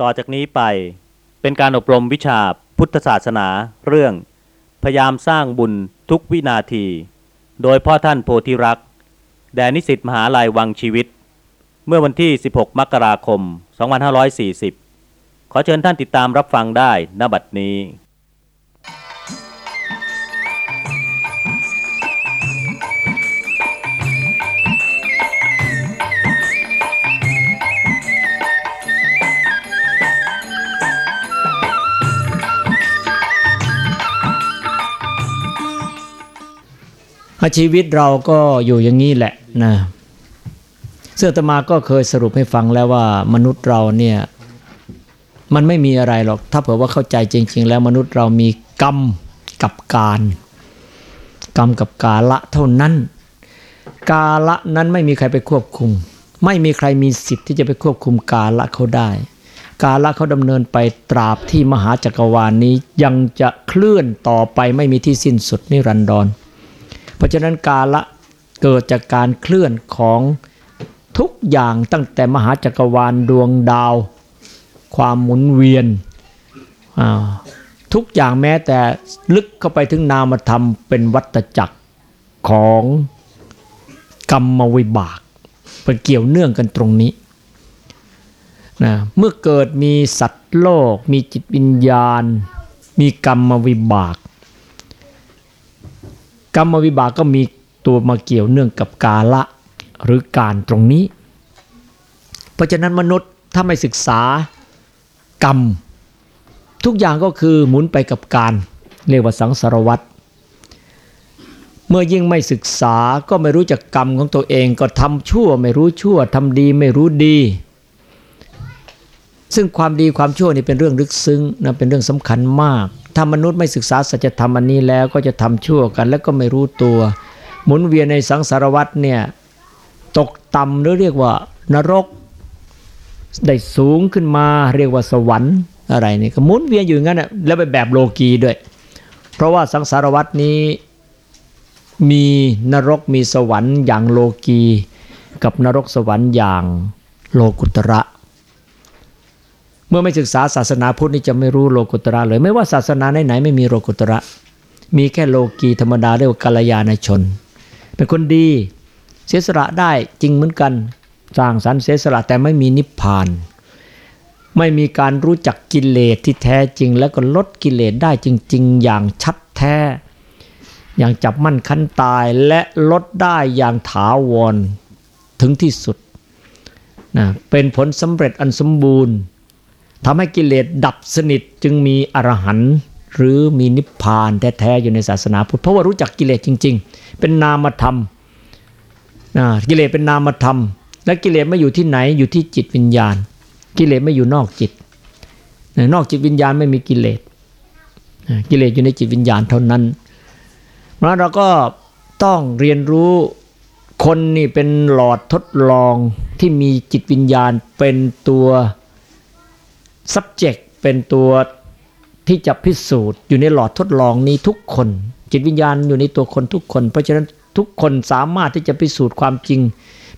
ต่อจากนี้ไปเป็นการอบรมวิชาพุทธศาสนาเรื่อง พยายามสร้างบุญทุกวินาที โดยพ่อท่านโพธิรักษ์แดนิสิตมหาลัยวังชีวิต เมื่อวันที่ 16 มกราคม 2540 ขอเชิญท่านติดตามรับฟังได้ณบัดนี้ ชีวิตเราก็อยู่อย่างนี้แหละนะเสื้อตมาก็เคยสรุปให้ฟังแล้วว่ามนุษย์เราเนี่ยมันไม่มีอะไรหรอก ถ้าเผื่อว่าเข้าใจจริง ๆ แล้วมนุษย์เรามีกรรมกับการ กรรมกับกาละเท่านั้น กาละนั้นไม่มีใครไปควบคุม ไม่มีใครมีสิทธิ์ที่จะไปควบคุมกาละเขาได้ กาละเขาดำเนินไปตราบที่มหาจักรวาลนี้ยังจะเคลื่อนต่อไปไม่มีที่สิ้นสุดนิรันดร ราะฉะนั้นกาละเกิดจากการเคลื่อนของทุกอย่างตั้งแต่มหาจักรวาลดวงดาว ความหมุนเวียน ทุกอย่างแม้แต่ลึกเข้าไปถึงนามธรรมเป็นวัตจักรของกรรมวิบากเป็นเกี่ยวเนื่องกันตรงนี้นะเมื่อเกิดมีสัตว์โลก มีจิตวิญญาณ มีกรรมวิบาก กรรมวิบากก็มีตัวมาเกี่ยวเนื่องกับกาละหรือการตรงนี้ เพราะฉะนั้นมนุษย์ถ้าไม่ศึกษากรรม ทุกอย่างก็คือหมุนไปกับการเรียกว่าสังสารวัตรเมื่อยิ่งไม่ศึกษาก็ไม่รู้จักกรรมของตัวเองก็ทำชั่วไม่รู้ชั่วทำดีไม่รู้ดี ซึ่งความดีความชั่วนี่เป็นเรื่องลึกซึ้งนะเป็นเรื่องสำคัญมาก ถ้ามนุษย์ไม่ศึกษาสัจธรรมอันนี้แล้วก็จะทำชั่วกัน แล้วก็ไม่รู้ตัว หมุนเวียนในสังสารวัตรเนี่ยตกต่ำหรือเรียกว่านรก ได้สูงขึ้นมาเรียกว่าสวรรค์อะไรนี่ก็หมุนเวียนอยู่งั้นแล้วไปแบบโลกีด้วย เพราะว่าสังสารวัตนี้มีนรกมีสวรรค์อย่างโลกี กับนรกสวรรค์อย่างโลกุตระ มื่อไม่ศึกษาศาสนาพุทธนี่จะไม่รู้โลกุตระเลย ไม่ว่าศาสนาไหนๆไม่มีโลกุตระ มีแค่โลกีธรรมดาเรียกว่ากัลยาณชน เป็นคนดีเสียสละได้จริงเหมือนกันสร้างสรรค์เสียสละแต่ไม่มีนิพพาน ไม่มีการรู้จักกิเลสที่แท้จริง แล้วก็ลดกิเลสได้จริง ๆ อย่างชัดแท้ อย่างจับมั่นคันตายและลดได้อย่างถาวรถึงที่สุดนะเป็นผลสำเร็จอันสมบูรณ์ ทำให้กิเลสดับสนิทจึงมีอรหันต์หรือมีนิพพานแท้ๆอยู่ในศาสนาพุทธเพราะว่ารู้จักกิเลสจริง ๆ เป็นนามธรรมกิเลสเป็นนามธรรม และกิเลสไม่อยู่ที่ไหนอยู่ที่จิตวิญญาณ กิเลสไม่อยู่นอกจิต นอกจิตวิญญาณไม่มีกิเลสกิเลสอยู่ในจิตวิญญาณเท่านั้นเพราะเราก็ต้องเรียนรู้คนนี่เป็นหลอดทดลองที่มีจิตวิญญาณเป็นตัว subject เป็นตัวที่จะพิสูจน์อยู่ในหลอดทดลองนี้ทุกคน จิตวิญญาณอยู่ในตัวคนทุกคน เพราะฉะนั้นทุกคนสามารถที่จะพิสูจน์ความจริง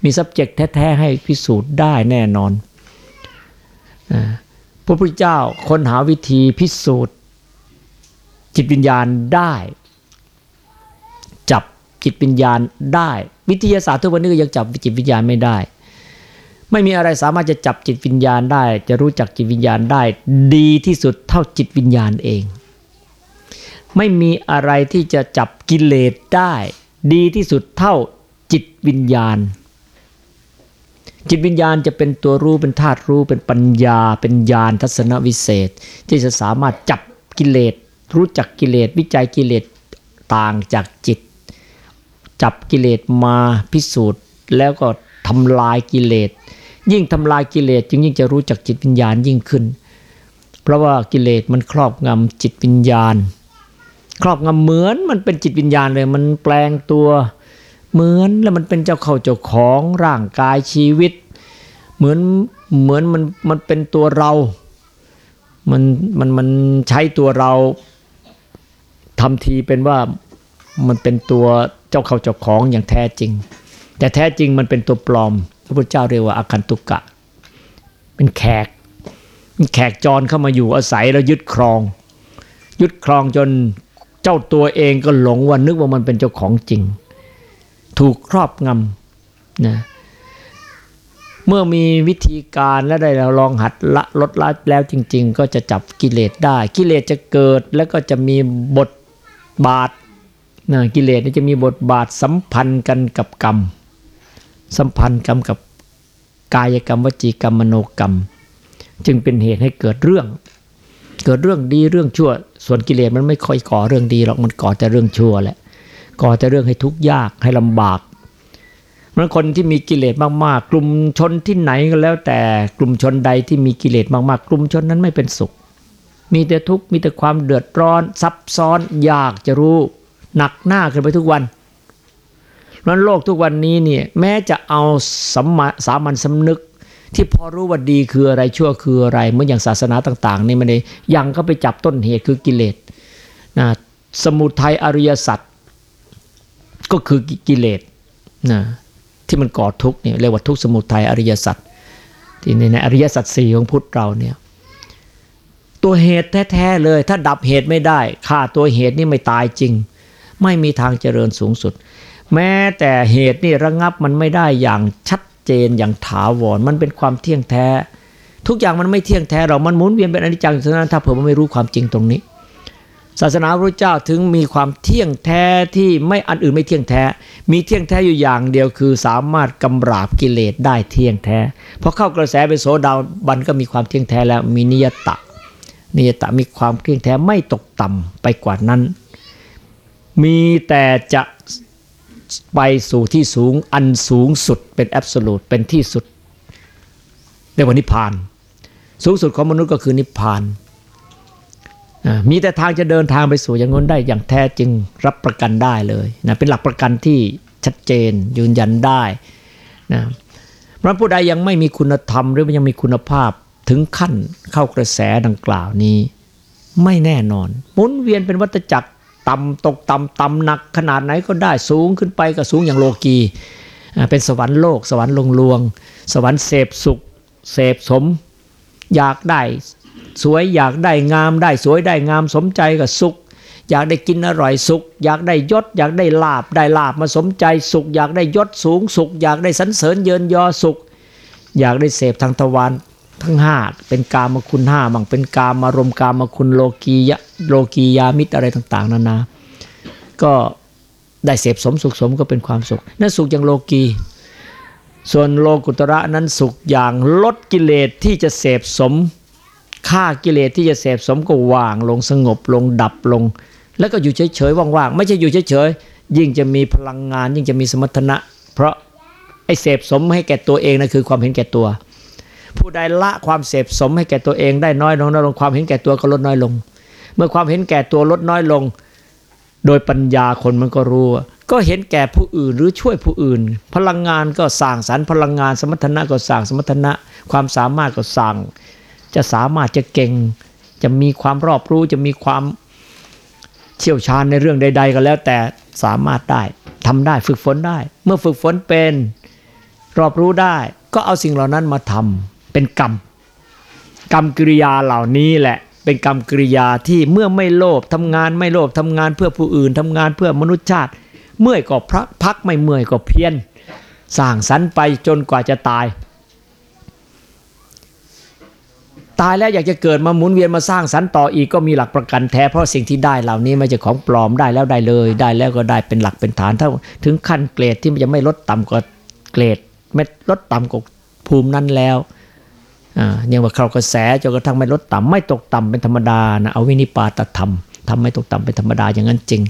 มี subject แท้ๆให้พิสูจน์ได้แน่นอนพระพุทธเจ้าค้นหาวิธีพิสูจน์ จิตวิญญาณได้ จับจิตวิญญาณได้ วิทยาศาสตร์ทุกวันนี้ก็ยังจับจิตวิญญาณไม่ได้ ไม่มีอะไรสามารถจะจับจิตวิญญาณได้ จะรู้จักจิตวิญญาณได้ ดีที่สุดเท่าจิตวิญญาณเอง ไม่มีอะไรที่จะจับกิเลสได้ ดีที่สุดเท่าจิตวิญญาณ จิตวิญญาณจะเป็นตัวรู้เป็นธาตุรู้เป็นปัญญา เป็นญาณทัศนวิเศษ ที่จะสามารถจับกิเลสรู้จักกิเลสวิจัยกิเลสต่างจากจิต จับกิเลสมาพิสูจน์ แล้วก็ทำลายกิเลส ยิ่งทำลายกิเลสจึงยิ่งจะรู้จักจิตวิญญาณยิ่งขึ้น เพราะว่ากิเลสมันครอบงำจิตวิญญาณ ครอบงำเหมือนมันเป็นจิตวิญญาณเลยมันแปลงตัวเหมือนแล้วมันเป็นเจ้าเข้าเจ้าของร่างกายชีวิต เหมือนเหมือนมันมันเป็นตัวเรามันมันมันใช้ตัวเราทำทีเป็นว่ามันเป็นตัวเจ้าเข้าเจ้าของอย่างแท้จริง แต่แท้จริงมันเป็นตัวปลอม พระพุทธเจ้าเรียกว่าอาคันตุกะ เป็นแขกแขกจรเข้ามาอยู่อาศัยแล้วยึดครอง ยึดครองจนเจ้าตัวเองก็หลงว่านึกว่ามันเป็นเจ้าของจริง ถูกครอบงำนะเมื่อมีวิธีการและได้ลองหัดละลดละแล้วจริง ๆ ก็จะจับกิเลสได้ กิเลสจะเกิดแล้วก็จะมีบทบาทนะกิเลสจะมีบทบาทสัมพันธ์กันกับกรรม สัมพันธ์กรรมกับกายกรรมวจีกรรมมโนกรรม จึงเป็นเหตุให้เกิดเรื่อง เกิดเรื่องดีเรื่องชั่ว ส่วนกิเลสมันไม่ค่อยก่อเรื่องดีหรอกมันก่อแต่เรื่องชั่วแหละก่อแต่เรื่องให้ทุกข์ยากให้ลำบากมันคนที่มีกิเลสมากๆ กลุ่มชนที่ไหนก็แล้ว แต่กลุ่มชนใดที่มีกิเลสมากๆ กลุ่มชนนั้นไม่เป็นสุข มีแต่ทุกข์มีแต่ความเดือดร้อน ซับซ้อนอยากจะรู้ หนักหน้าขึ้นไปทุกวัน นั้นโลกทุกวันนี้เนี่ยแม้จะเอาสัมมาสามัญสำนึก ที่พอรู้ว่าดีคืออะไรชั่วคืออะไรเหมือนอย่างศาสนาต่างๆนี่มันเลยยังก็ไปจับต้นเหตุคือกิเลสนะสมุทัยอริยสัจก็คือกิเลสนะที่มันก่อทุกข์เนี่ยเรียกว่าทุกข์สมุทัยอริยสัจที่ในในอริยสัจสี่ของพุทธเราเนี่ยตัวเหตุแท้ๆเลย ถ้าดับเหตุไม่ได้ฆ่าตัวเหตุนี่ไม่ตายจริง ไม่มีทางเจริญสูงสุด แม้แต่เหตุนี่ระงับมันไม่ได้อย่างชัดเจนอย่างถาวร มันเป็นความเที่ยงแท้ ทุกอย่างมันไม่เที่ยงแท้เรามันหมุนเวียนเป็นอนิจจังฉะนั้นถ้าเผื่อมันไม่รู้ความจริงตรงนี้ ศาสนาพระเจ้าถึงมีความเที่ยงแท้ที่ไม่อันอื่นไม่เที่ยงแท้ มีเที่ยงแท้อยู่อย่างเดียวคือสามารถกำราบกิเลสได้เที่ยงแท้พอเข้ากระแสเป็นโสดาบันก็มีความเที่ยงแท้แล้วมีนิยตะนิยตะมีความเที่ยงแท้ไม่ตกต่ำไปกว่านั้น มีแต่จะ ไปสู่ที่สูงอันสูงสุดเป็นแอบสูตเป็นที่สุดเรียกว่านิพพาน สูงสุดของมนุษย์ก็คือนิพพานมีแต่ทางจะเดินทางไปสู่อย่างนั้นได้อย่างแท้จริงรับประกันได้เลยนะเป็นหลักประกันที่ชัดเจนยืนยันได้นะพระผู้ใดยังไม่มีคุณธรรมหรือยังมีคุณภาพถึงขั้นเข้ากระแสดังกล่าวนี้ ไม่แน่นอนหมุนเวียนเป็นวัฏจักร ต่ำตกต่ำต่ำหนักขนาดไหนก็ได้สูงขึ้นไปก็สูงอย่างโลกีเป็นสวรรค์โลก สวรรค์ลงลวง สวรรค์เสพสุขเสพสม อยากได้สวยอยากได้งามได้สวยได้งามสมใจก็สุข อยากได้กินอร่อยสุข อยากได้ยศ อยากได้ลาบได้ลาบมาสมใจสุข อยากได้ยศสูงสุข อยากได้สันเสริญเยินยอสุข อยากได้เสพทางทวาร ทั้งห้าเป็นกามคุณห้าบังเป็นกามารมกามคุณโลกียะโลกียามิตรอะไรต่าง ๆนานา ก็ได้เสพสมสุขสมก็เป็นความสุข นั่นสุขอย่างโลกี ส่วนโลกุตระนั้นสุขอย่างลดกิเลสที่จะเสพสมฆ่ากิเลสที่จะเสพสมก็ว่างลงสงบลงดับลง แล้วก็อยู่เฉยๆว่างๆ ไม่ใช่อยู่เฉยๆ ยิ่งจะมีพลังงานยิ่งจะมีสมรรถนะ เพราะไอ้เสพสมให้แก่ตัวเองนั่นคือความเห็นแก่ตัว ผู้ใดละความเสพสมให้แก่ตัวเองได้น้อยลงน้อยลงความเห็นแก่ตัวก็ลดน้อยลง เมื่อความเห็นแก่ตัวลดน้อยลง โดยปัญญาคนมันก็รู้ ก็เห็นแก่ผู้อื่นหรือช่วยผู้อื่น พลังงานก็สร้างสรรพลังงานสมรรถนะก็สร้างสมรรถนะ ความสามารถก็สร้างจะสามารถจะเก่ง จะมีความรอบรู้จะมีความเชี่ยวชาญในเรื่องใด ๆ ก็แล้วแต่สามารถได้ทำได้ฝึกฝนได้ เมื่อฝึกฝนเป็น รอบรู้ได้ ก็เอาสิ่งเหล่านั้นมาทำ เป็นกรรม กรรมกิริยาเหล่านี้แหละเป็นกรรมกิริยาที่เมื่อไม่โลภทำงานไม่โลภทำงานเพื่อผู้อื่นทำงานเพื่อมนุษยชาติ เมื่อยก็พักไม่เมื่อยก็เพียรสร้างสรรค์ไปจนกว่าจะตาย ตายแล้วอยากจะเกิดมาหมุนเวียนมาสร้างสรรค์ต่ออีกก็มีหลักประกันแท้เพราะสิ่งที่ได้เหล่านี้ไม่ใช่ของปลอมได้แล้วได้เลย ได้แล้วก็ได้เป็นหลักเป็นฐานถ้าถึงขั้นเกรดที่มันจะไม่ลดต่ำกว่าเกรดไม่ลดต่ำกว่าภูมินั้นแล้ว ยังว่าเขากระแสจนกระทั่งไม่ลดต่ำไม่ตกต่ำเป็นธรรมดานะเอาวินิปาตธรรมทำไม่ตกต่ำเป็นธรรมดาอย่างนั้นจริง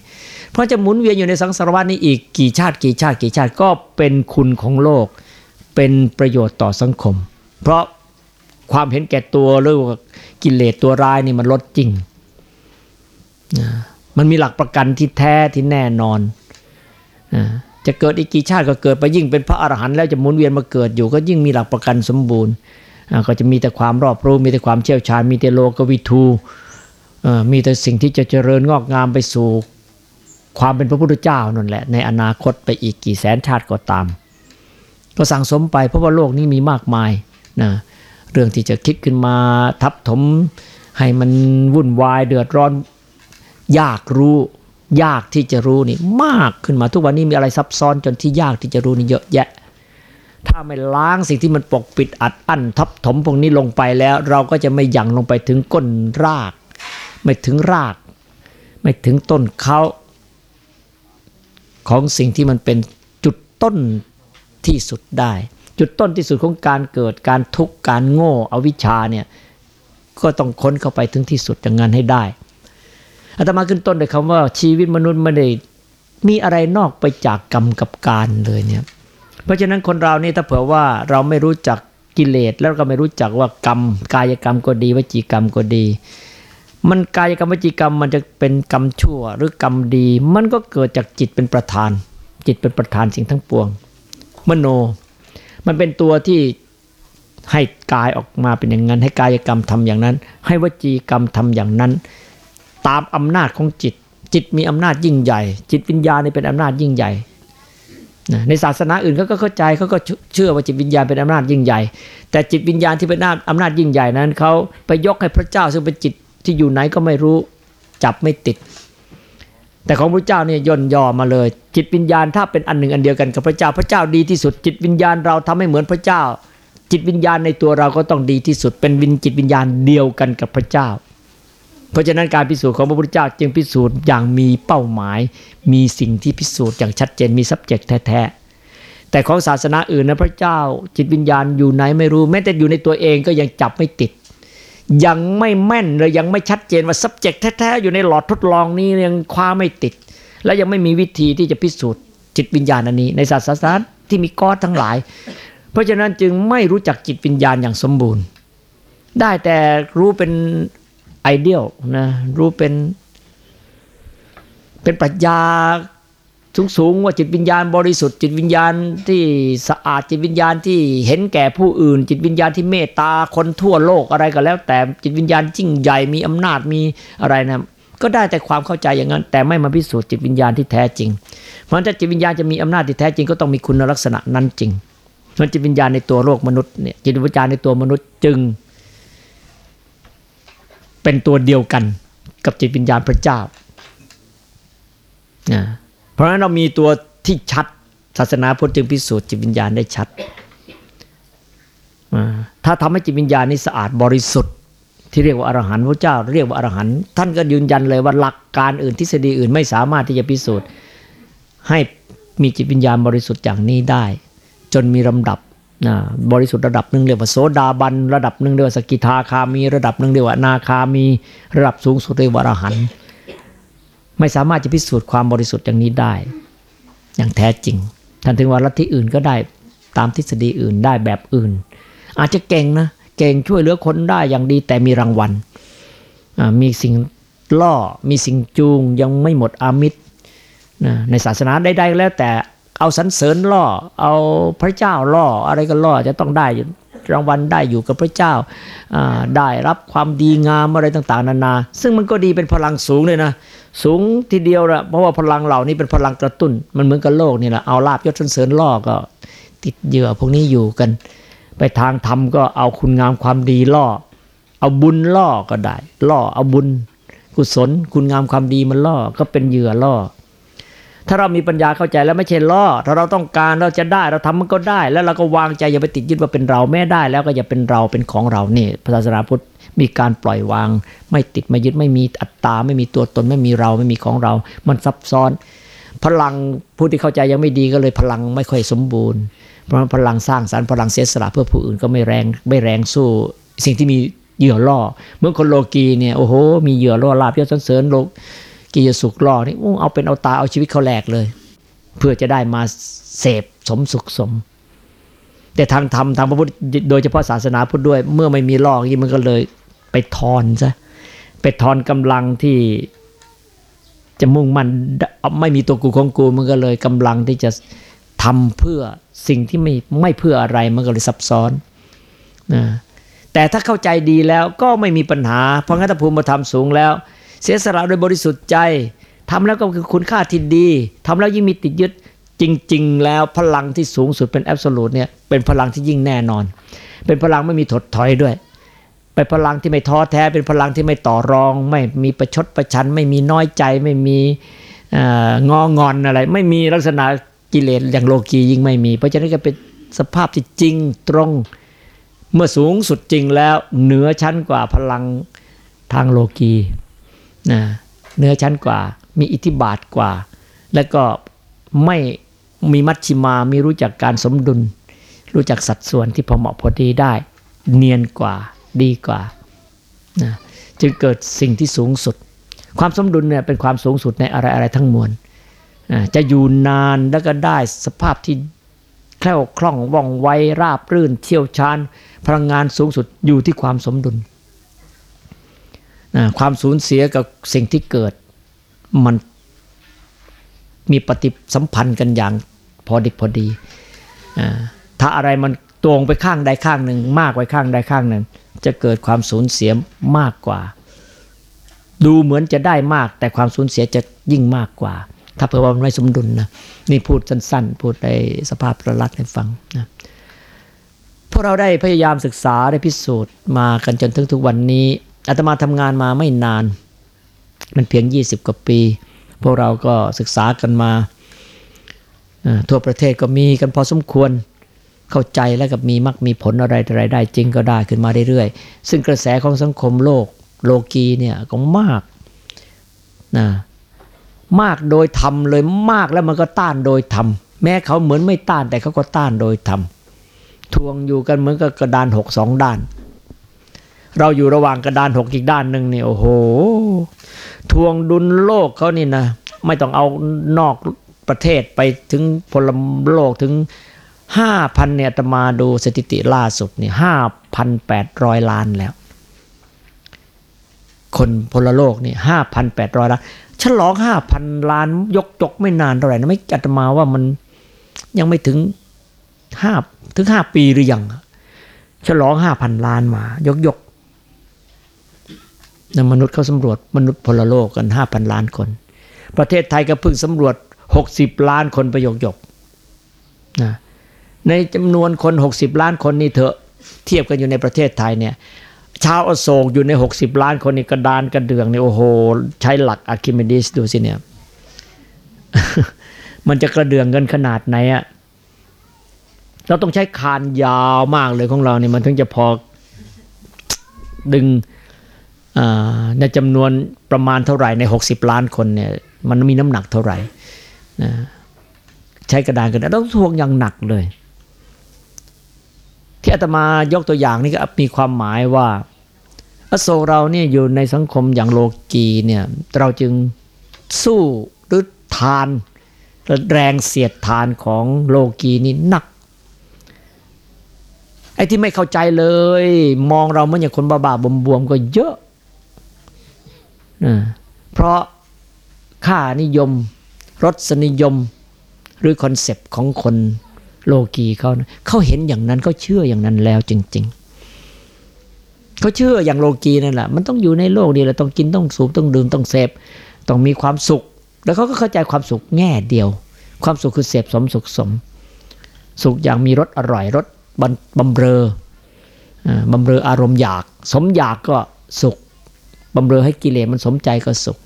เพราะจะหมุนเวียนอยู่ในสังสารวัฏนี้อีกกี่ชาติกี่ชาติกี่ชาติก็เป็นคุณของโลก เป็นประโยชน์ต่อสังคม เพราะความเห็นแก่ตัวหรือว่ากิเลสตัวร้ายนี่มันลดจริง มันมีหลักประกันที่แท้ที่แน่นอน จะเกิดอีกกี่ชาติก็เกิดไปยิ่งเป็นพระอรหันต์แล้วจะหมุนเวียนมาเกิดอยู่ ก็ยิ่งมีหลักประกันสมบูรณ์ ก็จะมีแต่ความรอบรู้ มีแต่ความเชี่ยวชาญ มีแต่โลกวิทูมีแต่สิ่งที่จะเจริญงอกงามไปสู่ความเป็นพระพุทธเจ้านั่นแหละ ในอนาคตไปอีกกี่แสนชาติก็ตาม ก็สั่งสมไปเพราะว่าโลกนี้มีมากมายนะเรื่องที่จะคิดขึ้นมาทับถมให้มันวุ่นวายเดือดร้อน ยากรู้ยากที่จะรู้นี่มากขึ้นมาทุกวันนี้มีอะไรซับซ้อนจนที่ยากที่จะรู้นี่เยอะแยะ ถ้าไม่ล้างสิ่งที่มันปกปิดอัดอั้นทับถมพวกนี้ลงไปแล้ว เราก็จะไม่ยั่งลงไปถึงก้นราก ไม่ถึงราก ไม่ถึงต้นเขาของสิ่งที่มันเป็นจุดต้นที่สุดได้ จุดต้นที่สุดของการเกิดการทุกข์การโง่อวิชชาเนี่ยก็ต้องค้นเข้าไปถึงที่สุดอย่างนั้นให้ได้อาตมาขึ้นต้นด้วยคำว่าชีวิตมนุษย์ไม่ได้มีอะไรนอกไปจากกรรมกับการเลยเนี่ย เพราะฉะนั้นคนเรานี่ถ้าเผื่อว่าเราไม่รู้จักกิเลสแล้วก็ไม่รู้จักว่ากรรม กายกรรมก็ดีวจีกรรมก็ดี มันกายกรรมวจีกรรมมันจะเป็นกรรมชั่วหรือกรรมดี มันก็เกิดจากจิตเป็นประธาน จิตเป็นประธานสิ่งทั้งปวง มโน มันเป็นตัวที่ให้กายออกมาเป็นอย่างนั้น ให้กายกรรมทำอย่างนั้น ให้วจีกรรมทำอย่างนั้น ตามอำนาจของจิต จิตมีอำนาจยิ่งใหญ่ จิตวิญญาณนี่เป็นอำนาจยิ่งใหญ่ นะในศาสนาอื่นเขาก็เข้าใจเขาก็เชื่อว่าจิตวิญญาณเป็นอำนาจยิ่งใหญ่ แต่จิตวิญญาณที่เป็นอำนาจยิ่งใหญ่นั้นเขาไปยกให้พระเจ้าซึ่งเป็นจิตที่อยู่ไหนก็ไม่รู้จับไม่ติด แต่ของพระเจ้าเนี่ยย่นย่อมาเลย จิตวิญญาณถ้าเป็นอันหนึ่งอันเดียวกันกับพระเจ้าพระเจ้าดีที่สุด จิตวิญญาณเราทำให้เหมือนพระเจ้า จิตวิญญาณในตัวเราก็ต้องดีที่สุด เป็นวิญจิตวิญญาณเดียวกันกับพระเจ้า เพราะฉะนั้นการพิสูจน์ของพระพุทธเจ้า จึงพิสูจน์อย่างมีเป้าหมาย มีสิ่งที่พิสูจน์อย่างชัดเจนมี subject แท้ๆแต่ของศาสนาอื่นนะพระเจ้า จิตวิญญาณอยู่ไหนไม่รู้แม้แต่อยู่ในตัวเองก็ยังจับไม่ติด ยังไม่แม่นเลยยังไม่ชัดเจนว่า subject แท้ๆอยู่ในหลอดทดลองนี้ยังคว้าไม่ติด และยังไม่มีวิธีที่จะพิสูจน์จิตวิญญาณอันนี้ ในศาสนาที่มีก้อนทั้งหลาย เพราะฉะนั้นจึงไม่รู้จักจิตวิญญาณอย่างสมบูรณ์ ได้แต่รู้เป็น ไอเดียลนะรู้เป็น เป็นปรัชญาสูงสูงว่าจิตวิญญาณบริสุทธิ์ จิตวิญญาณที่สะอาดจิตวิญญาณที่เห็นแก่ผู้อื่น จิตวิญญาณที่เมตตาคนทั่วโลกอะไรก็แล้ว แต่จิตวิญญาณยิ่งใหญ่มีอำนาจมีอะไรนะก็ได้แต่ความเข้าใจอย่างนั้น แต่ไม่มาพิสูจน์จิตวิญญาณที่แท้จริง เพราะถ้าจิตวิญญาณจะมีอำนาจที่แท้จริงก็ต้องมีคุณลักษณะนั้นจริงมันจิตวิญญาณในตัวโลกมนุษย์เนี่ยจิตวิญญาณในตัวมนุษย์จึง เป็นตัวเดียวกันกับจิตวิญญาณพระเจ้านะเพราะฉะนั้นเรามีตัวที่ชัดศาสนาพุทธจึงพิสูจน์จิตวิญญาณได้ชัด ถ้าทำให้จิตวิญญาณนี้สะอาดบริสุทธิ์ ที่เรียกว่าอรหันต์พระเจ้า เรียกว่าอรหันต์ท่านก็ยืนยันเลยว่าหลักการอื่นทฤษฎีอื่นไม่สามารถที่จะพิสูจน์ ให้มีจิตวิญญาณบริสุทธิ์อย่างนี้ได้ จนมีลำดับ บริสุทธิ์ระดับหนึ่งเรียกว่าโสดาบัน ระดับหนึ่งเรียกว่าสกิทาคามี ระดับหนึ่งเรียกว่านาคามี ระดับสูงสุดเรียกว่าอรหันต์ไม่สามารถจะพิสูจน์ความบริสุทธิ์อย่างนี้ได้ อย่างแท้จริงท่านถึงว่าลัทธิอื่นก็ได้ตามทฤษฎีอื่นได้แบบอื่น อาจจะเก่งนะเก่งช่วยเหลือคนได้อย่างดีแต่มีรางวัลมีสิ่งล่อมีสิ่งจูงยังไม่หมดอามิตรในศาสนาใดๆแล้วแต่ เอาสรรเสริญล่อ เอาพระเจ้าล่อ อะไรก็ล่อจะต้องได้รางวัลได้อยู่กับพระเจ้าได้รับความดีงามอะไรต่าง ๆ นานา ซึ่งมันก็ดีเป็นพลังสูงเลยนะ สูงทีเดียวละเพราะว่าพลังเหล่านี้เป็นพลังกระตุ้น มันเหมือนกับโลกนี่แหละเอาลาบยศเสริญล่อก็ ติดเหยื่อพวกนี้อยู่กัน ไปทางธรรมก็เอาคุณงามความดีล่อ เอาบุญล่อก็ได้ ล่อเอาบุญ กุศล คุณงามความดีมันล่อก็เป็นเหยื่อล่อ ถ้าเรามีปัญญาเข้าใจแล้วไม่ใช่ล่อถ้าเราต้องการเราจะได้เราทำมันก็ได้ แล้วเราก็วางใจอย่าไปติดยึดว่าเป็นเราแม่ได้ แล้วก็อย่าเป็นเราเป็นของเรานี่ศาสนาพุทธมีการปล่อยวาง ไม่ติดไม่ยึดไม่มีอัตตา ไม่มีตัวตนไม่มีเราไม่มีของเรา มันซับซ้อน พลังผู้ที่เข้าใจยังไม่ดีก็เลยพลังไม่ค่อยสมบูรณ์ เพราะพลังสร้างสรรค์พลังเสียสละเพื่อผู้อื่นก็ไม่แรงไม่แรงสู้สิ่งที่มีเหยื่อล่อ เมื่อคนโลกีเนี่ยโอ้โหมีเหยื่อล่อลาบยศสันเสริญโลก ยสุขล่อนี่เอาเป็นเอาตาเอาชีวิตเขาแหลกเลย เพื่อจะได้มาเสพสมสุขสม แต่ทางธรรมทางพระพุทธโดยเฉพาะศาสนาพุทธด้วย เมื่อไม่มีล่องนี้มันก็เลยไปทอนซะไปทอนกำลังที่จะมุ่งมันไม่มีตัวกูของกูมันก็เลยกำลังที่จะทำเพื่อสิ่งที่ไม่ไม่เพื่ออะไรมันก็เลยซับซ้อนนะแต่ถ้าเข้าใจดีแล้วก็ไม่มีปัญหา เพราะงั้นถ้าภูมิธรรมสูงแล้ว เสียสละโดยบริสุทธิ์ใจทำแล้วก็คือคุณค่าที่ดีทำแล้วยิ่งมีติดยึดจริง ๆ แล้วพลังที่สูงสุดเป็นแอบสูตเนี่ยเป็นพลังที่ยิ่งแน่นอน เป็นพลังไม่มีถดถอยด้วยเป็นพลังที่ไม่ท้อแท้ เป็นพลังที่ไม่ต่อรอง ไม่มีประชดประชัน ไม่มีน้อยใจ ไม่มีงองอนอะไร ไม่มีลักษณะกิเลสอย่างโลกียิ่งไม่มี เพราะฉะนั้นก็เป็นสภาพที่จริงตรง เมื่อสูงสุดจริงแล้วเหนือชั้นกว่าพลังทางโลกี นะเนื้อชั้นกว่า มีอิทธิบาทกว่า แล้วก็ไม่มีมัชชิมามีรู้จักการสมดุล รู้จักสัดส่วนที่พอเหมาะพอดีได้ เนียนกว่าดีกว่านะจึงเกิดสิ่งที่สูงสุด ความสมดุลเนี่ยเป็นความสูงสุดในอะไรอะไรทั้งมวลจะอยู่นานแล้วก็ได้สภาพที่แคล่วคล่องว่องไวราบรื่นเที่ยวชาญพลังงานสูงสุดอยู่ที่ความสมดุล ความสูญเสียกับสิ่งที่เกิด มันมีปฏิสัมพันธ์กันอย่างพอดิบพอดี ถ้าอะไรมันตรงไปข้างใดข้างหนึ่ง มากไปข้างใดข้างหนึ่ง จะเกิดความสูญเสียมากกว่า ดูเหมือนจะได้มาก แต่ความสูญเสียจะยิ่งมากกว่า ถ้าเผื่อว่ามันไม่สมดุลนะนี่พูดสั้นๆ พูดในสภาพประลัดให้ฟังนะพวกเราได้พยายามศึกษาได้พิสูจน์มากันจนถึงทุกวันนี้ อาตมาทำงานมาไม่นาน มันเพียง 20 กว่าปี พวกเราก็ศึกษากันมาทั่วประเทศก็มีกันพอสมควรเข้าใจแล้วกับมีมักมีผลอะไรอะไรได้จริงก็ได้ขึ้นมาเรื่อยๆ ซึ่งกระแสของสังคมโลกโลกีเนี่ยก็มากนะมากโดยธรรมเลยมากแล้วมันก็ต้านโดยธรรมแม้เขาเหมือนไม่ต้านแต่เขาก็ต้านโดยธรรมทวงอยู่กันเหมือนกับกระดานหกสองด้าน เราอยู่ระหว่างกระดานหกอีกด้านหนึ่งเนี่ยโอ้โห ทวงดุลโลกเขานี่นะ ไม่ต้องเอานอกประเทศไปถึงพลโลกถึงห้าพันเนี่ยตมาดูสถิติล่าสุดนี่ห้าพันแปดร้อยล้านแล้ว คนพลโลกนี่ห้าพันแปดร้อยล้านฉลองห้าพันล้านยกจกไม่นานเท่าไหร่นะไม่จัดมาว่ามันยังไม่ถึงห้าถึงห้าปีหรือยังฉลองห้าพันล้านมายกยก มนุษย์เขาสำรวจมนุษย์พลโลกกันห้าพันล้านคน ประเทศไทยก็เพิ่งสำรวจหกสิบล้านคนไปยกยกนะในจำนวนคน 60 ล้านคนนี่เถอะเทียบกันอยู่ในประเทศไทยเนี่ยชาวอโศกอยู่ใน 60 ล้านคนนี่กระดานกระเดืองนี่โอ้โห ใช้หลักอะคิมิดิสดูสิเนี่ย มันจะกระเดืองเงินขนาดไหนอะเราต้องใช้คานยาวมากเลยของเราเนี่ยมันถึงจะพอดึง ในจำนวนประมาณเท่าไหร่ใน 60 ล้านคนเนี่ยมันมีน้ำหนักเท่าไหร่นะใช้กระดานกระดานต้องทวงอย่างหนักเลย ที่อาตมายกตัวอย่างนี่ก็มีความหมายว่า อโศกเราเนี่ยอยู่ในสังคมอย่างโลโลกีย์เนี่ยเราจึงสู้หรือทานแรงเสียดทานของโลกีย์นี่หนัก ไอ้ที่ไม่เข้าใจเลย มองเราเหมือนอย่างคนบ้าๆบอๆก็เยอะ เพราะค่านิยม รสนิยม หรือ concept ของคนโลกีย์เขาเขาเห็นอย่างนั้นเขาเชื่ออย่างนั้นแล้วจริง ๆเขาเชื่ออย่างโลกีนั่นแหละมันต้องอยู่ในโลกนี้แหละต้องกินต้องสูบต้องดื่มต้องเสพต้องมีความสุข แล้วเขาก็เข้าใจความสุขแง่เดียว ความสุขคือเสพสมสุขสม สุขอย่างมีรสอร่อยรสบำเรอบำเรออารมณ์อยาก สมอยากก็สุข บำเรอให้กิเลสมันสมใจก็สุข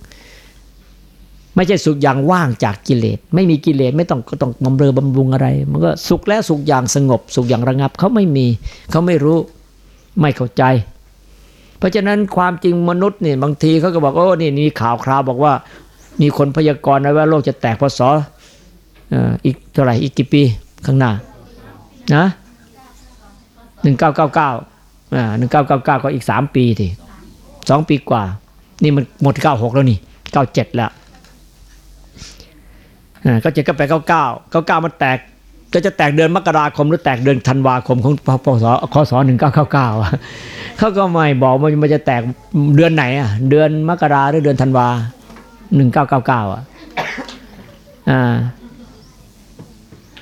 ไม่ใช่สุขอย่างว่างจากกิเลส ไม่มีกิเลสไม่ต้องก็ต้องบำเรอบำรุงอะไร มันก็สุขแล้วสุขอย่างสงบ สุขอย่างระงับเขาไม่มีเขาไม่รู้ไม่เข้าใจ เพราะฉะนั้นความจริงมนุษย์เนี่ยบางทีเขาก็บอกโอ้นี่มีข่าวคราวบอกว่า มีคนพยากรณ์ไว้ว่าโลกจะแตกพศอีกเท่าไหร่อีกกี่ปีข้างหน้านะหนึ่งเก้าเก้าเก้าอ่าหนึ่งเก้าเก้าเก้าก็อีกสามปีที สองปีกว่า นี่มันหมดเก้าหกแล้วนี่เก้าเจ็ดแล้วก็เจ็ดก็แปเก้าเก้าเก้าเก้ามันแตกก็จะแตกเดือนมกราคมหรือแตกเดือนธันวาคมของพศคศหนึ่งเก้าเก้าเก้าเขาก็ไม่บอกว่ามันจะแตกเดือนไหนอะ เดือนมกราหรือเดือนธันวาหนึ่งเก้าเก้าเก้าอะอ่า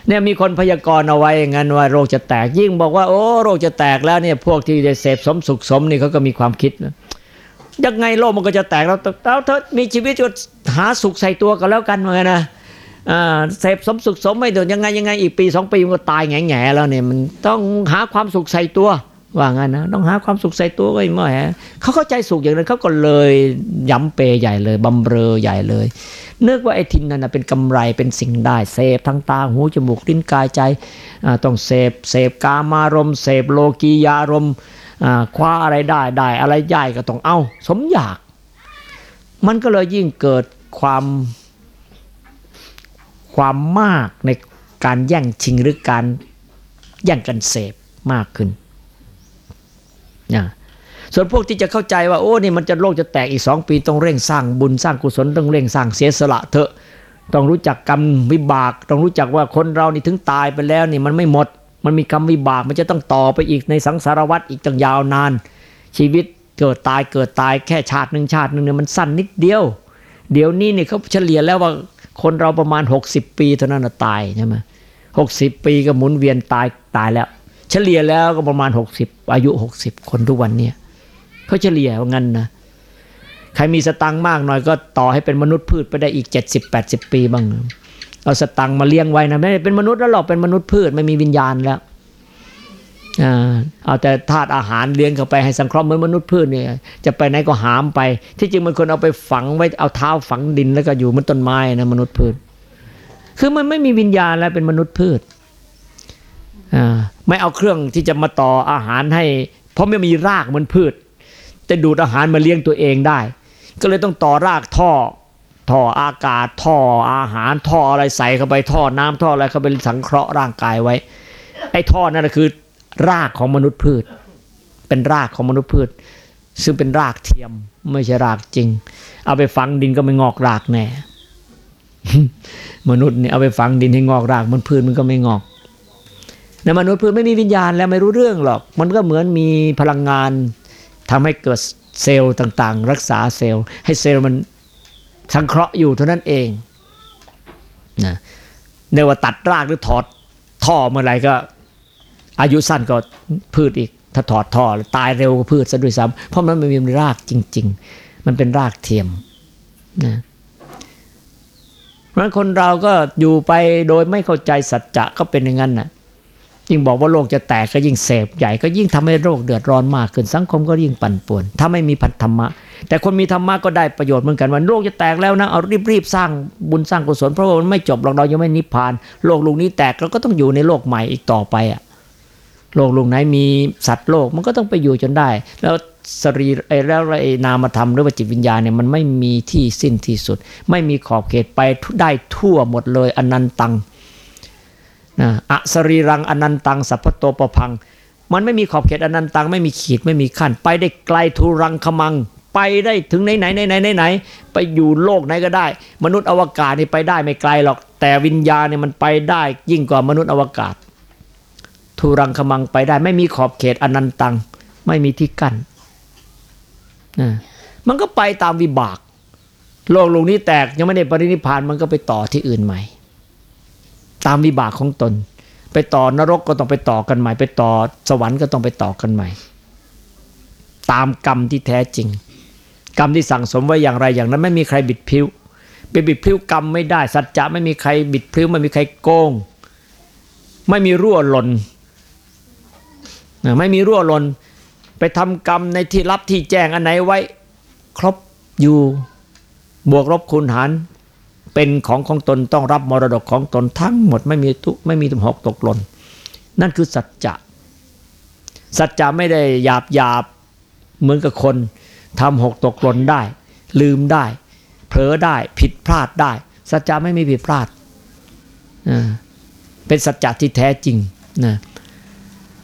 เนี่ยมีคนพยากรณ์เอาไว้งั้นว่าโรคจะแตกยิ่งบอกว่าโอ้โรคจะแตกแล้วเนี่ยพวกที่จะเสพสมสุขสมนี่เขาก็มีความคิดนะ ยังไงโลกมันก็จะแตกเราเราถ้ามีชีวิตก็หาสุขใส่ตัวกันแล้วกันเหมือนนะอ่าเสพสมสุขสมไม่โดนยังไงยังไงอีกปีสองปีมันก็ตายแง่แง่ๆแล้วเนี่ยมันต้องหาความสุขใส่ตัวว่างั้นนะต้องหาความสุขใส่ตัวก็ไม่แหมเขาเข้าใจสุขอย่างนั้นเขาก็เลยย้ำเปยใหญ่เลยบำเรอใหญ่เลยนึกว่าไอ้ทินนั่นนะเป็นกำไรเป็นสิ่งได้เสพทั้งตาหูจมูกลิ้นกายใจอ่าต้องเสพเสพกามารมเสพโลกียารมณ์ คว้าอะไรได้ได้อะไรใหญ่ก็ต้องเอาสมอยาก มันก็เลยยิ่งเกิดความความมากในการแย่งชิงหรือการแย่งกันเสพมากขึ้นนะส่วนพวกที่จะเข้าใจว่าโอ้นี่มันจะโลกจะแตกอีกสองปีต้องเร่งสร้างบุญสร้างกุศลต้องเร่งสร้างเสียสละเถอะ ต้องรู้จักกรรมวิบาก ต้องรู้จักว่าคนเรานี่ถึงตายไปแล้วนี่มันไม่หมด มันมีกรรมวิบากมันจะต้องต่อไปอีกในสังสารวัฏอีกตั้งยาวนาน ชีวิตเกิดตายเกิดตายแค่ชาติหนึ่งชาติหนึ่งเนี่ยมันสั้นนิดเดียว เดี๋ยวนี้เนี่ยเขาเฉลี่ยแล้วว่าคนเราประมาณ 60 ปีเท่านั้นนะตายใช่ไหมหกสิบปีก็หมุนเวียนตายตายแล้ว เฉลี่ยแล้วก็ประมาณ 60 อายุ 60 คนทุกวันเนี่ยเขาเฉลี่ยว่างั้นนะใครมีสตังค์มากหน่อยก็ต่อให้เป็นมนุษย์พืชไปได้อีก 70-80 ปีบ้าง เอาสตังค์มาเลี้ยงไว้นะไม่เป็นมนุษย์แล้วหรอกเป็นมนุษย์พืชไม่มีวิญญาณแล้วเอาแต่ธาตุอาหารเลี้ยงเข้าไปให้สังเคราะห์เหมือนมนุษย์พืชเนี่ยจะไปไหนก็หามไป ที่จริงมันควรเอาไปฝังไว้เอาเท้าฝังดินแล้วก็อยู่เหมันต้นไม้นะมนุษย์พืช คือมันไม่มีวิญญาณแล้วเป็นมนุษย์พืชไม่เอาเครื่องที่จะมาต่ออาหารให้ เพราะไม่มีรากเหมือนพืช จะดูดอาหารมาเลี้ยงตัวเองได้ ก็เลยต้องต่อรากท่อ ท่ออากาศท่ออาหารท่ออะไรใส่เข้าไปท่อน้ำท่ออะไรเข้าไปสังเคราะห์ร่างกายไว้ ไอ้ท่อนั่นนะคือ รากของมนุษย์พืช เป็นรากของมนุษย์พืช ซึ่งเป็นรากเทียมไม่ใช่รากจริง เอาไปฝังดินก็ไม่งอกรากแน่มนุษย์เนี่ยเอาไปฝังดินให้งอกรากมันพืชมันก็ไม่งอกในมนุษย์พืชไม่มีวิญญาณแล้วไม่รู้เรื่องหรอก มันก็เหมือนมีพลังงานทำให้เกิดเซลล์ต่างๆ รักษาเซลล์ ให้เซลล์มัน สังเคราะห์อยู่เท่านั้นเองนะเรียกว่าตัดรากหรือถอดท่อเมื่อไหร่ก็ อายุสั้นก็พืชอีก ถ้าถอดท่อตายเร็วกว่าพืชซะด้วยซ้ำเพราะมันไม่มีรากจริง ๆ มันเป็นรากเทียมนะเพราะฉะนั้นคนเราก็อยู่ไปโดยไม่เข้าใจสัจจะก็เป็นอย่างนั้นน่ะ ยิ่งบอกว่าโลกจะแตกก็ยิ่งเสพใหญ่ก็ยิ่งทำให้โลกเดือดร้อนมากขึ้นสังคมก็ยิ่งปั่นป่วน ถ้าไม่มีพันธรรมะ แต่คนมีธรรมะก็ได้ประโยชน์เหมือนกันว่าโลกจะแตกแล้วนะเอารีบๆสร้างบุญสร้างกุศลเพราะว่ามันไม่จบหรอกเรายังไม่นิพพาน โลกลูกนี้แตกเราก็ต้องอยู่ในโลกใหม่อีกต่อไปอะโลกลุงไหนมีสัตว์โลกมันก็ต้องไปอยู่จนได้ แล้วสรีไอ้แล้วไอ้นามธรรมหรือว่าจิตวิญญาณเนี่ยมันไม่มีที่สิ้นที่สุด ไม่มีขอบเขตไปได้ทั่วหมดเลยอนันตัง นะอสรีรังอนันตังสัพพโตปพัง มันไม่มีขอบเขตอนันตังไม่มีขีดไม่มีขั้น ไปได้ไกลทุรังขมัง ไปได้ถึงไหนไหนไหนไหนไหนไหนไปอยู่โลกไหนก็ได้ มนุษย์อวกาศนี่ไปได้ไม่ไกลหรอก แต่วิญญาณเนี่ยมันไปได้ยิ่งกว่ามนุษย์อวกาศทุรังขมังไปได้ ไม่มีขอบเขตอนันตัง ไม่มีที่กั้นนะมันก็ไปตามวิบาก โลกลูกนี้แตกยังไม่ได้ปรินิพานมันก็ไปต่อที่อื่นใหม่ ตามวิบากของตน ไปต่อนรกก็ต้องไปต่อกันใหม่ ไปต่อสวรรค์ก็ต้องไปต่อกันใหม่ ตามกรรมที่แท้จริง กรรมที่สั่งสมไว้อย่างไรอย่างนั้นไม่มีใครบิดพิ้วไปบิดพิ้วกรรมไม่ได้สัจจะไม่มีใครบิดพิ้วไม่มีใครโกง ไม่มีรั่วหล่นไม่มีรั่วหล่นไปทำกรรมในที่รับที่แจ้งอันไหนไว้ ครบอยู่บวกลบคูณหาร เป็นของของตนต้องรับมรดกของตนทั้งหมดไม่มีทุไม่มีตุหกตกหล่นนั่นคือสัจจะ สัจจะไม่ได้หยาบหยาบเหมือนกับคนทำหกตกหล่นได้ ลืมได้ เผลอได้ผิดพลาดได้ สัจจะไม่มีผิดพลาดเป็นสัจจะที่แท้จริงนะ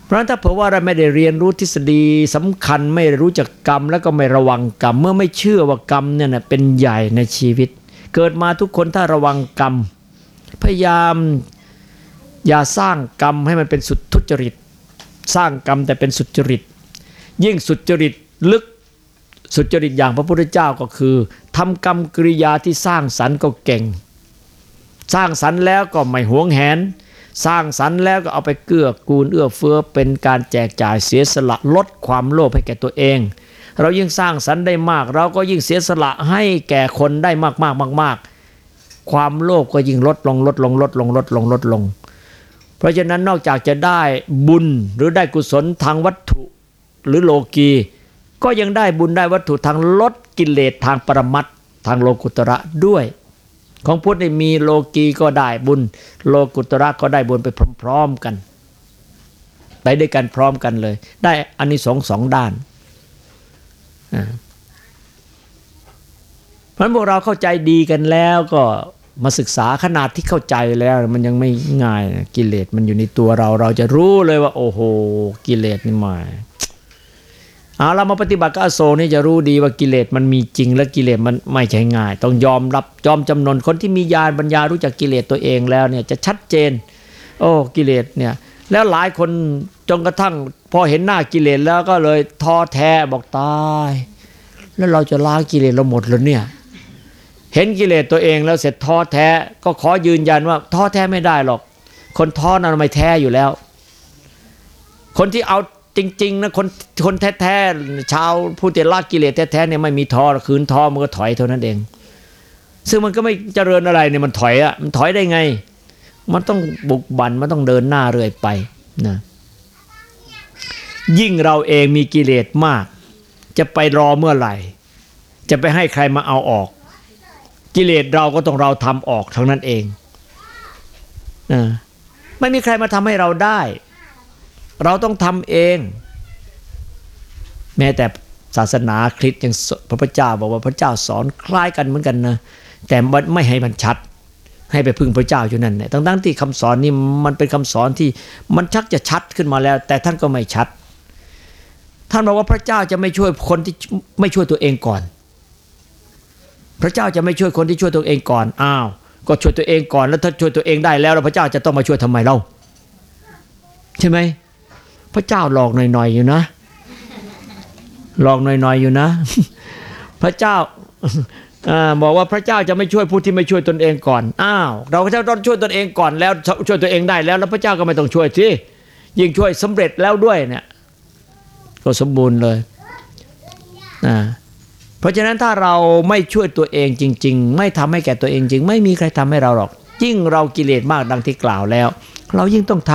เพราะฉะนั้นถ้าเผื่อว่าเราไม่ได้เรียนรู้ทฤษฎีสำคัญไม่รู้จักกรรม แล้วก็ไม่ระวังกรรม เมื่อไม่เชื่อว่ากรรมเนี่ยนะเป็นใหญ่ในชีวิต เกิดมาทุกคนถ้าระวังกรรม พยายามอย่าสร้างกรรมให้มันเป็นสุดทุจริต สร้างกรรมแต่เป็นสุจริต ยิ่งสุจริตลึกสุจริตอย่างพระพุทธเจ้าก็คือทำกรรมกริยาที่สร้างสรรค์ก็เก่ง สร้างสรรค์แล้วก็ไม่หวงแหน สร้างสรรค์แล้วก็เอาไปเกื้อกูลเอื้อเฟื้อเป็นการแจกจ่ายเสียสละลดความโลภให้แก่ตัวเอง เรายิ่งสร้างสรรค์ได้มาก เราก็ยิ่งเสียสละให้แก่คนได้มากมากมากมากความโลภก็ยิ่งลดลงลดลงลดลงลดลงลดลง เพราะฉะนั้นนอกจากจะได้บุญหรือได้กุศลทางวัตถุหรือโลกีก็ยังได้บุญได้วัตถุทางลดกิเลสทางปรมัตถ์ทางโลกุตระด้วย ของพุทธนี่มีโลกีก็ได้บุญ โลกุตระก็ได้บุญไปพร้อมๆกัน ไปด้วยกันพร้อมกันเลย ได้อันนี้สองสองด้าน เพราะพวกเราเข้าใจดีกันแล้วก็มาศึกษาขนาดที่เข้าใจแล้วมันยังไม่ง่ายนะกิเลสมันอยู่ในตัวเราเราจะรู้เลยว่า โอ้โหกิเลสนี่มาเอาเรามาปฏิบัติกับอโศนี่จะรู้ดีว่ากิเลสมันมีจริงและกิเลสมันไม่ใช่ง่าย ต้องยอมรับยอมจำนนคนที่มีญาณปัญญารู้จักกิเลสตัวเองแล้วเนี่ยจะชัดเจน โอ้กิเลสเนี่ยแล้วหลายคน จนกระทั่งพอเห็นหน้ากิเลสแล้วก็เลยท้อแท้บอกตาย แล้วเราจะล้างกิเลสเราหมดแล้วเนี่ย เห็นกิเลสตัวเองแล้วเสร็จท้อแท้ก็ขอยืนยันว่าท้อแท้ไม่ได้หรอก คนท้อนั้นไม่แท้อยู่แล้ว คนที่เอาจริงๆนะคนคนแท้ๆชาวผู้ที่ละกิเลสแท้ๆเนี่ยไม่มีท้อคืนท้อมันก็ถอยเท่านั้นเอง ซึ่งมันก็ไม่เจริญอะไรเนี่ยมันถอยอะมันถอยได้ไง มันต้องบุกบันมันต้องเดินหน้าเรื่อยไปนะ ยิ่งเราเองมีกิเลสมาก จะไปรอเมื่อไหร่ จะไปให้ใครมาเอาออก กิเลสเราก็ต้องเราทำออกทั้งนั้นเองนะไม่มีใครมาทำให้เราได้ เราต้องทำเอง แม้แต่ศาสนาคริสต์ยังพระพุทธเจ้าบอกว่าพระเจ้าสอนคล้ายกันเหมือนกันนะแต่ไม่ให้มันชัด ให้ไปพึ่งพระเจ้าอยู่นั่นแหละทั้งๆที่คำสอนนี้มันเป็นคำสอนที่มันชักจะชัดขึ้นมาแล้ว แต่ท่านก็ไม่ชัด ท่านบอกว่าพระเจ้าจะไม่ช่วยคนที่ไม่ช่วยตัวเองก่อน พระเจ้าจะไม่ช่วยคนที่ช่วยตัวเองก่อนอ้าวก็ช่วยตัวเองก่อนแล้วถ้าช่วยตัวเองได้แล้วแล้วพระเจ้าจะต้องมาช่วยทำไมเล่าใช่ไหมพระเจ้าหลอกหน่อยๆอยู่นะหลอกหน่อยๆอยู่นะ พระเจ้าอาบอกว่าพระเจ้าจะไม่ช่วยผู้ที่ไม่ช่วยตนเองก่อน อ้าว เราก็จะต้องช่วยตนเองก่อนแล้วช่วยตัวเองได้แล้ว แล้วพระเจ้าก็ไม่ต้องช่วยสิยิ่งช่วยสำเร็จแล้วด้วยเนี่ย ก็สมบูรณ์เลยนะเพราะฉะนั้นถ้าเราไม่ช่วยตัวเองจริง ๆ ไม่ทำให้แก่ตัวเองจริง ไม่มีใครทำให้เราหรอก ยิ่งเรากิเลสมากดังที่กล่าวแล้ว เรายิ่งต้องท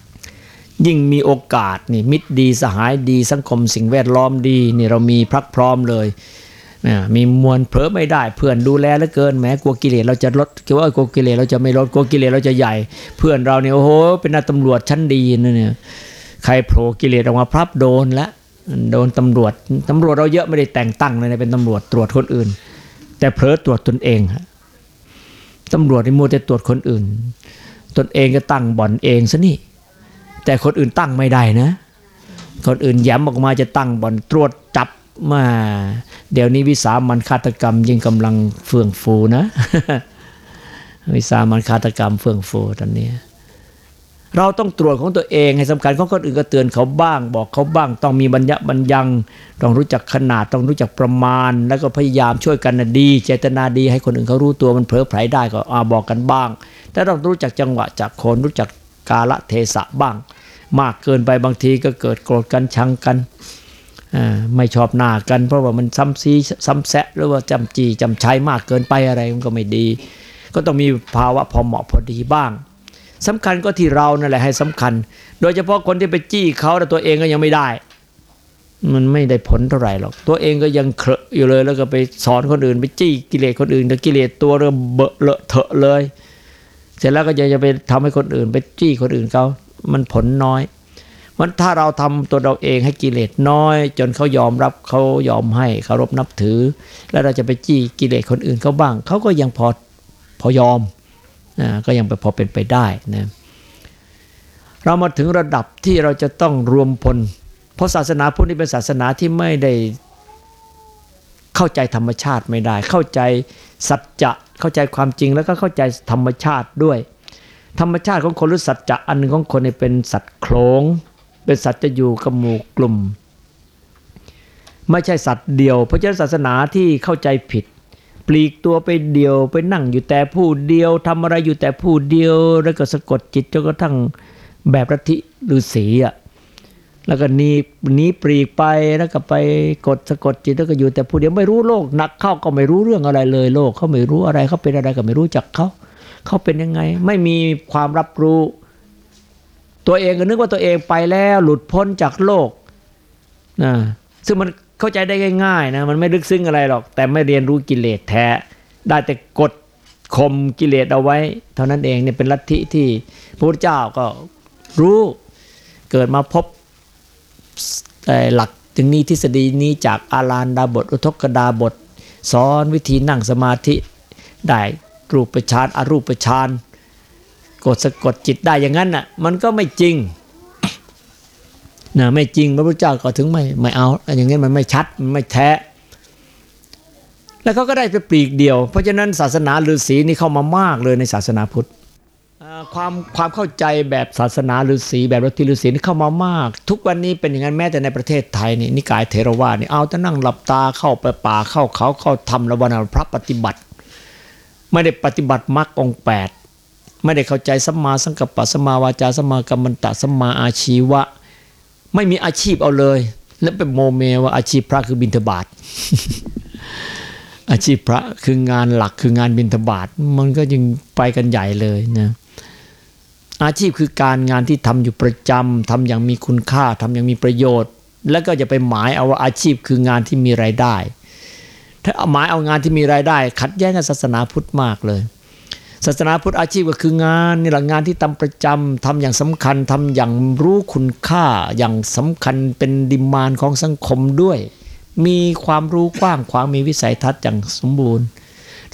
ำยิ่งมีโอกาสนี่มิตรดีสหายดีสังคมสิ่งแวดล้อมดีนี่เรามีพรักพร้อมเลยนะมีมวลเผลอไม่ได้เพื่อนดูแลเหลือเกินแม้กลัวกิเลสเราจะลดคิดว่ากลัวกิเลสเราจะไม่ลดกลัวกิเลสเราจะใหญ่ เพื่อนเราเนี่ยโอ้โหเป็นนายตำรวจชั้นดีนะเนี่ย ใครโผล่กิเลสออกมาพรับโดนแล้วโดนตำรวจตำรวจเราเยอะไม่ได้แต่งตั้งเลยเป็นตำรวจตรวจคนอื่น แต่เผลอตรวจตนเองฮะตำรวจในมัวแต่ตรวจคนอื่น ตนเองก็ตั้งบ่อนเองซะนี่ แต่คนอื่นตั้งไม่ได้นะ คนอื่นแย้มออกมาจะตั้งบ่อนตรวจจับมาเดี๋ยวนี้วิสามันฆาตกรรมยิ่งกำลังเฟื่องฟูนะ วิสามันฆาตกรรมเฟื่องฟูตอนนี้ เราต้องตรวจของตัวเองให้สำคัญของคนอื่นก็เตือนเขาบ้าง บอกเขาบ้าง ต้องมีบัญญัติบัญญังต้องรู้จักขนาดต้องรู้จักประมาณ แล้วก็พยายามช่วยกันนะดี เจตนาดีให้คนอื่นเขารู้ตัวมันเผลอไผลได้ก็อาบอกกันบ้าง แต่ต้องรู้จักจังหวะจากคนรู้จักกาละเทศะบ้าง มากเกินไปบางทีก็เกิดโกรธกันชังกันไม่ชอบหน้ากัน เพราะว่ามันซ้ำซีซ้ำแซะหรือว่าจำจีจำชัยมากเกินไปอะไรมันก็ไม่ดี ก็ต้องมีภาวะพอเหมาะพอดีบ้าง สำคัญก็ที่เรานั่นแหละให้สำคัญ โดยเฉพาะคนที่ไปจี้เขาแต่ตัวเองก็ยังไม่ได้ มันไม่ได้ผลเท่าไหร่หรอก ตัวเองก็ยังเคอะอยู่เลยแล้วก็ไปสอนคนอื่น ไปจี้กิเลสคนอื่นแต่กิเลสตัวเริ่มเบอะเลอะเถอะเลย เสร็จแล้วก็ยังจะไปทำให้คนอื่น ไปจี้คนอื่นเขามันผลน้อยมันถ้าเราทำตัวเราเองให้กิเลสน้อย จนเขายอมรับเขายอมให้เคารพนับถือ แล้วเราจะไปจี้กิเลสคนอื่นเขาบ้างเขาก็ยังพอพอยอม นะก็ยังไปพอเป็นไปได้นะเรามาถึงระดับที่เราจะต้องรวมพล เพราะศาสนาพุทธนี่เป็นศาสนาที่ไม่ได้เข้าใจธรรมชาติไม่ได้ เข้าใจสัจจะเข้าใจความจริงแล้วก็เข้าใจธรรมชาติด้วย ธรรมชาติของคนหรือสัจจะอันหนึ่งของคนนี่เป็นสัตว์โคลงเป็นสัตว์จะอยู่กับหมู่กลุ่ม ไม่ใช่สัตว์เดียว เพราะฉะนั้นศาสนาที่เข้าใจผิด ปลีกตัวไปเดียวไปนั่งอยู่แต่ผู้เดียวทำอะไรอยู่แต่ผู้เดียว แล้วก็สะกดจิตจนกระทั่งแบบรัทิฤาษีอะแล้วก็หนีหนีปรีกไปแล้วก็ไปกดสะกดจิตแล้วก็อยู่แต่ผู้เดียวไม่รู้โลกหนักเข้าก็ไม่รู้เรื่องอะไรเลยโลกเขาไม่รู้อะไรเขาเป็นอะไรก็ไม่รู้จักเขาเขาเป็นยังไง ไม่มีความรับรู้ ตัวเองก็นึกว่าตัวเองไปแล้วหลุดพ้นจากโลกนะซึ่งมัน เข้าใจได้ง่ายๆนะมันไม่ลึกซึ้งอะไรหรอก แต่ไม่เรียนรู้กิเลสแท้ ได้แต่กดข่มกิเลสเอาไว้ เท่านั้นเองเนี่ยเป็นลัทธิที่พระพุทธเจ้าก็รู้เกิดมาพบแต่หลักถึงนี้ทฤษฎีนี้จากอาลานดาบท อุทกดาบท สอนวิธีนั่งสมาธิได้รูปฌานอรูปฌานกดสะกดจิตได้อย่างนั้นน่ะมันก็ไม่จริง นะไม่จริงพระพุทธเจ้าก็ถึงไม่ไม่เอา อย่างนี้มันไม่ชัดมันไม่แท้ แล้วเขาก็ได้ไปปลีกเดียว เพราะฉะนั้นศาสนาฤาษีนี่เข้ามามากเลยในศาสนาพุทธความความเข้าใจแบบศาสนาฤาษีแบบลัทธิฤาษีนี่เข้ามามาก ทุกวันนี้เป็นอย่างนั้นแม้แต่ในประเทศไทยนี่นิกายเทรวาสนี่เอาแต่นั่งหลับตาเข้าไปป่าเข้าเขาเข้าทำระวันพระปฏิบัติ ไม่ได้ปฏิบัติมรรคองแปดไม่ได้เข้าใจสัมมาสังกัปปะสัมมาวาจาสัมมากัมมันตะสัมมาอาชีวะ ไม่มีอาชีพเอาเลย แล้วเป็นโมเมว่าอาชีพพระคือบิณฑบาตอาชีพพระคืองานหลักคืองานบิณฑบาตมันก็ยังไปกันใหญ่เลยนะอาชีพคือการงานที่ทำอยู่ประจำทำอย่างมีคุณค่าทำอย่างมีประโยชน์ แล้วก็จะไปหมายเอาว่าอาชีพคืองานที่มีรายได้ ถ้าเอาหมายเอางานที่มีรายได้ ขัดแย้งกับศาสนาพุทธมากเลย ศาสนาพุทธอาชีพก็คืองานนี่แหละงานที่ทำประจำทำอย่างสำคัญทำอย่างรู้คุณค่าอย่างสำคัญเป็นดิมานของสังคมด้วย มีความรู้กว้างขวางมีวิสัยทัศน์อย่างสมบูรณ์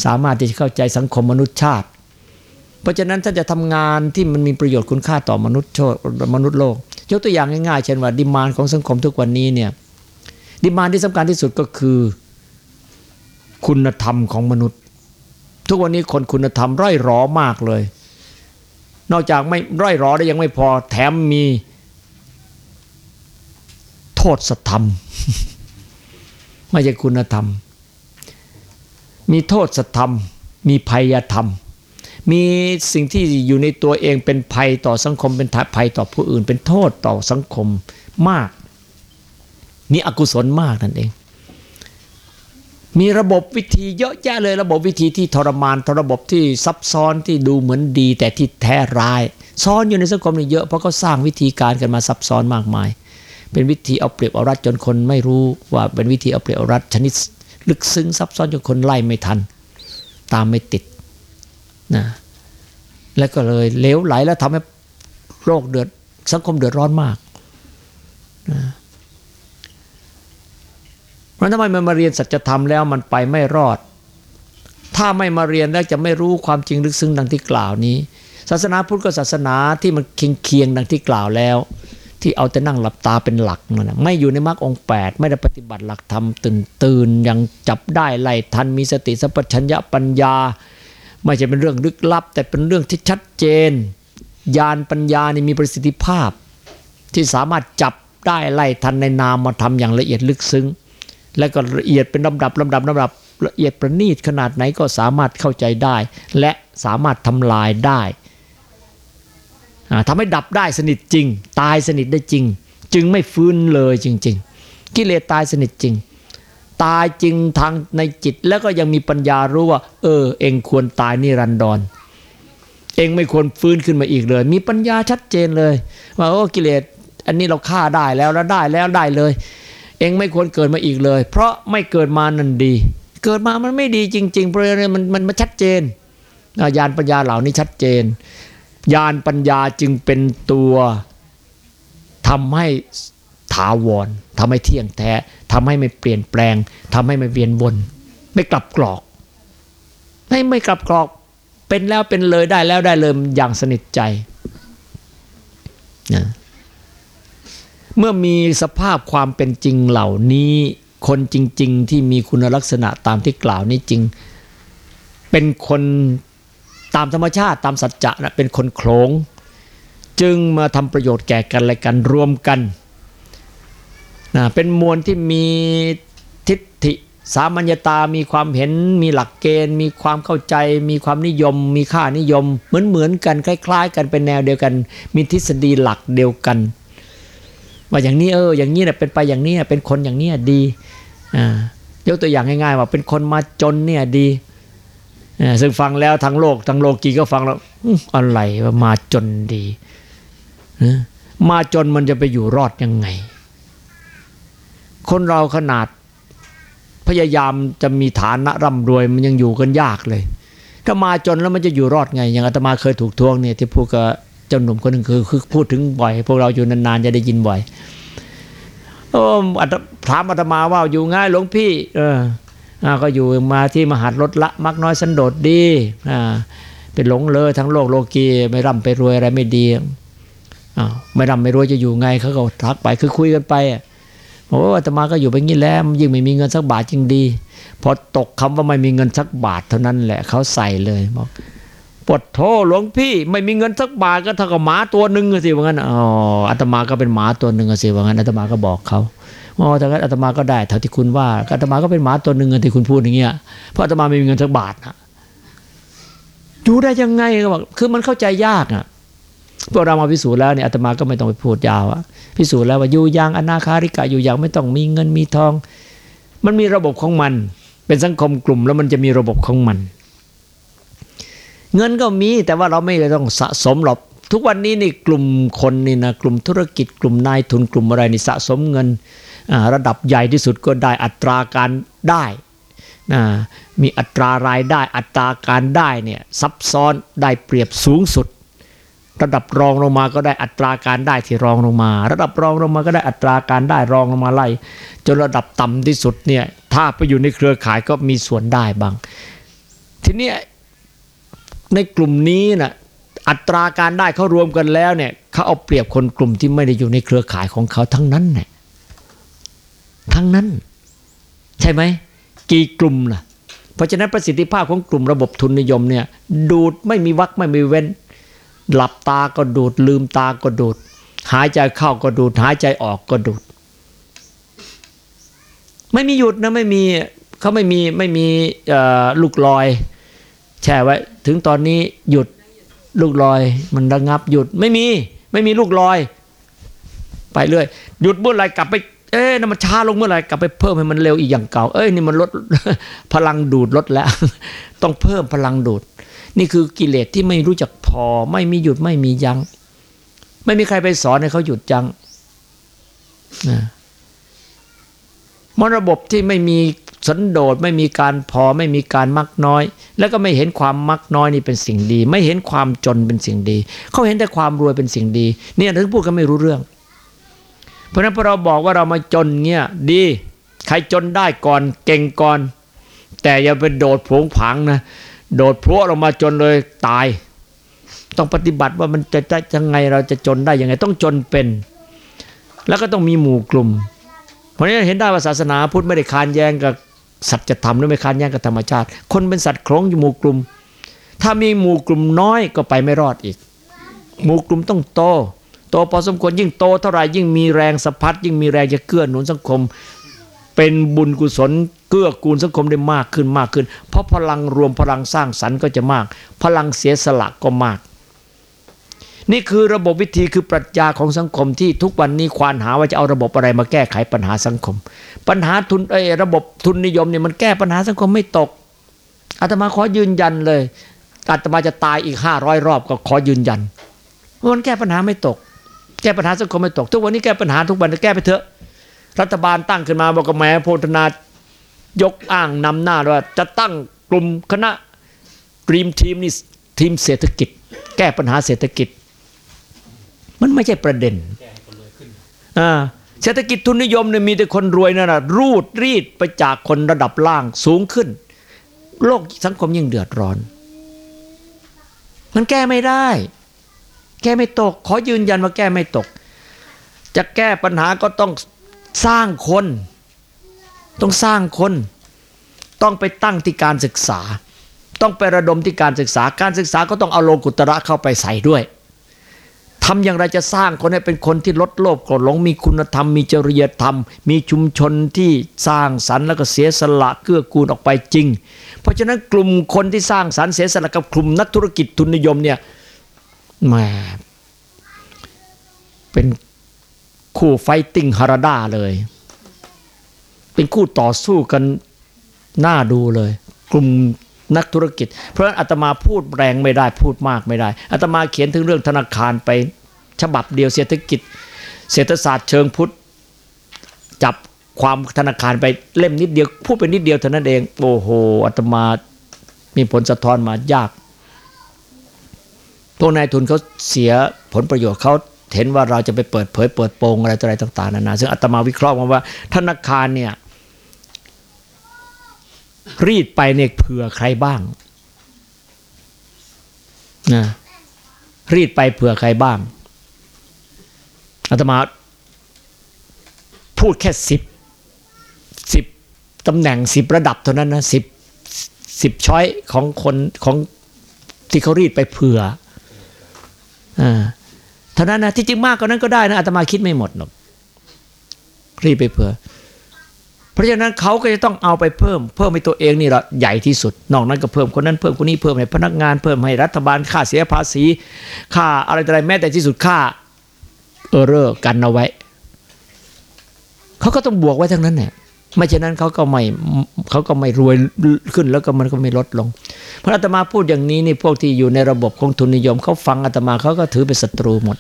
สามารถที่จะเข้าใจสังคมมนุษยชาติ เพราะฉะนั้นถ้าจะทำงานที่มันมีประโยชน์คุณค่าต่อมนุษย์โชมนุษย์โลก ยกตัวอย่างง่ายๆ เช่นว่าดิมานของสังคมทุกวันนี้เนี่ยดิมานที่สำคัญที่สุดก็คือ คุณธรรมของมนุษย์ ทุกวันนี้คนคุณธรรมร่อยรอมากเลย นอกจากไม่ร่อยรอได้ยังไม่พอ แถมมีโทษสธรรม ไม่ใช่คุณธรรม มีโทษสธรรม มีภัยธรรม มีสิ่งที่อยู่ในตัวเองเป็นภัยต่อสังคมเป็นภัยต่อผู้อื่น เป็นโทษต่อสังคมมาก มีอกุศลมากนั่นเอง มีระบบวิธีเยอะแยะเลยระบบวิธีที่ทรมานระบบที่ซับซ้อนที่ดูเหมือนดี แต่ที่แท้ร้ายซ้อนอยู่ในสังคมนี่เยอะเพราะเขาสร้างวิธีการกันมาซับซ้อนมากมาย เป็นวิธีเอาเปรียบเอารัดจนคนไม่รู้ว่าเป็นวิธีเอาเปรียบเอารัดชนิดลึกซึ้งซับซ้อนจนคนไล่ไม่ทัน ตามไม่ติดนะแล้วก็เลยเลวไหลแล้วทำให้โรคเดือดสังคมเดือดร้อนมากนะ เพราะทำไมมันมาเรียนสัจธรรมแล้วมันไปไม่รอด ถ้าไม่มาเรียนแล้วจะไม่รู้ความจริงลึกซึ้งดังที่กล่าวนี้ ศาสนาพุทธก็ศาสนาที่มันเคียงเคียงดังที่กล่าวแล้ว ที่เอาแต่นั่งหลับตาเป็นหลักนั่นนะไม่อยู่ในมรรคองค์แปดไม่ได้ปฏิบัติหลักธรรมตื่นตื่นยังจับได้ไล่ทันมีสติสัพพัญญะปัญญา ไม่ใช่เป็นเรื่องลึกลับ แต่เป็นเรื่องที่ชัดเจนญาณปัญญานี่มีประสิทธิภาพ ที่สามารถจับได้ไล่ทันในนามมาทำอย่างละเอียดลึกซึ้ง และก็ละเอียดเป็นลำดับลำดับลำดับละเอียดประณีตขนาดไหนก็สามารถเข้าใจได้ และสามารถทำลายได้ทำให้ดับได้สนิทจริง ตายสนิทได้จริง จึงไม่ฟื้นเลยจริง ๆ กิเลสตายสนิทจริง ตายจริงทางในจิตแล้วก็ยังมีปัญญารู้ว่า เออ เองควรตายนิรันดรเองไม่ควรฟื้นขึ้นมาอีกเลย มีปัญญาชัดเจนเลย ว่าโอ้กิเลสอันนี้เราฆ่าได้แล้วแล้วได้แล้วได้เลย เองไม่ควรเกิดมาอีกเลย เพราะไม่เกิดมานั่นดี เกิดมามันไม่ดีจริง ๆ เพราะอะไรมันมันมันชัดเจนญาณปัญญาเหล่านี้ชัดเจนญาณปัญญาจึงเป็นตัวทำให้ถาวรทำให้เที่ยงแท้ทำให้ไม่เปลี่ยนแปลงทำให้ไม่เวียนวน ไม่กลับกรอก ไม่ไม่กลับกรอก เป็นแล้วเป็นเลยได้แล้วได้เลยอย่างสนิทใจนะ เมื่อมีสภาพความเป็นจริงเหล่านี้ คนจริง ๆ ที่มีคุณลักษณะตามที่กล่าวนี้จริง เป็นคนตามธรรมชาติตามสัจจะนะเป็นคนโขลงจึงมาทำประโยชน์แก่กันและกันรวมกันนะเป็นมวลที่มีทิฏฐิสามัญญตา มีความเห็น มีหลักเกณฑ์ มีความเข้าใจ มีความนิยม มีค่านิยม เหมือนเหมือนกันคล้าย ๆ กันเป็นแนวเดียวกัน มีทฤษฎีหลักเดียวกัน ว่าอย่างนี้เอออย่างนี้เนี่ยเป็นไปอย่างนี้เป็นคนอย่างนี้ดีอ่ายกตัวอย่างง่ายๆว่าเป็นคนมาจนเนี่ยดีซึ่งฟังแล้วทั้งโลกทั้งโลกีก็ฟังแล้วอะไรว่ามาจนดีมาจนมันจะไปอยู่รอดยังไง คนเราขนาดพยายามจะมีฐานะร่ำรวยมันยังอยู่กันยากเลย ถ้ามาจนแล้วมันจะอยู่รอดไง อย่างอาตมาเคยถูกทวงเนี่ยที่พูดกับ จ้าหนุ่มคนหนึ่งคือคือพูดถึงบ่อย พวกเราอยู่นานๆจะได้ยินบ่อยโอ้ถามอาตมาว่าอยู่ง่ายหลวงพี่ เออก็อยู่มาที่มหาดลดละมักน้อยสันโดษดีอ่าเป็นหลงเลยทั้งโลกโลกีไม่ร่ำไปรวยอะไรไม่ดีอ้าวไม่ร่ำไม่รวยจะอยู่ไงเขาก็ทักไปคือคุยกันไปอะบอกว่าอาตมาก็อยู่ไปงี้แล้วยิ่งไม่มีเงินสักบาทยิ่งดี พอตกคำว่าไม่มีเงินสักบาทเท่านั้นแหละเขาใส่เลยบอก ปวดโทหลวงพี่ไม่มีเงินสักบาทก็เท่ากับหมาตัวหนึ่งสิว่างั้นอ๋ออาตมาก็เป็นหมาตัวหนึ่งสิว่างั้นอาตมาก็บอกเขาอ๋อแต่ก็อาตมาก็ได้เท่าที่คุณว่าอาตมาก็เป็นหมาตัวหนึ่งที่คุณพูดอย่างเงี้ยเพราะอาตมาไม่มีเงินสักบาทนะอยู่ได้ยังไงก็บอกคือมันเข้าใจยากอะพวกเรามาพิสูจน์แล้วเนี่ยอาตมาก็ไม่ต้องไปพูดยาวอะพิสูจน์แล้วว่าอยู่อย่างอนาคาริกะอยู่อย่างไม่ต้องมีเงินมีทอง มันมีระบบของมัน เป็นสังคมกลุ่มแล้วมันจะมีระบบของมัน เงินก็มีแต่ว่าเราไม่ต้องสะสมหรอกทุกวันนี้นี่กลุ่มคนนี่นะกลุ่มธุรกิจกลุ่มนายทุนกลุ่มอะไรนี่สะสมเงินระดับใหญ่ที่สุดก็ได้อัตราการได้นะมีอัตรารายได้อัตราการได้เนี่ยซับซ้อนได้เปรียบสูงสุด ระดับรองลงมาก็ได้อัตราการได้ที่รองลงมา ระดับรองลงมาก็ได้อัตราการได้รองลงมาไล่จนระดับต่ำที่สุดเนี่ยถ้าไปอยู่ในเครือข่ายก็มีส่วนได้บาง ทีนี้ ในกลุ่มนี้นะ่ะอัตราการได้เขารวมกันแล้วเนี่ยเขาเอาเปรียบคนกลุ่มที่ไม่ได้อยู่ในเครือข่ายของเขาทั้งนั้นเนี่ยทั้งนั้น ใช่ไหมกี่กลุ่มล่ะ เพราะฉะนั้นประสิทธิภาพของกลุ่มระบบทุนนิยมเนี่ยดูดไม่มีวักไม่มีเว้น หลับตาก็ดูด ลืมตาก็ดูด หายใจเข้าก็ดูด หายใจออกก็ดูด ไม่มีหยุดนะไม่มีเขาไม่มีไม่มีลูกลอย แช่ไว้ ถึงตอนนี้หยุดลูกลอย มันระงับหยุดไม่มี ไม่มีลูกลอย ไปเรื่อย หยุดเมื่อไรกลับไปเอ๊ะน้ำมันช้าลงเมื่อไหร่กลับไปเพิ่มให้มันเร็วอีกอย่างเก่า เอ้ยนี่มันลดพลังดูดลดแล้ว ต้องเพิ่มพลังดูด นี่คือกิเลสที่ไม่รู้จักพอ ไม่มีหยุดไม่มียัง้ง ไม่มีใครไปสอนให้เขาหยุดยัง้งนะมันระบบที่ไม่มี สันโดษไม่มีการพอไม่มีการมักน้อย แล้วก็ไม่เห็นความมักน้อยนี่เป็นสิ่งดี ไม่เห็นความจนเป็นสิ่งดี เขาเห็นแต่ความรวยเป็นสิ่งดีเนี่ยถึงพูดกันไม่รู้เรื่อง เพราะนั้นพอเราบอกว่าเรามาจนเงี้ยดี ใครจนได้ก่อนเก่งก่อน แต่อย่าไปโดดผงผางนะโดดพรวเรามาจนเลยตาย ต้องปฏิบัติว่ามันจะได้ยังไงเราจะจนได้ยังไงต้องจนเป็น แล้วก็ต้องมีหมู่กลุ่ม เพราะนี้เห็นได้ว่าศาสนาพุทธไม่ได้คานแย้งกับ สัจธรรมหรือไม่คานแย้งกับธรรมชาติ คนเป็นสัตว์โครงอยู่หมู่กลุ่ม ถ้ามีหมู่กลุ่มน้อยก็ไปไม่รอดอีก หมู่กลุ่มต้องโต โตพอสมควรยิ่งโตเท่าไหร่ยิ่งมีแรงสะพัดยิ่งมีแรงจะเกื้อหนุนสังคม เป็นบุญกุศลเกื้อกูลสังคมได้มากขึ้นมากขึ้น เพราะพลังรวมพลังสร้างสรรค์ก็จะมาก พลังเสียสละก็มาก นี่คือระบบวิธีคือปรัชญาของสังคมที่ทุกวันนี้ควานหาว่าจะเอาระบบอะไรมาแก้ไขปัญหาสังคม ปัญหาทุนไอ้ระบบทุนนิยมเนี่ยมันแก้ปัญหาสังคมไม่ตกอาตมาขอยืนยันเลยอาตมาจะตายอีกห้าร้อยรอบก็ขอยืนยันมันแก้ปัญหาไม่ตก แก้ปัญหาสังคมไม่ตก ทุกวันนี้แก้ปัญหาทุกวันแก้ไปเถอะ รัฐบาลตั้งขึ้นมาบอกกับแม่โพธนายกอ้างนำหน้าว่าจะตั้งกลุ่มคณะดรีมทีมนี่ทีมเศรษฐกิจ แก้ปัญหาเศรษฐกิจ มันไม่ใช่ประเด็นเศรษฐกิจทุนนิยมเนี่ยมีแต่คนรวยนั่นแหะรูดรีดไปจากคนระดับล่างสูงขึ้น โลกสังคมยิ่งเดือดร้อน มันแก้ไม่ได้ แก้ไม่ตก ขอยืนยันว่าแก้ไม่ตก จะแก้ปัญหาก็ต้องสร้างคน ต้องสร้างคน ต้องไปตั้งที่การศึกษา ต้องไประดมที่การศึกษา การศึกษาก็ต้องเอาโลกุตระเข้าไปใส่ด้วย ทำอย่างไรจะสร้างคนให้เป็นคนที่ลดโลภโกรธหลงมีคุณธรรม มีจริยธรรม มีชุมชนที่สร้างสรรค์แล้วก็เสียสละเกื้อกูลออกไปจริง เพราะฉะนั้นกลุ่มคนที่สร้างสรรค์เสียสละกับกลุ่มนักธุรกิจทุนนิยมเนี่ยมาเป็นคู่ไฟติ้งฮาราดาเลย เป็นคู่ต่อสู้กันน่าดูเลย กลุ่ม นักธุรกิจ เพราะฉะนั้นอาตมาพูดแรงไม่ได้พูดมากไม่ได้อาตมาเขียนถึงเรื่องธนาคารไป ฉบับเดียวเศรษฐกิจ เศรษฐศาสตร์เชิงพุทธจับความธนาคารไปเล่มนิดเดียว พูดไปนิดเดียวเท่านั้นเองโอ้โหอาตมามีผลสะท้อนมายากพวกนายทุนเขาเสียผลประโยชน์เขาเห็นว่าเราจะไปเปิดเผยเปิดโปงอะไรต่ออะไรต่าง ๆนานาซึ่งอาตมาวิเคราะห์มาว่าธนาคารเนี่ย รีดไปเนี่ยเผื่อใครบ้างนะรีดไปเผื่อใครบ้างอาตมาพูดแค่สิบสิบตำแหน่งสิบระดับเท่านั้นนะสิบสิบช้อยของคนของที่เขารีดไปเผื่ออ่าเท่านั้นนะที่จริงมากกว่านั้นก็ได้นะอาตมาคิดไม่หมดหรอกรีดไปเผื่อ เพราะฉะนั้นเขาก็จะต้องเอาไปเพิ่ม เพิ่มให้ตัวเองนี่แหละใหญ่ที่สุด นอกนั้นก็เพิ่มคนนั้นเพิ่มคนนี้เพิ่มให้พนักงานเพิ่มให้รัฐบาลค่าเสียภาษีค่าอะไรต่ออะไรแม้แต่ที่สุดค่าเออเรอกันเอาไว้เขาก็ต้องบวกไว้ทั้งนั้นเนี่ยไม่เช่นนั้นเขาก็ไม่เขาก็ไม่รวยขึ้นแล้วก็มันก็ไม่ลดลง เพราะอาตมาพูดอย่างนี้นี่พวกที่อยู่ในระบบของทุนนิยมเขาฟังอาตมาเขาก็ถือเป็นศัตรูหมด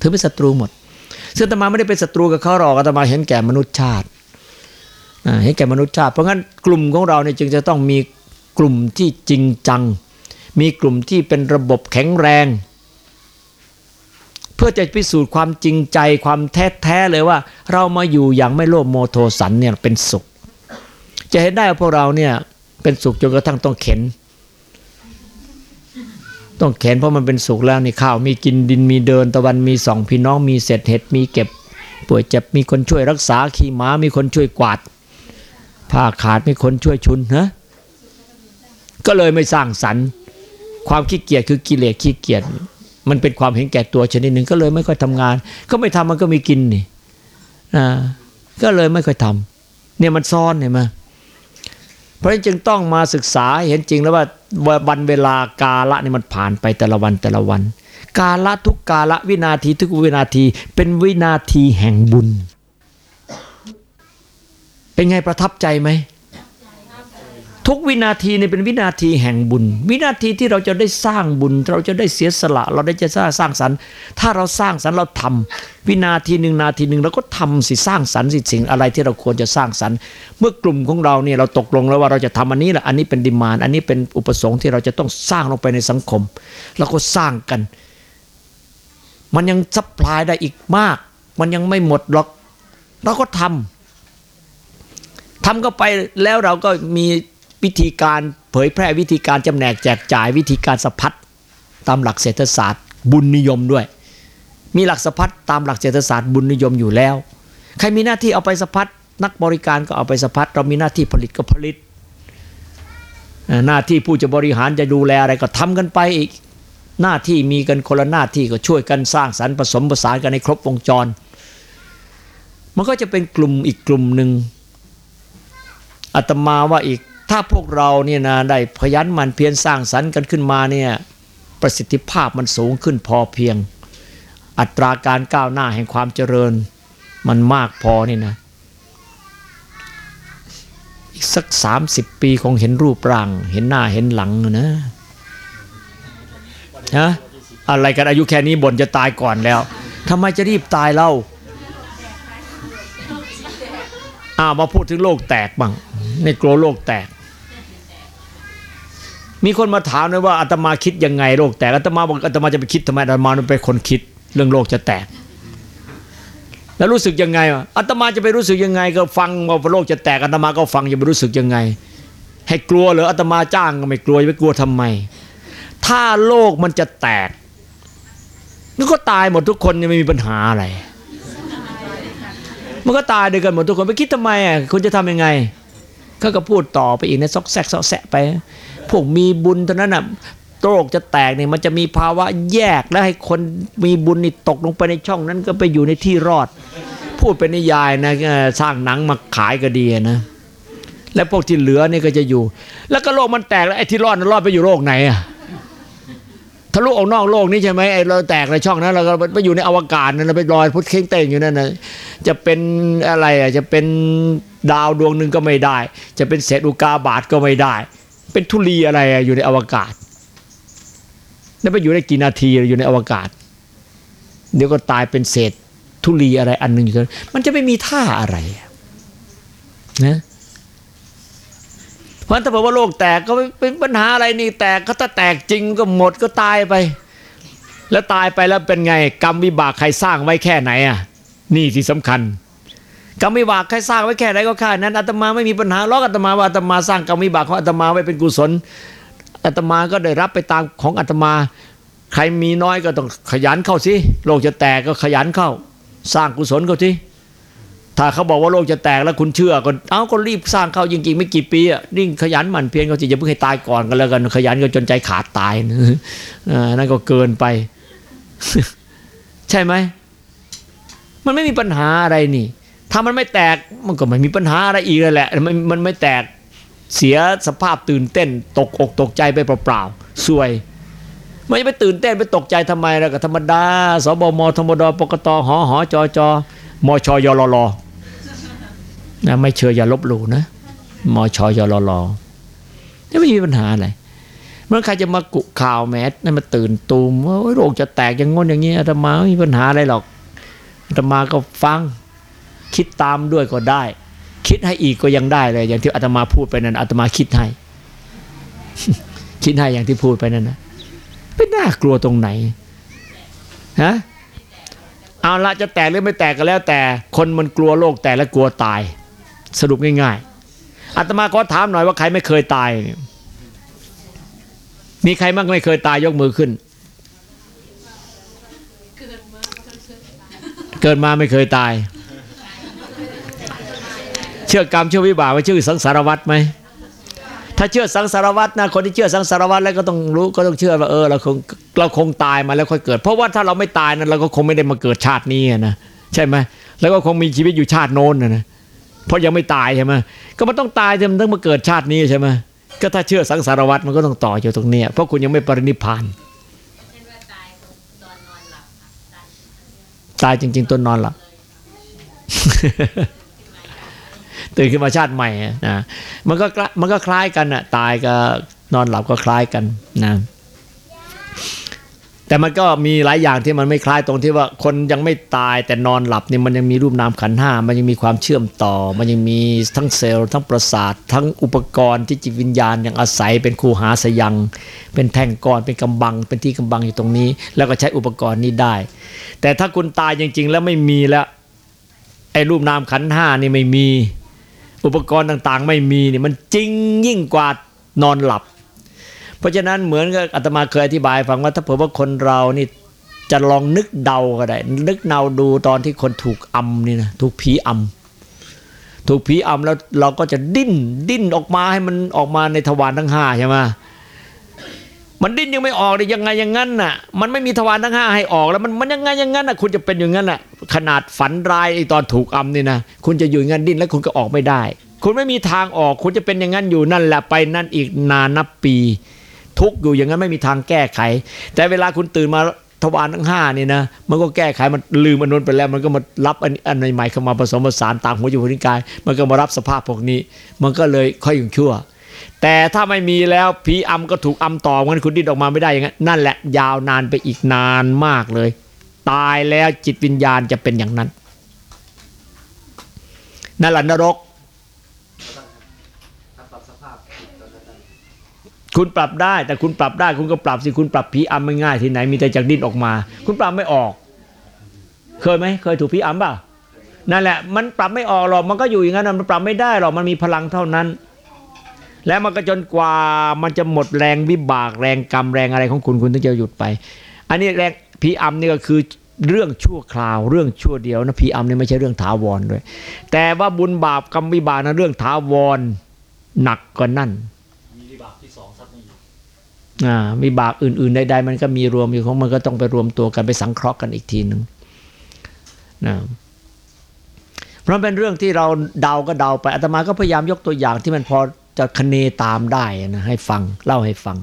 ถือเป็นศัตรูหมด ซึ่งอาตมาไม่ได้เป็นศัตรูกับเขาหรอกอาตมาเห็นแก่มนุษยชาติเห็นแก่มนุษยชาติ เพราะงั้นกลุ่มของเราเนี่ยจึงจะต้องมีกลุ่มที่จริงจัง มีกลุ่มที่เป็นระบบแข็งแรง เพื่อจะพิสูจน์ความจริงใจความแท้แท้เลยว่า เรามาอยู่อย่างไม่โลภโมโทสันเนี่ยเป็นสุข จะเห็นได้ว่าพวกเราเนี่ยเป็นสุขจนกระทั่งต้องเข็น ต้องเข็นเพราะมันเป็นสุขแล้วนี่ข้าวมีกินดินมีเดินตะวันมีสองพี่น้องมีเศษเห็ดมีเก็บป่วยเจ็บมีคนช่วยรักษาขี่ม้ามีคนช่วยกวาดผ้าขาดมีคนช่วยชุนนะก็เลยไม่สร้างสรรค์ความขี้เกียจคือกิเลสขี้เกียจมันเป็นความเห็นแก่ตัวชนิดหนึ่งก็เลยไม่ค่อยทำงาน ก็ไม่ทำมันก็มีกินนี่นะก็เลยไม่ค่อยทำเนี่ยมันซ่อนเห็นไหมเพราะฉะนั้นจึงต้องมาศึกษาเห็นจริงแล้วว่า วันเวลากาละนี่มันผ่านไปแต่ละวันแต่ละวัน กาละทุกกาละวินาทีทุกวินาทีเป็นวินาทีแห่งบุญ เป็นไงประทับใจไหม ทุกวินาทีนี่เป็นวินาทีแห่งบุญ วินาทีที่เราจะได้สร้างบุญ เราจะได้เสียสละ เราได้จะสร้างสร้างสรรค์ ถ้าเราสร้างสรรค์เราทำวินาทีหนึ่งนาทีหนึ่งเราก็ทำสิสร้างสรรค์สิสิ่งอะไรที่เราควรจะสร้างสรรค์ เมื่อกลุ่มของเราเนี่ยเราตกลงแล้วว่าเราจะทำอันนี้แหละอันนี้เป็น demand อันนี้เป็นอุปสงค์ที่เราจะต้องสร้างลงไปในสังคมเราก็สร้างกัน มันยัง supply ได้อีกมาก มันยังไม่หมดหรอก เราก็ทำทำก็ไปแล้วเราก็มี วิธีการเผยแพร่วิธีการจำแนกแจกจ่ายวิธีการสะพัดตามหลักเศรษฐศาสตร์ บุญนิยมด้วย มีหลักสะพัดตามหลักเศรษฐศาสตร์บุญนิยมอยู่แล้ว ใครมีหน้าที่เอาไปสะพัดนักบริการก็เอาไปสะพัดเรามีหน้าที่ผลิตก็ผลิต หน้าที่ผู้จะบริหารจะดูแลอะไรก็ทำกันไปอีก หน้าที่มีกันคนละหน้าที่ก็ช่วยกันสร้างสรรค์ผสมผสานกันในครบวงจร มันก็จะเป็นกลุ่มอีกกลุ่มหนึ่งอาตมาว่าอีก ถ้าพวกเราเนี่ยนะได้พยันมันเพียรสร้างสรรค์กันขึ้นมาเนี่ยประสิทธิภาพมันสูงขึ้นพอเพียง อัตราการก้าวหน้าแห่งความเจริญ มันมากพอนี่นะอีกสักสามสิบปีคงเห็นรูปร่าง เห็นหน้าเห็นหลังนะฮะอะไรกันอายุแค่นี้บ่นจะตายก่อนแล้วทำไมจะรีบตายเล่าอ้าวมาพูดถึงโลกแตกบ้างในกลัวโลกแตก มีคนมาถามเลยว่าอาตมาคิดยังไงโลกแตกอาตมาบอกอาตมาจะไปคิดทำไมอาตมาเป็นคนคิด เรื่องโลกจะแตก แล้วรู้สึกยังไงวะอาตมาจะไปรู้สึกยังไง ก็ฟังว่าโลกจะแตกอาตมาก็ฟังจะไปรู้สึกยังไง ให้กลัวเหรออาตมาจ้างก็ไม่กลัวจะไปกลัวทำไม ถ้าโลกมันจะแตกมันก็ตายหมดทุกคนยังไม่มีปัญหาอะไร มันก็ตายด้วยกันหมดทุกคนไปคิดทำไมอะคุณจะทำยังไงเขาก็พูดต่อไปอีกนะซอกแซกซอกแซะไป พวกมีบุญเท่านั้นน่ะโลกจะแตกเนี่ยมันจะมีภาวะแยกแล้วให้คนมีบุญนี่ตกลงไปในช่องนั้นก็ไปอยู่ในที่รอด พูดเป็นนิยายนะสร้างหนังมาขายก็ดีนะ แล้วพวกที่เหลือนี่ก็จะอยู่ แล้วก็โลกมันแตกแล้วไอ้ที่รอดนั้นรอดไปอยู่โลกไหนอะทะลุออกนอกโลกนี้ใช่ไหมไอ้เราแตกในช่องนั้นเราก็ไปอยู่ในอวกาศนั่นเราไปลอยพุทธเข่งเต่งอยู่นั่นนะจะเป็นอะไรอะจะเป็นดาวดวงหนึ่งก็ไม่ได้ จะเป็นเศษอุกาบาตก็ไม่ได้ เป็นทุลีอะไรอยู่ในอวกาศ แล้วไปอยู่ได้กี่นาทีอยู่ในอวกาศ เดี๋ยวก็ตายเป็นเศษทุลีอะไรอันหนึ่งอยู่ตรงนั้นมันจะไม่มีท่าอะไรนะเพราะฉะนั้นถ้าบอกว่าโลกแตกก็เป็นปัญหาอะไรนี่แตกก็ถ้าแตกจริงก็หมดก็ตายไป แล้วตายไปแล้วเป็นไง กรรมวิบากใครสร้างไว้แค่ไหนอะ นี่ที่สำคัญ กรรมวิบากใครสร้างไว้แค่ไหนก็แค่นั้นอาตมาไม่มีปัญหาล้อกอาตมาว่าอาตมาสร้างกรรมวิบากของอาตมาไว้เป็นกุศลอาตมาก็ได้รับไปตามของอาตมา ใครมีน้อยก็ต้องขยันเข้าสิโลกจะแตกก็ขยันเข้า สร้างกุศลเขาสิถ้าเขาบอกว่าโลกจะแตกแล้วคุณเชื่อก็เอ้าก็รีบสร้างเข้าจริงๆไม่กี่ปีอะริ่งขยันหมั่นเพียรเขาสิอย่าเพิ่งให้ตายก่อนกันแล้วกันขยันก็จนใจขาดตายนนั่นก็เกินไป ใช่ไหมมันไม่มีปัญหาอะไรนี่ ถ้ามันไม่แตกมันก็ไม่มีปัญหาอะไรอีกแล้วแหละมันมันไม่แตกเสียสภาพตื่นเต้น ตกอกตกใจไปเปล่าๆสวยไม่ไปตื่นเต้นไปตกใจทำไมล่ะก็ธรรมดาสบมธรรมดปกตหอหอจอจอมชยลลนะไม่เชื่ออย่าลบหลู่นะมชยลลนี่ไม่มีปัญหาอะไรเมื่อใครจะมากุข่าวแมสนั่นมาตื่นตูมว่าโรคจะแตกอย่างงนอย่างนี้อาตมาไม่มีปัญหาอะไรหรอกอาตมาก็ฟัง คิดตามด้วยก็ได้ คิดให้อีกก็ยังได้เลย อย่างที่อาตมาพูดไปนั้นอาตมาคิดให้ คิดให้อย่างที่พูดไปนั่นนะไม่น่ากลัวตรงไหนฮะเอาละจะแตกหรือไม่แตกก็แล้วแต่ คนมันกลัวโรคแตกและกลัวตาย สรุปง่ายๆอาตมาขอถามหน่อยว่าใครไม่เคยตายเนี่ยมีใครบ้างไม่เคยตายยกมือขึ้น เกิดมาไม่เคยตายเชื่อกรรมเชื่อวิบากว่าชื่อสังสารวัตรไหมถ้าเชื่อสังสารวัตรนะคนที่เชื่อสังสารวัตรแล้วก็ต้องรู้ก็ต้องเชื่อว่าเออเราคงเราคงตายมาแล้วค่อยเกิด เพราะว่าถ้าเราไม่ตายนั้นเราก็คงไม่ได้มาเกิดชาตินี้นะใช่ไหมแล้วก็คงมีชีวิตอยู่ชาติโน้นนะนะเพราะยังไม่ตายใช่ไหมก็มันต้องตายจนต้องมาเกิดชาตินี้ใช่ไหมก็ถ้าเชื่อสังสารวัตรมันก็ต้องต่ออยู่ตรงเนี้ยเพราะคุณยังไม่ปรินิพพานเช่นว่าตายตอนนอนหลับค่ะตายตายจริง ๆต้นนอนหลับ ตื่นขึ้นมาชาติใหม่นะมันก็มันก็คล้ายกันอะตายกับนอนหลับก็คล้ายกันนะแต่มันก็มีหลายอย่างที่มันไม่คล้ายตรงที่ว่าคนยังไม่ตายแต่นอนหลับเนี่ยมันยังมีรูปนามขันห้ามันยังมีความเชื่อมต่อ มันยังมีทั้งเซลล์ทั้งประสาท ทั้งอุปกรณ์ที่จิตวิญญาณยังอาศัยเป็นคูหาสยัง เป็นแท่งก้อนเป็นกำบัง เป็นที่กำบังอยู่ตรงนี้ แล้วก็ใช้อุปกรณ์นี้ได้ แต่ถ้าคุณตายจริง ๆ แล้วไม่มีแล้วไอ้รูปนามขันห้านี่ไม่มี อุปกรณ์ต่างๆ ไม่มีนี่มันจริงยิ่งกว่านอนหลับ เพราะฉะนั้นเหมือนกับอาตมาเคยอธิบายฟังว่าถ้าเผื่อว่าคนเรานี่จะลองนึกเดาก็ได้ นึกเนาดูตอนที่คนถูกอำนี่นะถูกผีอำถูกผีอำแล้วเราก็จะดิ้นดิ้นออกมาให้มันออกมาในทวารทั้งห้าใช่ไหม มันดิ้นยังไม่ออกเลยยังไงอย่างนั้นน่ะ มันไม่มีทวารทั้งห้าให้ออกแล้วมันมันยังไงอย่างนั้นน่ะ คุณจะเป็นอย่างนั้นน่ะ ขนาดฝันร้ายไอ้ตอนถูกอำนี่นะคุณจะอยู่อย่างนั้นดิ้นแล้วคุณก็ออกไม่ได้ คุณไม่มีทางออก คุณจะเป็นอย่างนั้นอยู่นั่นแหละไปนั่นอีกนานนับปี ทุกอยู่อย่างนั้นไม่มีทางแก้ไข แต่เวลาคุณตื่นมาทวารทั้งห้านี่นะมันก็แก้ไขมันลืมอนนุนไปแล้ว มันก็มารับอันอันใหม่เข้ามาผสมผสานตามหัวใจหัวใจกาย มันก็มารับสภาพพวกนี้ มันก็เลยค่อยยังชั่ว แต่ถ้าไม่มีแล้วผีอำก็ถูกอำต่อเงั้นคุณดิ้นออกมาไม่ได้อย่างนั้นนั่นแหละยาวนานไปอีกนานมากเลย ตายแล้วจิตวิญญาณจะเป็นอย่างนั้นนั่นแหละนรก คุณปรับได้แต่คุณปรับได้คุณก็ปรับสิคุณปรับผีอำไม่ง่ายที่ไหนมีแต่จากดิ้นออกมา คุณปรับไม่ออก เคยไหมเคยถูกผีอำเปล่านั่นแหละมันปรับไม่ออกหรอกมันก็อยู่อย่างนั้นมันปรับไม่ได้หรอกมันมีพลังเท่านั้น แล้วมันก็จนกว่ามันจะหมดแรงวิบากแรงกรรมแรงอะไรของคุณคุณถึงจะหยุดไป อันนี้แรงผีอำนี่ก็คือเรื่องชั่วคราว เรื่องชั่วเดียวนะผีอำนี่ไม่ใช่เรื่องถาวรด้วย แต่ว่าบุญบาปกรรมวิบากนะเรื่องถาวรหนักกว่านั่นมีวิบากที่สองซัดไม่อยู่อ่าวิบากอื่น ๆใดๆมันก็มีรวมอยู่ของมันก็ต้องไปรวมตัวกันไปสังเคราะห์กันอีกทีหนึ่งนะเพราะเป็นเรื่องที่เราเดาก็เดาไปอาตมาก็พยายามยกตัวอย่างที่มันพอ จะคเนตามได้นะให้ฟังเล่าให้ฟัง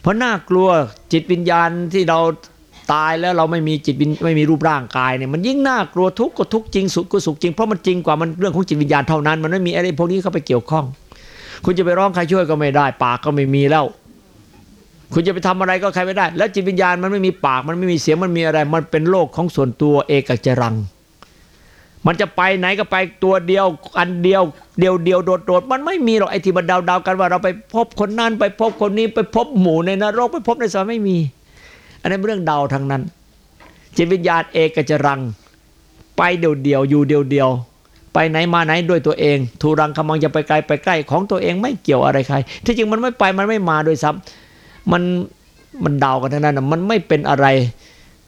เพราะน่ากลัวจิตวิญญาณที่เราตายแล้วเราไม่มีจิตวิญไม่มีรูปร่างกายเนี่ยมันยิ่งน่ากลัวทุกข์ก็ทุกข์จริงสุขก็สุขจริง เพราะมันจริงกว่ามันเรื่องของจิตวิญญาณเท่านั้น มันไม่มีอะไรพวกนี้เข้าไปเกี่ยวข้อง คุณจะไปร้องใครช่วยก็ไม่ได้ ปากก็ไม่มีแล้ว คุณจะไปทำอะไรก็ใครไม่ได้ แล้วจิตวิญญาณมันไม่มีปากมันไม่มีเสียงมันมีอะไร มันเป็นโลกของส่วนตัวเอกจรัง มันจะไปไหนก็ไปตัวเดียวอันเดียว เดียวเดียวโดดโดดมันไม่มีหรอกไอ้ที่มันเดาเดากันว่าเราไปพบคนนั้นไปพบคนนี้ไปพบหมู่ในนรกไปพบในสวรรค์ไม่มี อันนั้นเรื่องเดาทั้งนั้น จิตวิญญาณเอกจรัง ไปเดียวเดียวอยู่เดียวเดียวไปไหนมาไหนด้วยตัวเองทูรังคำมังจะไปไกลไปใกล้ของตัวเองไม่เกี่ยวอะไรใคร ที่จริงมันไม่ไปมันไม่มาโดยซ้ำมันมันเดากันทั้งนั้นนะมันไม่เป็นอะไร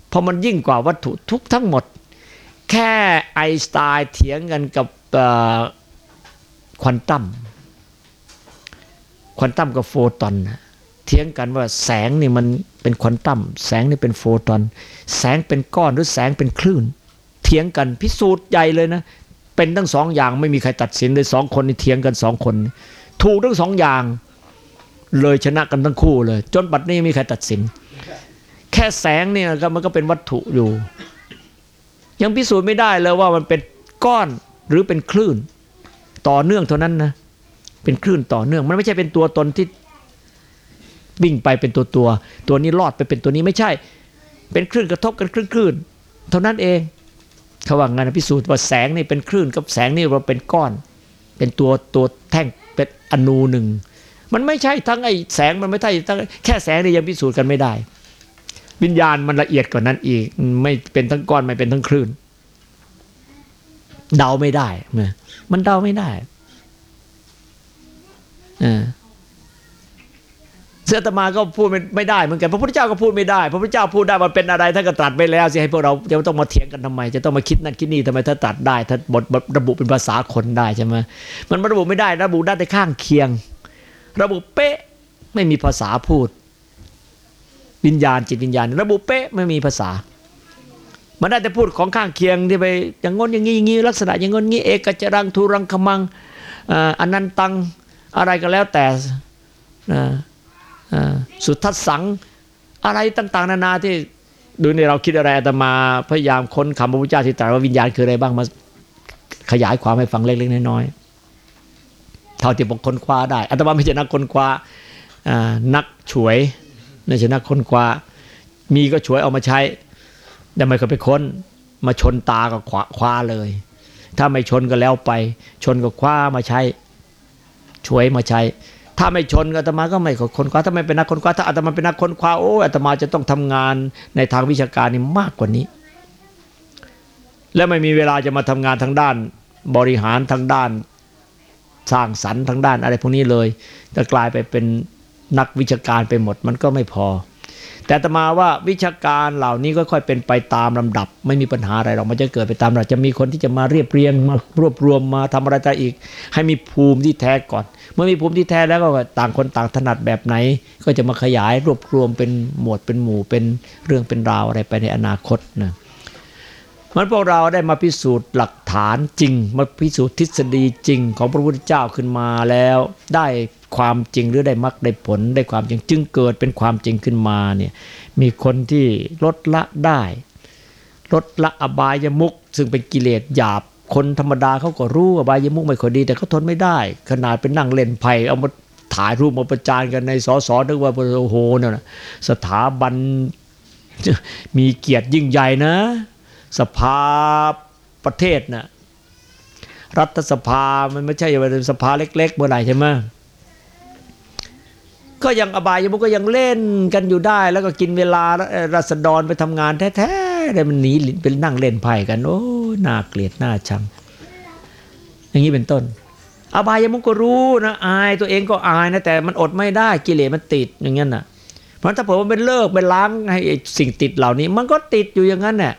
เพราะมันยิ่งกว่าวัตถุทุกทั้งหมด แค่ไอน์สไตน์เถียงกันกับควอนตัมควอนตัมกับโฟตอนเถียงกันว่าแสงนี่มันเป็นควอนตัมแสงนี่เป็นโฟตอน แสงเป็นก้อนหรือแสงเป็นคลื่น เถียงกันพิสูจน์ใหญ่เลยนะ เป็นทั้งสองอย่างไม่มีใครตัดสินเลยสองคนนี่เถียงกันสองคน ถูกทั้งสองอย่าง เลยชนะกันทั้งคู่เลย จนบัดนี้ไม่มีใครตัดสิน แค่แสงเนี่ยก็มันก็เป็นวัตถุอยู่ ยังพิสูจน์ไม่ได้เลยว่ามันเป็นก้อนหรือเป็นคลื่น ต่อเนื่องเท่านั้นนะ เป็นคลื่นต่อเนื่องมันไม่ใช่เป็นตัวตนที่วิ่งไปเป็นตัวตัว ตัวนี้รอดไปเป็นตัวนี้ไม่ใช่ เป็นคลื่นกระทบกันคลื่นคลื่นๆเท่านั้นเองเขาว่างั้นพิสูจน์ว่าแสงนี่เป็นคลื่นกับแสงนี่เราเป็นก้อน เป็นตัวตัวแท่งเป็นอนูหนึ่งมันไม่ใช่ทั้งไอ้แสงมันไม่ใช่ทั้งแค่แสงนี่ยังพิสูจน์กันไม่ได้ วิญญาณมันละเอียดกว่านั้นอีก ไม่เป็นทั้งก้อนไม่เป็นทั้งคลื่น เดาไม่ได้นะมันเดาไม่ได้เออเสื้อตมาก็พูดไม่ได้เหมือนกันพระพุทธเจ้าก็พูดไม่ได้ พระพุทธเจ้าพูดได้มันเป็นอะไรท่านก็ตรัสไปแล้วสิให้พวกเราจะต้องมาเถียงกันทำไม จะต้องมาคิดนั่นคิดนี่ทำไมถ้าตรัสได้ถ้าบทบทระบุเป็นภาษาคนได้ใช่ไหมมันระบุไม่ได้ระบุได้แต่ข้างเคียง ระบุเป๊ะไม่มีภาษาพูด วิญญาณจิตวิญญาณ ระบุเป๊ะไม่มีภาษา มันได้แต่พูดของข้างเคียงที่ไปอย่างงนอย่างงี้อย่างงี้ลักษณะอย่างงนงี้เอกจรังทูรังคมังอ่าอนันตังอะไรก็แล้วแต่สุทัศสังอะไรต่าง ๆ นานาที่ดูในเราคิดอะไรอาตมาพยายามค้นคำพระพุทธเจ้าที่ตรัสว่าวิญญาณคืออะไรบ้างมาขยายความให้ฟังเล็กๆน้อยๆเท่าที่ผมค้นคว้าได้อาตมาไม่ใช่นักค้นคว้าอ่านักฉวย ไม่ใช่นักค้นคว้า มีก็ฉวยเอามาใช้ แต่ไม่เคยไปค้น มาชนตาก็ขวาคว้าเลย ถ้าไม่ชนก็แล้วไป ชนก็คว้ามาใช้ ช่วยมาใช้ ถ้าไม่ชนก็อาตมาก็ไม่ค้นคว้า ถ้าไม่เป็นนักค้นคว้า ถ้าอาตมาเป็นนักค้นคว้า โอ้อาตมาจะต้องทำงานในทางวิชาการนี่มากกว่านี้ และไม่มีเวลาจะมาทำงานทางด้านบริหารทางด้านสร้างสรรค์ทางด้านอะไรพวกนี้เลยจะกลายไปเป็น นักวิชาการไปหมดมันก็ไม่พอ แต่ตมาว่าวิชาการเหล่านี้ก็ค่อยเป็นไปตามลำดับ ไม่มีปัญหาอะไรหรอกมันจะเกิดไปตามลำดับจะมีคนที่จะมาเรียบเรียงมารวบรวมมาทำอะไรต่อีก ให้มีภูมิที่แท้ก่อน เมื่อมีภูมิที่แท้แล้วก็ต่างคนต่างถนัดแบบไหน ก็จะมาขยายรวบรวมเป็นหมวดเป็นหมู่เป็นเรื่องเป็นราวอะไรไปในอนาคตนะ มันพวกเราได้มาพิสูจน์หลักฐานจริง มาพิสูจน์ทฤษฎีจริงของพระพุทธเจ้าขึ้นมาแล้ว ได้ความจริงหรือได้มรรคได้ผลได้ความจริงจึงเกิดเป็นความจริงขึ้นมาเนี่ยมีคนที่ลดละได้ ลดละอบายมุกซึ่งเป็นกิเลสหยาบคนธรรมดาเขาก็รู้อบายมุกไม่ค่อยดี แต่เขาทนไม่ได้ ขนาดเป็นนั่งเล่นไพ่เอามาถ่ายรูปมาประจานกันในสอสอนึกว่าโอ้โหเนี่ยนสถาบันมีเกียรติยิ่งใหญ่นะ สภาประเทศนะ่ะรัฐสภา มันไม่ใช่เป็นสภาเล็ก ๆ เมื่อไหร่ใช่ไหมก็ยังอบายยมุกก็ยังเล่นกันอยู่ได้ แล้วก็กินเวลารัษฎรไปทำงานแท้ๆได้มันหนีเป็นนั่งเล่นไพ่กัน โอ้น่าเกลียดน่าชัง อย่างนี้เป็นต้น อบายยมุกก็รู้นะอายตัวเองก็อายนะแต่มันอดไม่ได้กิเลสมันติดอย่างนั้นน่ะ เพราะถ้าผมว่าเป็นเลิกเป็นล้างให้สิ่งติดเหล่านี้ มันก็ติดอยู่อย่างนั้นแหละ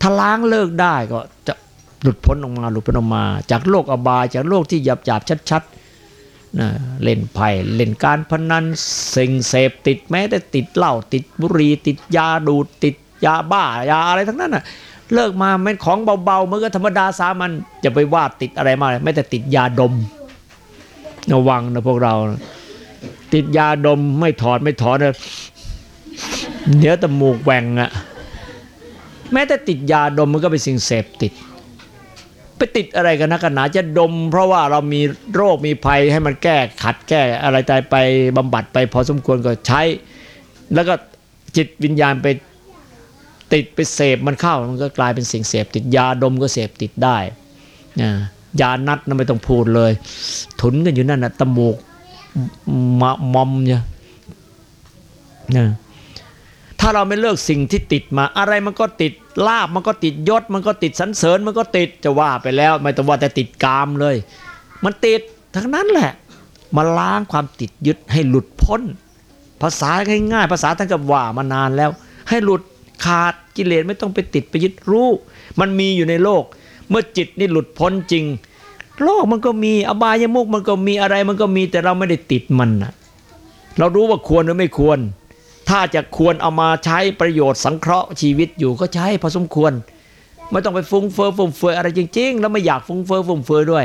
ถ้าล้างเลิกได้ก็จะหลุดพ้นออกมาหลุดพ้นออกมา จากโลกอบายจากโลกที่หยาบหยาบชัดๆนะเล่นไพ่เล่นการพนันสิ่งเสพติดแม้แต่ติดเหล้าติดบุหรี่ติดยาดูดติดยาบ้ายาอะไรทั้งนั้นน่ะเลิกมาเป็นของเบาๆมันก็ธรรมดาสามัญจะไปว่าติดอะไรมาไม่แต่ติดยาดมระวังนะพวกเรา ติดยาดมไม่ถอดไม่ถอนนะเดี๋ยวตมูกแหว่งอะ แม้แต่ติดยาดมมันก็เป็นสิ่งเสพติด ไปติดอะไรกันนะกันหนาจะดม เพราะว่าเรามีโรคมีภัยให้มันแก้ขัดแก้อะไรตายไปบำบัดไปพอสมควรก็ใช้ แล้วก็จิตวิญญาณไปติดไปเสพมันเข้ามันก็กลายเป็นสิ่งเสพติดยาดมก็เสพติดได้นะยานัดนะไม่ต้องพูดเลย ถุนกันอยู่นั่นนะตมูกมะมอมเนี่ยนะ ถ้าเราไม่เลิกสิ่งที่ติดมา อะไรมันก็ติดลาบมันก็ติดยศ มันก็ติดสันเสริญมันก็ติดจะว่าไปแล้ว ไม่ต้องว่าแต่ติดกามเลย มันติดทั้งนั้นแหละ มาล้างความติดยึดให้หลุดพ้น ภาษาง่ายๆภาษาท่านก็ว่ามานานแล้ว ให้หลุดขาดกิเลสไม่ต้องไปติดไปยึดรู้ มันมีอยู่ในโลก เมื่อจิตนี่หลุดพ้นจริง โลกมันก็มีอบายมุกมันก็มีอะไรมันก็มีแต่เราไม่ได้ติดมันนะเรารู้ว่าควรหรือไม่ควร ถ้าจะควรเอามาใช้ประโยชน์สังเคราะห์ชีวิตอยู่ก็ใช้พอสมควร ไม่ต้องไปฟุ้งเฟ้อฟุ่มเฟือยอะไรจริง ๆ แล้วไม่อยากฟุ้งเฟ้อฟุ่มเฟือยด้วย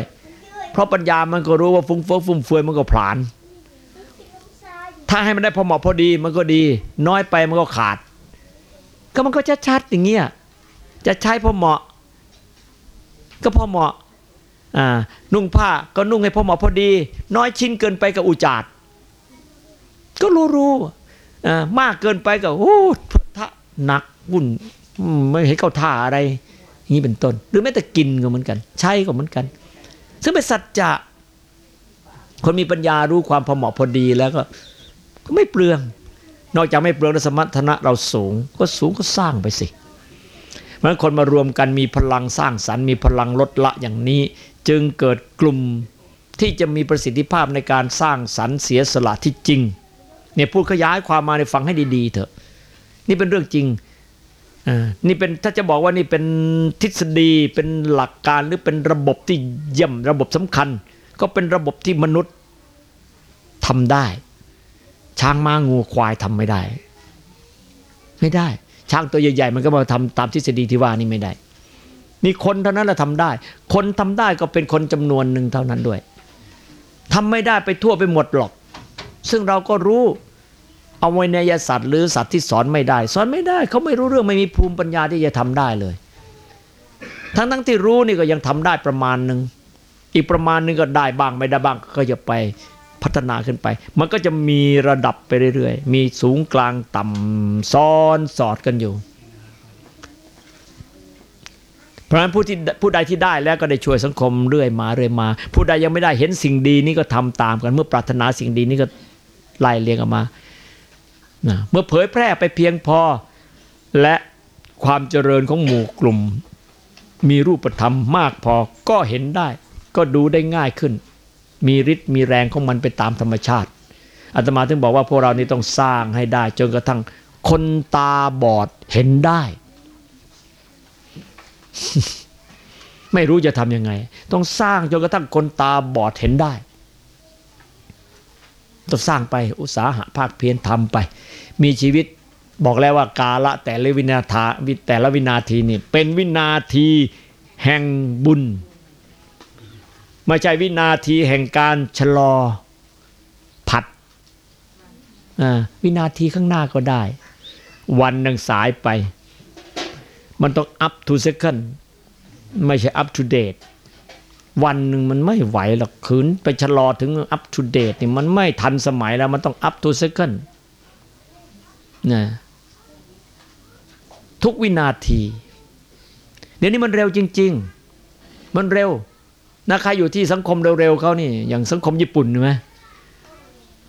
เพราะปัญญามันก็รู้ว่าฟุ้งเฟ้อฟุ่มเฟือยมันก็ผลาญถ้าให้มันได้พอเหมาะพอดีมันก็ดี น้อยไปมันก็ขาด ก็มันก็ชัดๆอย่างเงี้ยจะใช้พอเหมาะ ก็พอเหมาะอ่านุ่งผ้าก็นุ่งให้พอเหมาะพอดี น้อยชิ้นเกินไปกับอุจาดก็รู้รู้ๆ มากเกินไปก็โอ้ท่าหนักวุ่นไม่เห็นเข้าท่าอะไรอย่างนี้เป็นต้น หรือแม้แต่กินก็เหมือนกัน ใช้ก็เหมือนกัน ซึ่งเป็นสัจจะคนมีปัญญารู้ความพอเหมาะพอดีแล้วก็ก็ไม่เปลือง นอกจากไม่เปลืองแล้วสมรรถนะเราสูง ก็สูงก็สร้างไปสิเพราะคนมารวมกันมีพลังสร้างสรรค์มีพลังลดละอย่างนี้ จึงเกิดกลุ่มที่จะมีประสิทธิภาพในการสร้างสรรค์เสียสละที่จริง เนี่ยพูดขยายความมาในฟังให้ดีๆเถอะ นี่เป็นเรื่องจริงอ่านี่เป็นถ้าจะบอกว่านี่เป็นทฤษฎีเป็นหลักการหรือเป็นระบบที่เยี่ยมระบบสำคัญ ก็เป็นระบบที่มนุษย์ทำได้ ช้างม้างูควายทำไม่ได้ ไม่ได้ ช้างตัวใหญ่ๆมันก็มาทำตามทฤษฎีที่ว่านี่ไม่ได้นี่คนเท่านั้นแหละทำได้ คนทำได้ก็เป็นคนจำนวนหนึ่งเท่านั้นด้วยทำไม่ได้ไปทั่วไปหมดหรอก ซึ่งเราก็รู้เอาไว้ในยสัตว์หรือสัตว์ที่สอนไม่ได้ สอนไม่ได้เขาไม่รู้เรื่องไม่มีภูมิปัญญาที่จะทำได้เลย ทั้งทั้งที่รู้นี่ก็ยังทำได้ประมาณหนึ่งอีกประมาณหนึ่งก็ได้บ้างไม่ได้บ้างก็จะไปพัฒนาขึ้นไป มันก็จะมีระดับไปเรื่อยๆ มีสูงกลางต่ำซ้อนสอดกันอยู่ เพราะฉะนั้นผู้ที่ผู้ใดที่ได้แล้วก็ได้ช่วยสังคมเรื่อยมาเรื่อยมา ผู้ใดยังไม่ได้เห็นสิ่งดีนี่ก็ทำตามกัน เมื่อปรารถนาสิ่งดีนี่ก็ ไล่เรียงออกมานะเมื่อเผยแพร่ไปเพียงพอ และความเจริญของหมู่กลุ่ม มีรูปธรรมมากพอก็เห็นได้ ก็ดูได้ง่ายขึ้น มีฤทธิ์มีแรงของมันไปตามธรรมชาติอาตมาถึงบอกว่าพวกเรานี่ต้องสร้างให้ได้ จนกระทั่งคนตาบอดเห็นได้ ไม่รู้จะทำยังไง ต้องสร้างจนกระทั่งคนตาบอดเห็นได้ ต้องสร้างไปอุตสาหะภาคเพียรทำไป มีชีวิตบอกแล้วว่ากาละแต่ละวินาทีแต่ละวินาทีนี่เป็นวินาทีแห่งบุญไม่ใช่วินาทีแห่งการชะลอผัดวินาทีข้างหน้าก็ได้ วันหนึ่งสายไป มันต้อง up to second ไม่ใช่ up to date วันหนึ่งมันไม่ไหวหรอกขืนไปชะลอถึง up to date นี่มันไม่ทันสมัยแล้วมันต้อง up to second นะทุกวินาที เดี๋ยวนี้มันเร็วจริง ๆ มันเร็วนะใครอยู่ที่สังคมเร็วๆเขานี่อย่างสังคมญี่ปุ่นใช่ไหม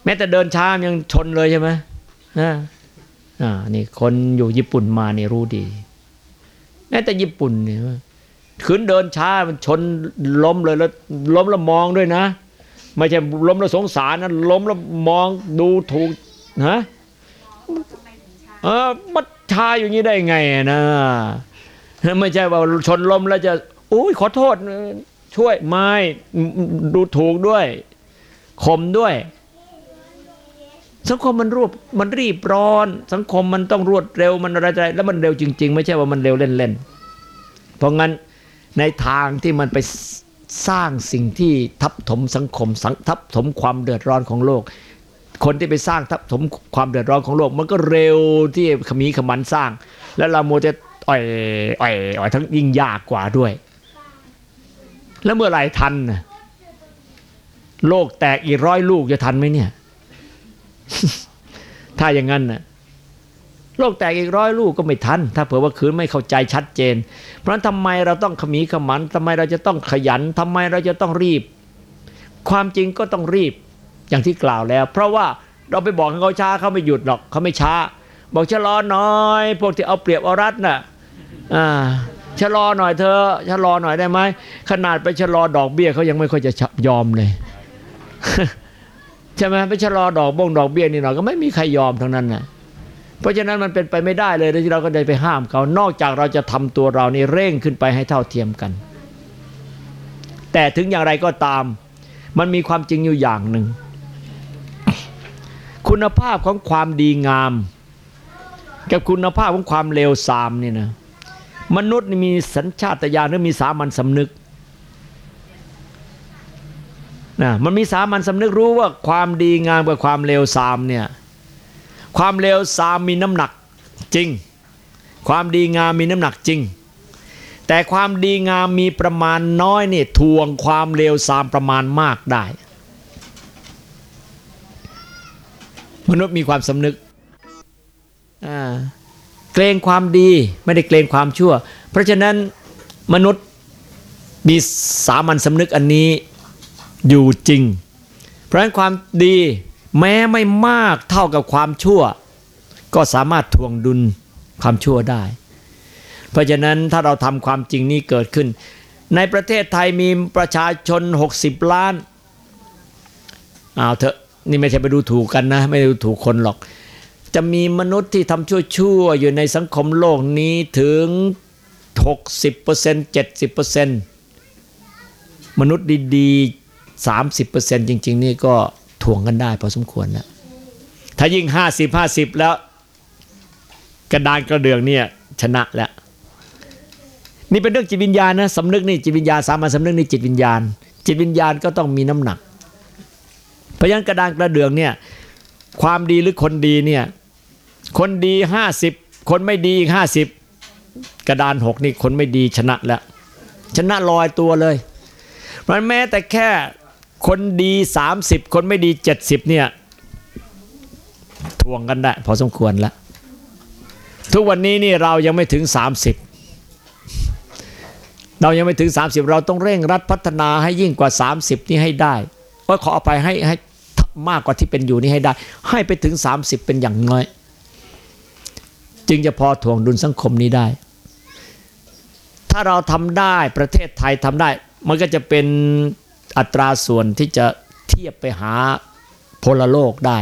แม้แต่เดินช้ายังชนเลยใช่ไหมนะอ่านี่คนอยู่ญี่ปุ่นมานี่รู้ดี แม้แต่ญี่ปุ่นเนี่ย ขืนเดินช้ามันชนล้มเลยแล้วล้มแล้วมองด้วยนะ ไม่ใช่ล้มแล้วสงสารนะล้มแล้วมองดูถูกนะเออมัดชาอย่างนี้ได้ไงนะไม่ใช่ว่าชนล้มแล้วจะโอ้ยขอโทษ ช่วยไม่ดูถูกด้วยข่มด้วย สังคมมันรวบมันรีบร้อน สังคมมันต้องรวดเร็วมันอะไรอะไรแล้วมันเร็วจริง ๆ ไม่ใช่ว่ามันเร็วเล่นๆเพราะงั้น ในทางที่มันไปสร้างสิ่งที่ทับถมสังคมสังทับถมความเดือดร้อนของโลก คนที่ไปสร้างทับถมความเดือดร้อนของโลก มันก็เร็วที่ขมีขมันสร้าง แล้วเราโมจะอ่อยอ่อยอ่อยทั้งยิ่งยากกว่าด้วย แล้วเมื่อไรทันน่ะโลกแตกอีกร้อยลูกจะทันไหมเนี่ย ถ้าอย่างนั้นน่ะ โลกแตกอีกร้อยลูกก็ไม่ทัน ถ้าเผื่อว่าคืนไม่เข้าใจชัดเจน เพราะนั้นทำไมเราต้องขมีขมันทำไมเราจะต้องขยันทำไมเราจะต้องรีบ ความจริงก็ต้องรีบอย่างที่กล่าวแล้ว เพราะว่าเราไปบอกให้เขาช้าเขาไม่หยุดหรอกเขาไม่ช้า บอกชะลอหน่อย พวกที่เอาเปรียบเอารัดน่ะอ่าชะลอหน่อยเธอชะลอหน่อยได้ไหมขนาดไปชะลอดอกเบี้ยเขายังไม่ค่อยจะยอมเลยใช่ไหมไปชะลอดอกบงดอกเบี้ยนี่หน่อยก็ไม่มีใครยอมทั้งนั้นน่ะ เพราะฉะนั้นมันเป็นไปไม่ได้เลยที่เราก็ได้ไปห้ามเขานอกจากเราจะทำตัวเรานี่เร่งขึ้นไปให้เท่าเทียมกัน แต่ถึงอย่างไรก็ตาม มันมีความจริงอยู่อย่างหนึ่ง คุณภาพของความดีงาม กับคุณภาพของความเลวทรามนี่นะมนุษย์มีสัญชาตญาณหรือมีสามัญสำนึกนะมันมีสามัญสำนึกรู้ว่าความดีงามกับความเลวทรามเนี่ย ความเลวทรามมีน้ำหนักจริง ความดีงามมีน้ำหนักจริง แต่ความดีงามมีประมาณน้อยนี่ทวงความเลวทรามประมาณมากได้ มนุษย์มีความสำนึกเกรงความดีไม่ได้เกรงความชั่ว เพราะฉะนั้นมนุษย์มีสามัญสำนึกอันนี้อยู่จริง เพราะฉะนั้นความดี แม้ไม่มากเท่ากับความชั่ว ก็สามารถทวงดุลความชั่วได้ เพราะฉะนั้นถ้าเราทำความจริงนี้เกิดขึ้น ในประเทศไทยมีประชาชน 60 ล้านเอาเถอะนี่ไม่ใช่ไปดูถูกกันนะ ไม่ได้ดูถูกคนหรอก จะมีมนุษย์ที่ทำชั่วๆ อยู่ในสังคมโลกนี้ถึง 60% 70%มนุษย์ดีๆ 30%จริง ๆ นี่ก็ ถ่วงกันได้พอสมควรแล้วถ้ายิ่ง50 50แล้ว กระดานกระเดืองเนี่ยชนะแล้วนี่เป็นเรื่องจิตวิญญาณนะสำนึกนี่จิตวิญญาณสามัญสำนึกนี่จิตวิญญาณ จิตวิญญาณก็ต้องมีน้ำหนัก เพราะฉะนั้นกระดานกระเดืองเนี่ยความดีหรือคนดีเนี่ยคนดี50คนไม่ดีอีกห้าสิบกระดานหกนี่คนไม่ดีชนะแล้ว ชนะลอยตัวเลยเพราะฉะนั้นแม้แต่แค่ คนดี 30 คนไม่ดี 70 เนี่ยทวงกันได้พอสมควรแล้วทุกวันนี้นี่เรายังไม่ถึง 30 เรายังไม่ถึง 30 เราต้องเร่งรัดพัฒนาให้ยิ่งกว่า 30 นี่ให้ได้ก็ขอเอาไปให้ให้มากกว่าที่เป็นอยู่นี่ให้ได้ ให้ไปถึง 30 เป็นอย่างน้อย จึงจะพอถ่วงดุลสังคมนี้ได้ ถ้าเราทำได้ประเทศไทยทำได้ มันก็จะเป็น อัตราส่วนที่จะเทียบไปหาพลโลกได้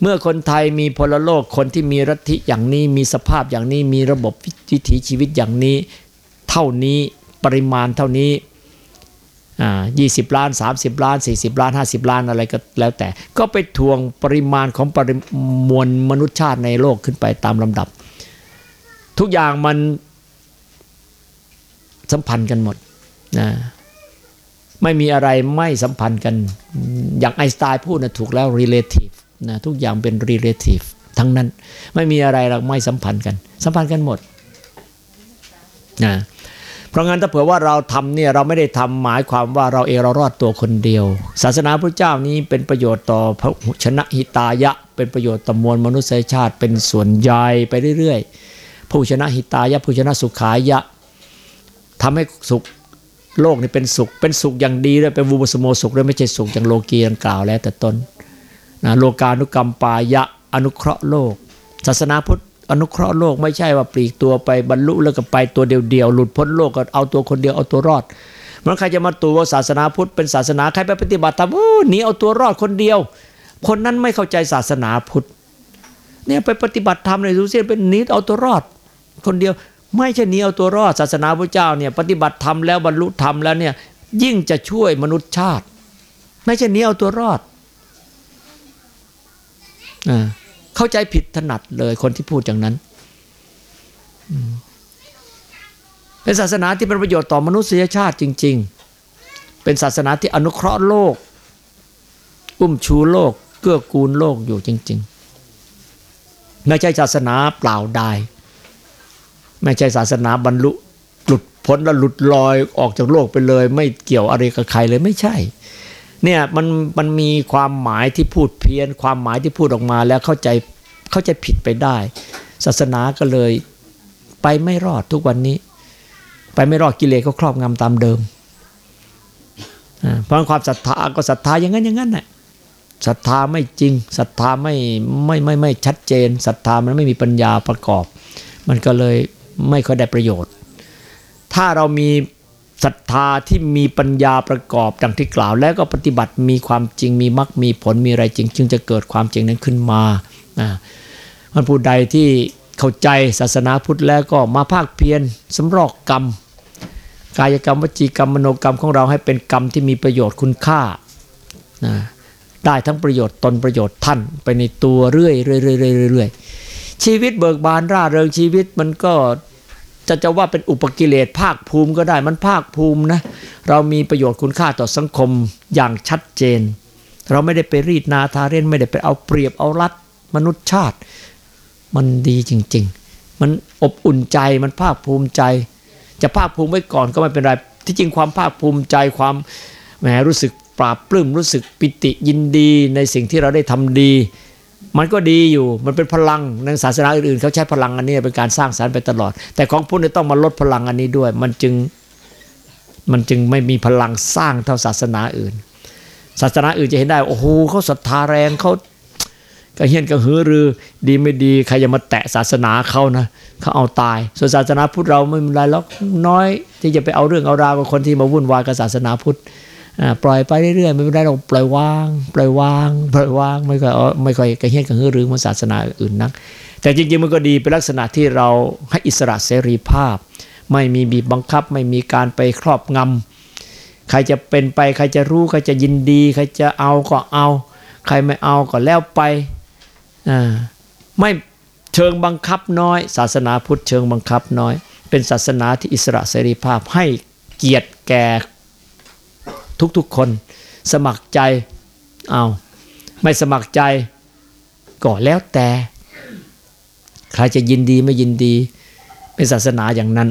เมื่อคนไทยมีพลโลกคนที่มีรัฐิอย่างนี้มีสภาพอย่างนี้มีระบบวิถีชีวิตอย่างนี้ เท่านี้ปริมาณเท่านี้อ่า20ล้าน 30 ล้าน 40 ล้าน 50 ล้านอะไรก็แล้วแต่ ก็ไปทวงปริมาณของปริมวลมนุษยชาติในโลกขึ้นไปตามลำดับ ทุกอย่างมันสัมพันธ์กันหมดนะ ไม่มีอะไรไม่สัมพันธ์กัน อย่างไอน์สไตน์พูดนะถูกแล้ว relative นะทุกอย่างเป็น relative ทั้งนั้น ไม่มีอะไรเราไม่สัมพันธ์กัน สัมพันธ์กันหมดนะเพราะงั้นถ้าเผื่อว่าเราทำเนี่ยเราไม่ได้ทำหมายความว่าเราเองเรารอดตัวคนเดียว ศาสนาพระเจ้านี้เป็นประโยชน์ต่อพระชนะหิตายะ เป็นประโยชน์ต่อมวลมนุษยชาติเป็นส่วนใหญ่ไปเรื่อยๆผู้ชนะหิตายะผู้ชนะสุขายะทำให้สุข โลกนี่เป็นสุข เป็นสุขอย่างดีด้วยเป็นวูบสโมสุขด้วยไม่ใช่สุขอย่างโลกีดังกล่าวแล้ว แต่ต้นนะโลกานุกรรมปายะอนุเคราะห์โลก ศาสนาพุทธอนุเคราะห์โลกไม่ใช่ว่าปลีกตัวไปบรรลุแล้วก็ไปตัวเดียวๆหลุดพ้นโลกก็เอาตัวคนเดียวเอาตัวรอดมันใครจะมาตัวว่าศาสนาพุทธเป็นศาสนาใครไปปฏิบัติธรรมหนีเอาตัวรอดคนเดียว คนนั้นไม่เข้าใจศาสนาพุทธเนี่ยไปปฏิบัติธรรมในสุเสียเป็นหนีเอาตัวรอด คนเดียว ไม่ใช่หนีเอาตัวรอดศาสนาพระเจ้าเนี่ยปฏิบัติธรรมแล้วบรรลุธรรมแล้วเนี่ยยิ่งจะช่วยมนุษยชาติ ไม่ใช่หนีเอาตัวรอดอ่าเข้าใจผิดถนัดเลยคนที่พูดอย่างนั้นเป็นศาสนาที่เป็นประโยชน์ต่อมนุษยชาติจริง ๆ เป็นศาสนาที่อนุเคราะห์โลก อุ้มชูโลก เกื้อกูลโลกอยู่จริง ๆ ไม่ใช่ศาสนาเปล่าได้ ไม่ใช่ศาสนาบรรลุหลุดพ้นแล้วหลุดลอยออกจากโลกไปเลย ไม่เกี่ยวอะไรกับใครเลยไม่ใช่เนี่ยมันมันมีความหมายที่พูดเพี้ยน ความหมายที่พูดออกมาแล้วเข้าใจเข้าใจผิดไปได้ ศาสนาก็เลยไปไม่รอดทุกวันนี้ ไปไม่รอดกิเลสก็ครอบงำตามเดิมเพราะความศรัทธาก็ศรัทธาอย่างนั้นอย่างนั้นแหละศรัทธาไม่จริงศรัทธาไม่ไม่ไม่ไม่ชัดเจนศรัทธามันไม่มีปัญญาประกอบ มันก็เลย ไม่ค่อยได้ประโยชน์ ถ้าเรามีศรัทธาที่มีปัญญาประกอบดังที่กล่าว แล้วก็ปฏิบัติมีความจริงมีมรรคมีผลมีอะไรจริง จึงจะเกิดความจริงนั้นขึ้นมาอ่ามันผู้ใดที่เข้าใจศาสนาพุทธแล้วก็มาภาคเพียรสำรอกกรรม กายกรรมวจีกรรมมโนกรรมของเราให้เป็นกรรมที่มีประโยชน์คุณค่านะได้ทั้งประโยชน์ตนประโยชน์ท่านไปในตัวเรื่อยเรื่อยเรื่อยเรื่อยเรื่อย ชีวิตเบิกบานร่าเริงชีวิตมันก็จะจะว่าเป็นอุปกิเลสภาคภูมิก็ได้มันภาคภูมินะเรามีประโยชน์คุณค่าต่อสังคมอย่างชัดเจน เราไม่ได้ไปรีดนาทาเรนไม่ได้ไปเอาเปรียบเอารัดมนุษยชาติ มันดีจริง ๆ มันอบอุ่นใจมันภาคภูมิใจ จะภาคภูมิไว้ก่อนก็ไม่เป็นไรที่จริงความภาคภูมิใจความแหมรู้สึกปราบปลื้มรู้สึกปิติยินดีในสิ่งที่เราได้ทำดี มันก็ดีอยู่ มันเป็นพลังในศาสนาอื่นๆเขาใช้พลังอันนี้เป็นการสร้างสรรค์ไปตลอด แต่ของพุทธเนี่ยต้องมาลดพลังอันนี้ด้วย มันจึงมันจึงไม่มีพลังสร้างเท่าศาสนาอื่น ศาสนาอื่นจะเห็นได้โอ้โหเขาศรัทธาแรงเขากระเฮียนกระหือรือ ดีไม่ดีใครจะมาแตะศาสนาเขานะเขาเอาตาย ส่วนศาสนาพุทธเราไม่มีอะไรแล้วน้อย ที่จะไปเอาเรื่องเอาราวกับคนที่มาวุ่นวายกับศาสนาพุทธ ปล่อยไปเรื่อยๆไม่เป็นไรเราปล่อยวาง ปล่อยวาง ปล่อยวางไม่ค่อยไม่ค่อยกระเฮียนกระหือรือมือนศาสนาอื่นนัก แต่จริงๆมันก็ดีเป็นลักษณะที่เราให้อิสระเสรีภาพ ไม่มีบีบบังคับ ไม่มีการไปครอบงำใครจะเป็นไปใครจะรู้ใครจะยินดีใครจะเอาก็เอา ใครไม่เอาก็แล้วไปไม่เชิงบังคับน้อย ศาสนาพุทธเชิงบังคับน้อย เป็นศาสนาที่อิสระเสรีภาพให้เกียรติแก่ ทุกๆคน สมัครใจเอาไม่สมัครใจก็แล้วแต่ ใครจะยินดีไม่ยินดีเป็นศาสนาอย่างนั้น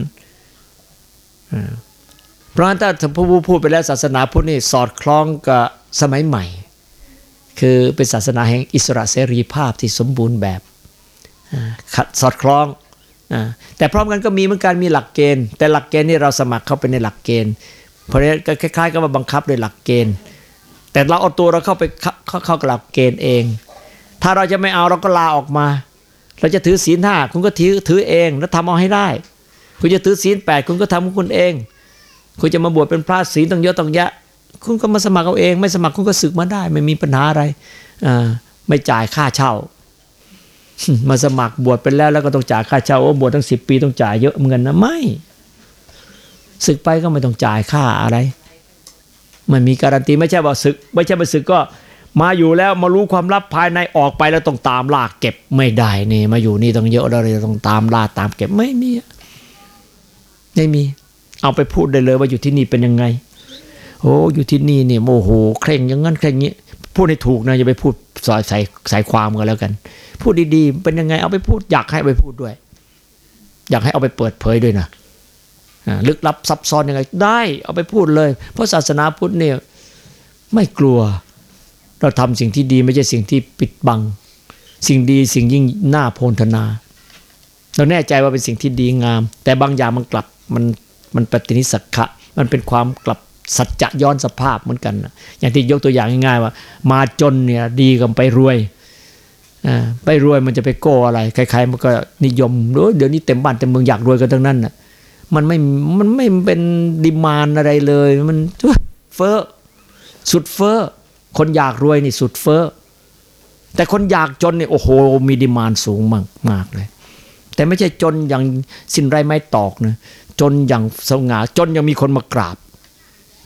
เพราะฉะนั้นถ้าผู้พูดไปแล้วศาสนาพุทธนี่สอดคล้องกับสมัยใหม่ คือเป็นศาสนาแห่งอิสระเสรีภาพที่สมบูรณ์แบบขัดสอดคล้องแต่พร้อมกันก็มีเหมือนกันมีหลักเกณฑ์ แต่หลักเกณฑ์นี่เราสมัครเข้าไปในหลักเกณฑ์ เพราะนั้นก็คล้ายๆกับว่าบังคับโดยหลักเกณฑ์ แต่เราเอาตัวเราเข้าไปเข้าเข้ากับหลักเกณฑ์เอง ถ้าเราจะไม่เอาเราก็ลาออกมา เราจะถือศีลห้าคุณก็ถือถือเองแล้วทำเอาให้ได้ คุณจะถือศีลแปดคุณก็ทำของคุณเอง คุณจะมาบวชเป็นพระศีลต้องเยอะต้องแยะ คุณก็มาสมัครเอาเอง ไม่สมัครคุณก็ศึกมาได้ ไม่มีปัญหาอะไรอ่าไม่จ่ายค่าเช่ามาสมัครบวชไปแล้วแล้วก็ต้องจ่ายค่าเช่าโอ้บวชตั้งสิบปีต้องจ่ายเยอะเหมือนกันนะไม่ ศึกไปก็ไม่ต้องจ่ายค่าอะไร มันมีการันตีไม่ใช่ว่าศึก ไม่ใช่ไปศึกก็มาอยู่แล้วมารู้ความลับภายในออกไปแล้วต้องตามล่าเก็บไม่ได้นี่มาอยู่นี่ต้องเยอะแล้วเลยต้องตามล่าตามเก็บไม่มีอะไม่มี เอาไปพูดได้เลยว่าอยู่ที่นี่เป็นยังไงโอ้อยู่ที่นี่เนี่ยโมโหเคร่งอย่างนั้นเคร่งอย่างนี้พูดให้ถูกนะอย่าไปพูดใส่ใส่ใส่ความกันแล้วกัน พูดดีๆ เป็นยังไงเอาไปพูดอยากให้ไปพูดด้วย อยากให้เอาไปเปิดเผยด้วยนะ ลึกลับซับซ้อนยังไงได้เอาไปพูดเลย เพราะศาสนาพุทธเนี่ยไม่กลัว เราทำสิ่งที่ดีไม่ใช่สิ่งที่ปิดบัง สิ่งดีสิ่งยิ่งน่าโพลธนา เราแน่ใจว่าเป็นสิ่งที่ดีงาม แต่บางอย่างมันกลับมันมันปฏินิสักขะมันเป็นความกลับสัจจะย้อนสภาพเหมือนกันอย่างที่ยกตัวอย่างง่ายๆว่า มาจนเนี่ยดีกับไปรวยไปรวยมันจะไปโก้อะไร ใครๆมันก็นิยมเดี๋ยวนี้เต็มบ้านเต็มเมืองอยากรวยกันทั้งนั้นนะ มันไม่มันไม่เป็นดิมานอะไรเลย มันเฟอ้อสุดเฟอ้อคนอยากรวยนี่สุดเฟอ้อแต่คนอยากจนเนี่ยโอ้โห มีดิมานสูงมากมากเลย แต่ไม่ใช่จนอย่างสิ้นไรไม่ตอกนะจนอย่างสง่าจนยังมีคนมากราบ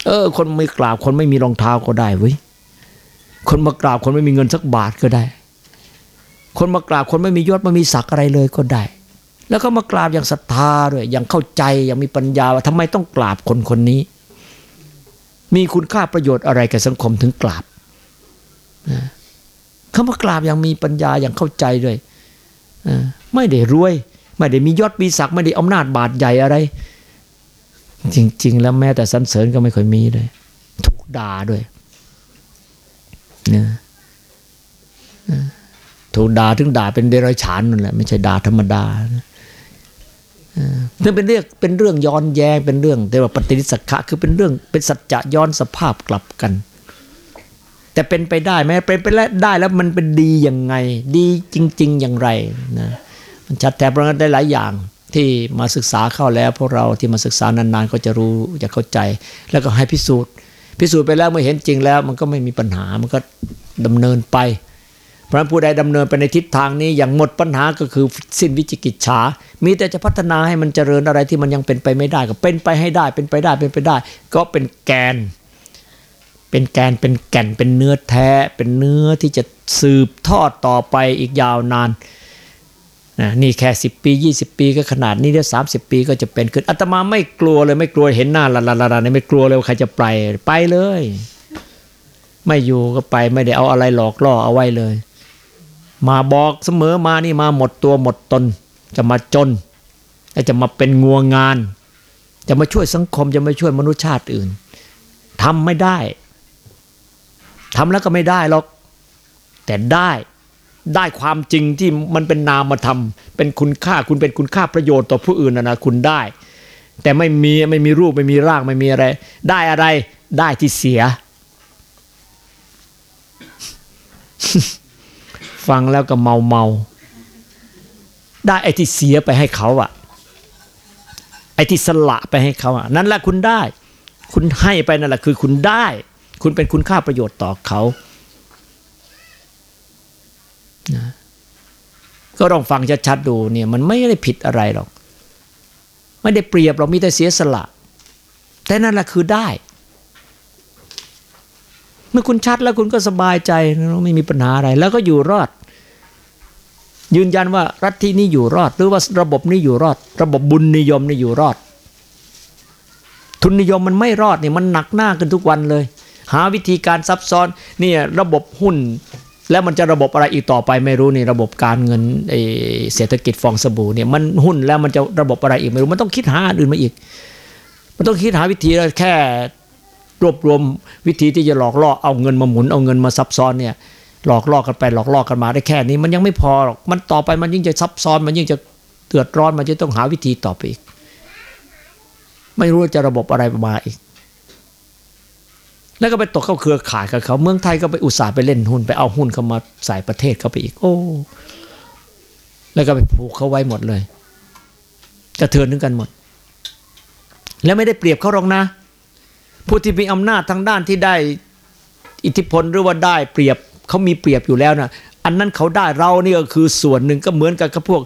เออ คนไม่กราบคนไม่มีรองเท้าก็ได้เว้ยคนมากราบคนไม่มีเงินสักบาทก็ได้ คนมากราบคนไม่มียศไม่มีศักดิ์อะไรเลยก็ได้ แล้วก็มากราบอย่างศรัทธาด้วยอย่างเข้าใจอย่างมีปัญญาว่าทำไมต้องกราบคนคนนี้ มีคุณค่าประโยชน์อะไรกับสังคมถึงกราบเขามากราบอย่างมีปัญญาอย่างเข้าใจด้วยไม่ได้รวย ไม่ได้มียศมีศักดิ์ไม่ได้อำนาจบาดใหญ่อะไร จริง ๆ แล้วแม้แต่สรรเสริญก็ไม่ค่อยมีเลย ถูกด่าด้วยนะถูกด่าถึงด่าเป็นเดรัจฉานนั่นแหละไม่ใช่ด่าธรรมดานะ นั่นเป็นเรื่องเป็นเรื่องย้อนแย้งเป็นเรื่องแต่ว่าปฏินิสขะคือเป็นเรื่องเป็นสัจจะย้อนสภาพกลับกัน แต่เป็นไปได้ไหมเป็นไปได้แล้วมันเป็นดียังไง ดีจริง ๆ อย่างไรนะมันชัดแต่ประการได้หลายอย่างที่มาศึกษาเข้าแล้วพวกเราที่มาศึกษานานๆก็จะรู้จะเข้าใจ แล้วก็ให้พิสูจน์ พิสูจน์ไปแล้วเมื่อเห็นจริงแล้ว มันก็ไม่มีปัญหามันก็ดำเนินไป เพราะผู้ใดดำเนินไปในทิศทางนี้อย่างหมดปัญหาก็คือสิ้นวิจิกิจฉา มีแต่จะพัฒนาให้มันเจริญอะไรที่มันยังเป็นไปไม่ได้ก็เป็นไปให้ได้ เป็นไปได้เป็นไปได้ ก็เป็นแกน เป็นแกนเป็นแก่นเป็นเนื้อแท้ เป็นเนื้อที่จะสืบทอดต่อไปอีกยาวนานนะนี่แค่ 10 ปี 20 ปีก็ขนาดนี้เดี๋ยวสาปีก็จะเป็นขึ้นอาตมาไม่กลัวเลยไม่กลัวเห็นหน้าละละละละไม่กลัวเลยว่าใครจะไปไปเลย ไม่อยู่ก็ไปไม่ได้เอาอะไรหลอกล่อเอาไว้เลย มาบอกเสมอมานี่มาหมดตัวหมดตน จะมาจนจะมาเป็นงัวงาน จะมาช่วยสังคมจะมาช่วยมนุษยชาติอื่นทำไม่ได้ทำแล้วก็ไม่ได้หรอก แต่ได้ได้ความจริงที่มันเป็นนามธรรมเป็นคุณค่าคุณเป็นคุณค่าประโยชน์ต่อผู้อื่นนะนะคุณได้ แต่ไม่มีไม่มีรูปไม่มีร่างไม่มีอะไร ได้อะไรได้ที่เสีย ฟังแล้วก็เมาเมาได้ไอ้ที่เสียไปให้เขาอะไอ้ที่สละไปให้เขาอะนั่นแหละคุณได้ คุณให้ไปนั่นแหละคือคุณได้ คุณเป็นคุณค่าประโยชน์ต่อเขานะก็ลองฟังชัดๆดูเนี่ยมันไม่ได้ผิดอะไรหรอก ไม่ได้เปรียบเรามีแต่เสียสละ แต่นั่นแหละคือได้ เมื่อคุณชัดแล้วคุณก็สบายใจไม่มีปัญหาอะไร แล้วก็อยู่รอด ยืนยันว่ารัฐที่นี้อยู่รอด หรือว่าระบบนี้อยู่รอด ระบบบุญนิยมนี่อยู่รอด ทุนนิยมมันไม่รอดเนี่ยมันหนักหน้ากันทุกวันเลย หาวิธีการซับซ้อนเนี่ยระบบหุ้น แล้วมันจะระบบอะไรอีกต่อไปไม่รู้นี่ระบบการเงินเศรษฐกิจฟองสบู่เนี่ยมันหุ้นแล้วมันจะระบบอะไรอีกไม่รู้มันต้องคิดหาอื่นมาอีก มันต้องคิดหาวิธีแค่รวบรวมวิธีที่จะหลอกล่อเอาเงินมาหมุนเอาเงินมาซับซ้อนเนี่ย หลอกล่อกันไปหลอกล่อกันมาได้แค่นี้ มันยังไม่พอหรอกมันต่อไปมันยิ่งจะซับซ้อนมันยิ่งจะเดือดร้อนมันจะต้องหาวิธีต่อไปอีก ไม่รู้จะระบบอะไรมาอีก แล้วก็ไปตกเข้าเครือข่ายกับเขา เมืองไทยก็ไปอุตส่าห์ไปเล่นหุ้นไปเอาหุ้นเข้ามาใส่ประเทศเขาไปอีก โอ้ แล้วก็ไปผูกเขาไว้หมดเลยกระเทือนนึงกันหมด แล้วไม่ได้เปรียบเขาหรอกนะ ผู้ที่มีอำนาจทางด้านที่ได้อิทธิพลหรือว่าได้เปรียบ เขามีเปรียบอยู่แล้วนะอันนั้นเขาได้เรานี่ก็คือส่วนหนึ่งก็เหมือนกับกับพวก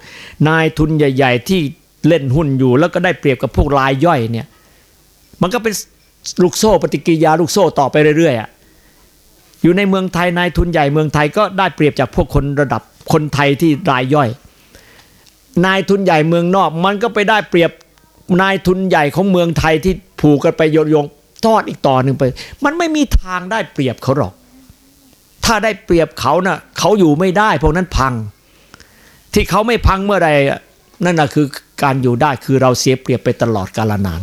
นายทุนใหญ่ ๆ ที่เล่นหุ้นอยู่ แล้วก็ได้เปรียบกับพวกรายย่อยเนี่ย มันก็เป็นลูกโซ่ปฏิกิริยาลูกโซ่ต่อไปเรื่อยๆอะอยู่ในเมืองไทยนายทุนใหญ่เมืองไทยก็ได้เปรียบจากพวกคนระดับคนไทยที่รายย่อย นายทุนใหญ่เมืองนอก มันก็ไปได้เปรียบนายทุนใหญ่ของเมืองไทยที่ผูกกันไปโยงทอดอีกต่อหนึ่งไป มันไม่มีทางได้เปรียบเขาหรอก ถ้าได้เปรียบเขานะ่ะเขาอยู่ไม่ได้ พวกนั้นพัง ที่เขาไม่พังเมื่อไรนั่นนะคือการอยู่ได้คือเราเสียเปรียบไปตลอดกาลนาน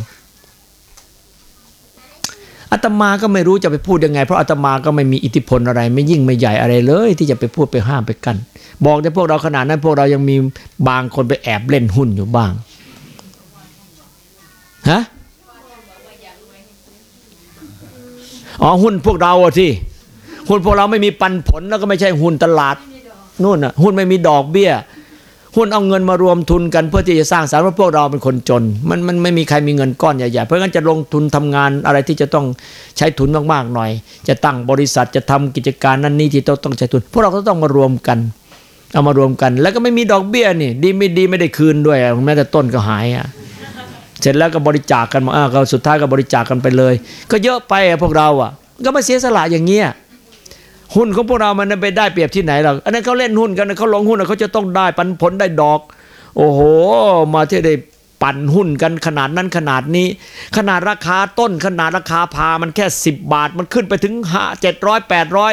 อาตมาก็ไม่รู้จะไปพูดยังไง เพราะอาตมาก็ไม่มีอิทธิพลอะไร ไม่ยิ่งไม่ใหญ่อะไรเลย ที่จะไปพูดไปห้ามไปกัน บอกแต่พวกเราขนาดนั้นพวกเรายังมีบางคนไปแอบเล่นหุ้นอยู่บ้างฮะอ๋อหุ้นพวกเราอะที่ หุ้นพวกเราไม่มีปันผลแล้วก็ไม่ใช่หุ้นตลาดนู่นอะหุ้นไม่มีดอกเบี้ย หุ้นเอาเงินมารวมทุนกันเพื่อที่จะสร้างสรรค์ว่าพวกเราเป็นคนจน มันมันไม่มีใครมีเงินก้อนใหญ่ๆเพราะงั้นจะลงทุนทำงานอะไรที่จะต้องใช้ทุนมากๆหน่อย จะตั้งบริษัทจะทำกิจการนั้นนี้ที่ต้องต้องใช้ทุน พวกเราก็ต้องมารวมกันเอามารวมกัน แล้วก็ไม่มีดอกเบี้ยนี่ดีไม่ดีไม่ได้คืนด้วยแม้แต่ต้นก็หายอะเสร็จแล้วก็บริจาคกันมาอ่าก็สุดท้ายก็บริจาคกันไปเลย ก็เยอะไปอะพวกเราอะ ก็มาเสียสละอย่างเงี้ย หุ้นของพวกเรามันไปได้เปรียบที่ไหนหรอกอันนั้นเขาเล่นหุ้นกันเขาลงหุ้นเขาจะต้องได้ปันผลได้ดอก โอ้โห มาที่ได้ปั่นหุ้นกันขนาดนั้นขนาดนี้ ขนาดราคาต้นขนาดราคาพามันแค่ 10 บาท มันขึ้นไปถึงห้าเจ็ดร้อยแปดร้อย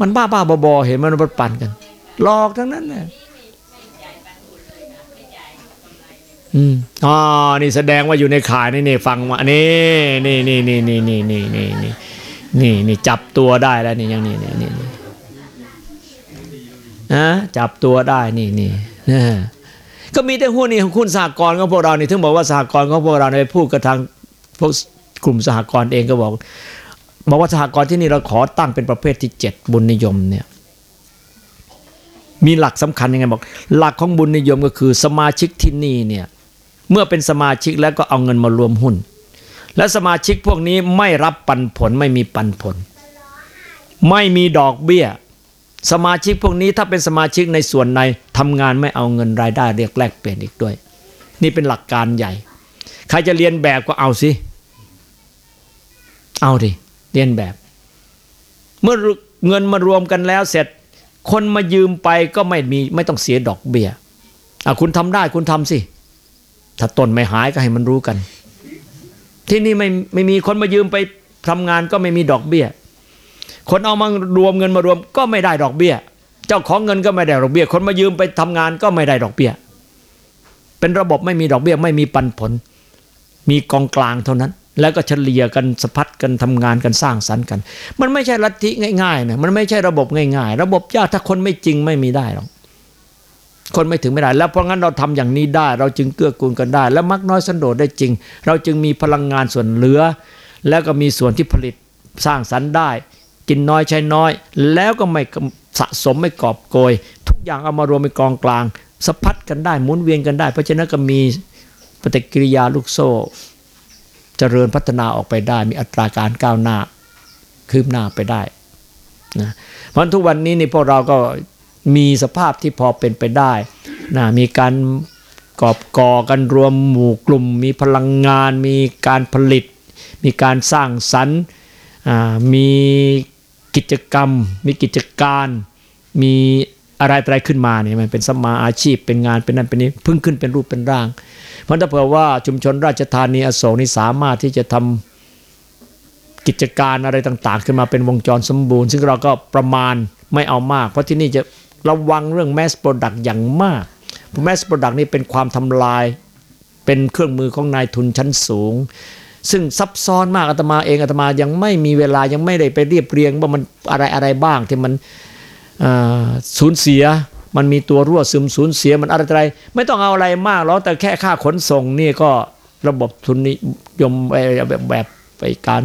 มันบ้าบ้าบอเห็นมันมันปั่นกันหลอกทั้งนั้นแหละอืมอ๋อนี่แสดงว่าอยู่ในขายนี่นี่ฟังมานี่นี่นี่นี่นี่นี่นี่นี่ นี่นี่จับตัวได้แล้วนี่ยังนี่นี่นี่นะจับตัวได้นี่นี่นะก็มีแต่หุ้นนี่ของคุณสหกรณ์ของพวกเรานี่ถึงบอกว่าสหกรณ์ของพวกเราเนี่ยไปพูดกับทางพวกกลุ่มสหกรณ์เองก็บอกบอกว่าสหกรณ์ที่นี่เราขอตั้งเป็นประเภทที่เจ็ดบุญนิยมเนี่ยมีหลักสำคัญยังไงบอก หลักของบุญนิยมก็คือสมาชิกที่นี่เนี่ยเมื่อเป็นสมาชิกแล้วก็เอาเงินมารวมหุ้น และสมาชิกพวกนี้ไม่รับปันผลไม่มีปันผล ไม่มีดอกเบี้ย สมาชิกพวกนี้ถ้าเป็นสมาชิกในส่วนในทำงานไม่เอาเงินรายได้เรียกแลกเปลี่ยนอีกด้วย นี่เป็นหลักการใหญ่ ใครจะเรียนแบบก็เอาสิเอาดิเรียนแบบ เมื่อเงินมารวมกันแล้วเสร็จ คนมายืมไปก็ไม่มีไม่ต้องเสียดอกเบี้ยอะคุณทำได้คุณทำสิ ถ้าต้นไม่หายก็ให้มันรู้กัน ที่นี่ไม่ไม่มีคนมายืมไปทำงานก็ไม่มีดอกเบี้ย คนเอามารวมเงินมารวมก็ไม่ได้ดอกเบี้ย เจ้าของเงินก็ไม่ได้ดอกเบี้ย คนมายืมไปทำงานก็ไม่ได้ดอกเบี้ย เป็นระบบไม่มีดอกเบี้ยไม่มีปันผล มีกองกลางเท่านั้น แล้วก็เฉลี่ยกันสะพัดกันทำงานกันสร้างสรรค์กัน มันไม่ใช่ลัทธิง่ายๆนะมันไม่ใช่ระบบง่าย ๆ ระบบยากถ้าคนไม่จริงไม่มีได้หรอก คนไม่ถึงไม่ได้ แล้วเพราะงั้นเราทำอย่างนี้ได้ เราจึงเกื้อกูลกันได้ และมักน้อยสันโดษได้จริง เราจึงมีพลังงานส่วนเหลือ แล้วก็มีส่วนที่ผลิตสร้างสรรค์ได้ กินน้อยใช้น้อย แล้วก็ไม่สะสมไม่กอบโกย ทุกอย่างเอามารวมเป็นกองกลางสะพัดกันได้หมุนเวียนกันได้ เพราะฉะนั้นก็มีปฏิกิริยาลูกโซ่เจริญพัฒนาออกไปได้ มีอัตราการก้าวหน้าคืบหน้าไปได้นะเพราะทุกวันนี้นี่พวกเราก็ มีสภาพที่พอเป็นไปได้นะมีการกอบก่อกันรวมหมู่กลุ่ม มีพลังงาน มีการผลิต มีการสร้างสรรค์มีกิจกรรม มีกิจการ มีอะไรอะไรขึ้นมาเนี่ยมันเป็นสัมมาอาชีพเป็นงานเป็นนั่นเป็นนี้เพิ่มขึ้นเป็นรูปเป็นร่างเพราะถ้าเผื่อว่าชุมชนราชธานีอโศกนี่สามารถที่จะทำกิจการอะไรต่างๆ ขึ้นมาเป็นวงจรสมบูรณ์ ซึ่งเราก็ประมาณไม่เอามาก เพราะที่นี่จะ ระวังเรื่อง mass product อย่างมาก mass product นี่เป็นความทำลาย เป็นเครื่องมือของนายทุนชั้นสูง ซึ่งซับซ้อนมากอาตมาเองอาตมายังไม่มีเวลายังไม่ได้ไปเรียบเรียงว่ามันอะไรอะไรบ้างที่มันสูญเสียมันมีตัวรั่วซึมสูญเสียมันอะไรอะไร ไม่ต้องเอาอะไรมากหรอกแต่แค่ค่าขนส่งนี่ก็ระบบทุนนิยมแบบแบบไปการ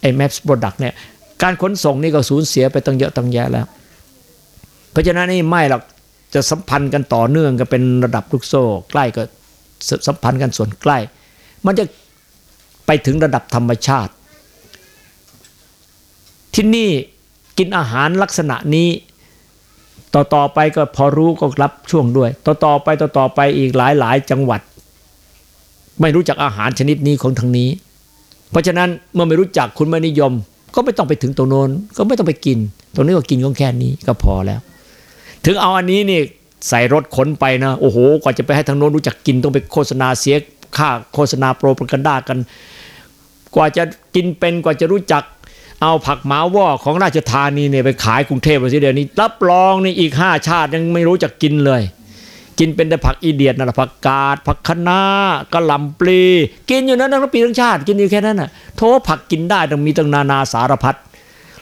ไอ้ mass product เนี่ยการขนส่งนี่ก็สูญเสียไปตั้งเยอะตั้งแยะแล้ว เพราะฉะนั้นนี่ไม่หรอกจะสัมพันธ์กันต่อเนื่องกันเป็นระดับลูกโซ่ ใกล้ก็สัมพันธ์กันส่วนใกล้ มันจะไปถึงระดับธรรมชาติ ที่นี่กินอาหารลักษณะนี้ต่อต่อไปก็พอรู้ก็รับช่วงด้วย ต่อต่อไปต่อต่อไปอีกหลายหลายจังหวัด ไม่รู้จักอาหารชนิดนี้ของทางนี้ เพราะฉะนั้นเมื่อไม่รู้จักคุณไม่นิยม ก็ไม่ต้องไปถึงตรงโน้นก็ไม่ต้องไปกิน ตรงนี้ก็กินของแค่นี้ก็พอแล้ว ถึงเอาอันนี้นี่ใส่รถขนไปนะ โอ้โหกว่าจะไปให้ทางโน้นรู้จักกินต้องไปโฆษณาเสียค่าโฆษณาโปรโปรกันด้ากัน กว่าจะกินเป็นกว่าจะรู้จักเอาผักหมาว่อของราชธานีเนี่ยไปขายกรุงเทพเลยทีเดียวนี้รับรองนี่อีกห้าชาติยังไม่รู้จักกินเลย กินเป็นแต่ผักอีเดียดนะผักกาดผักคะน้ากระหล่ำปลี กินอยู่นั้นทั้งปีทั้งชาติ กินอยู่แค่นั้นน่ะโทผักกินได้ต้องมีตั้งนานาสารพัด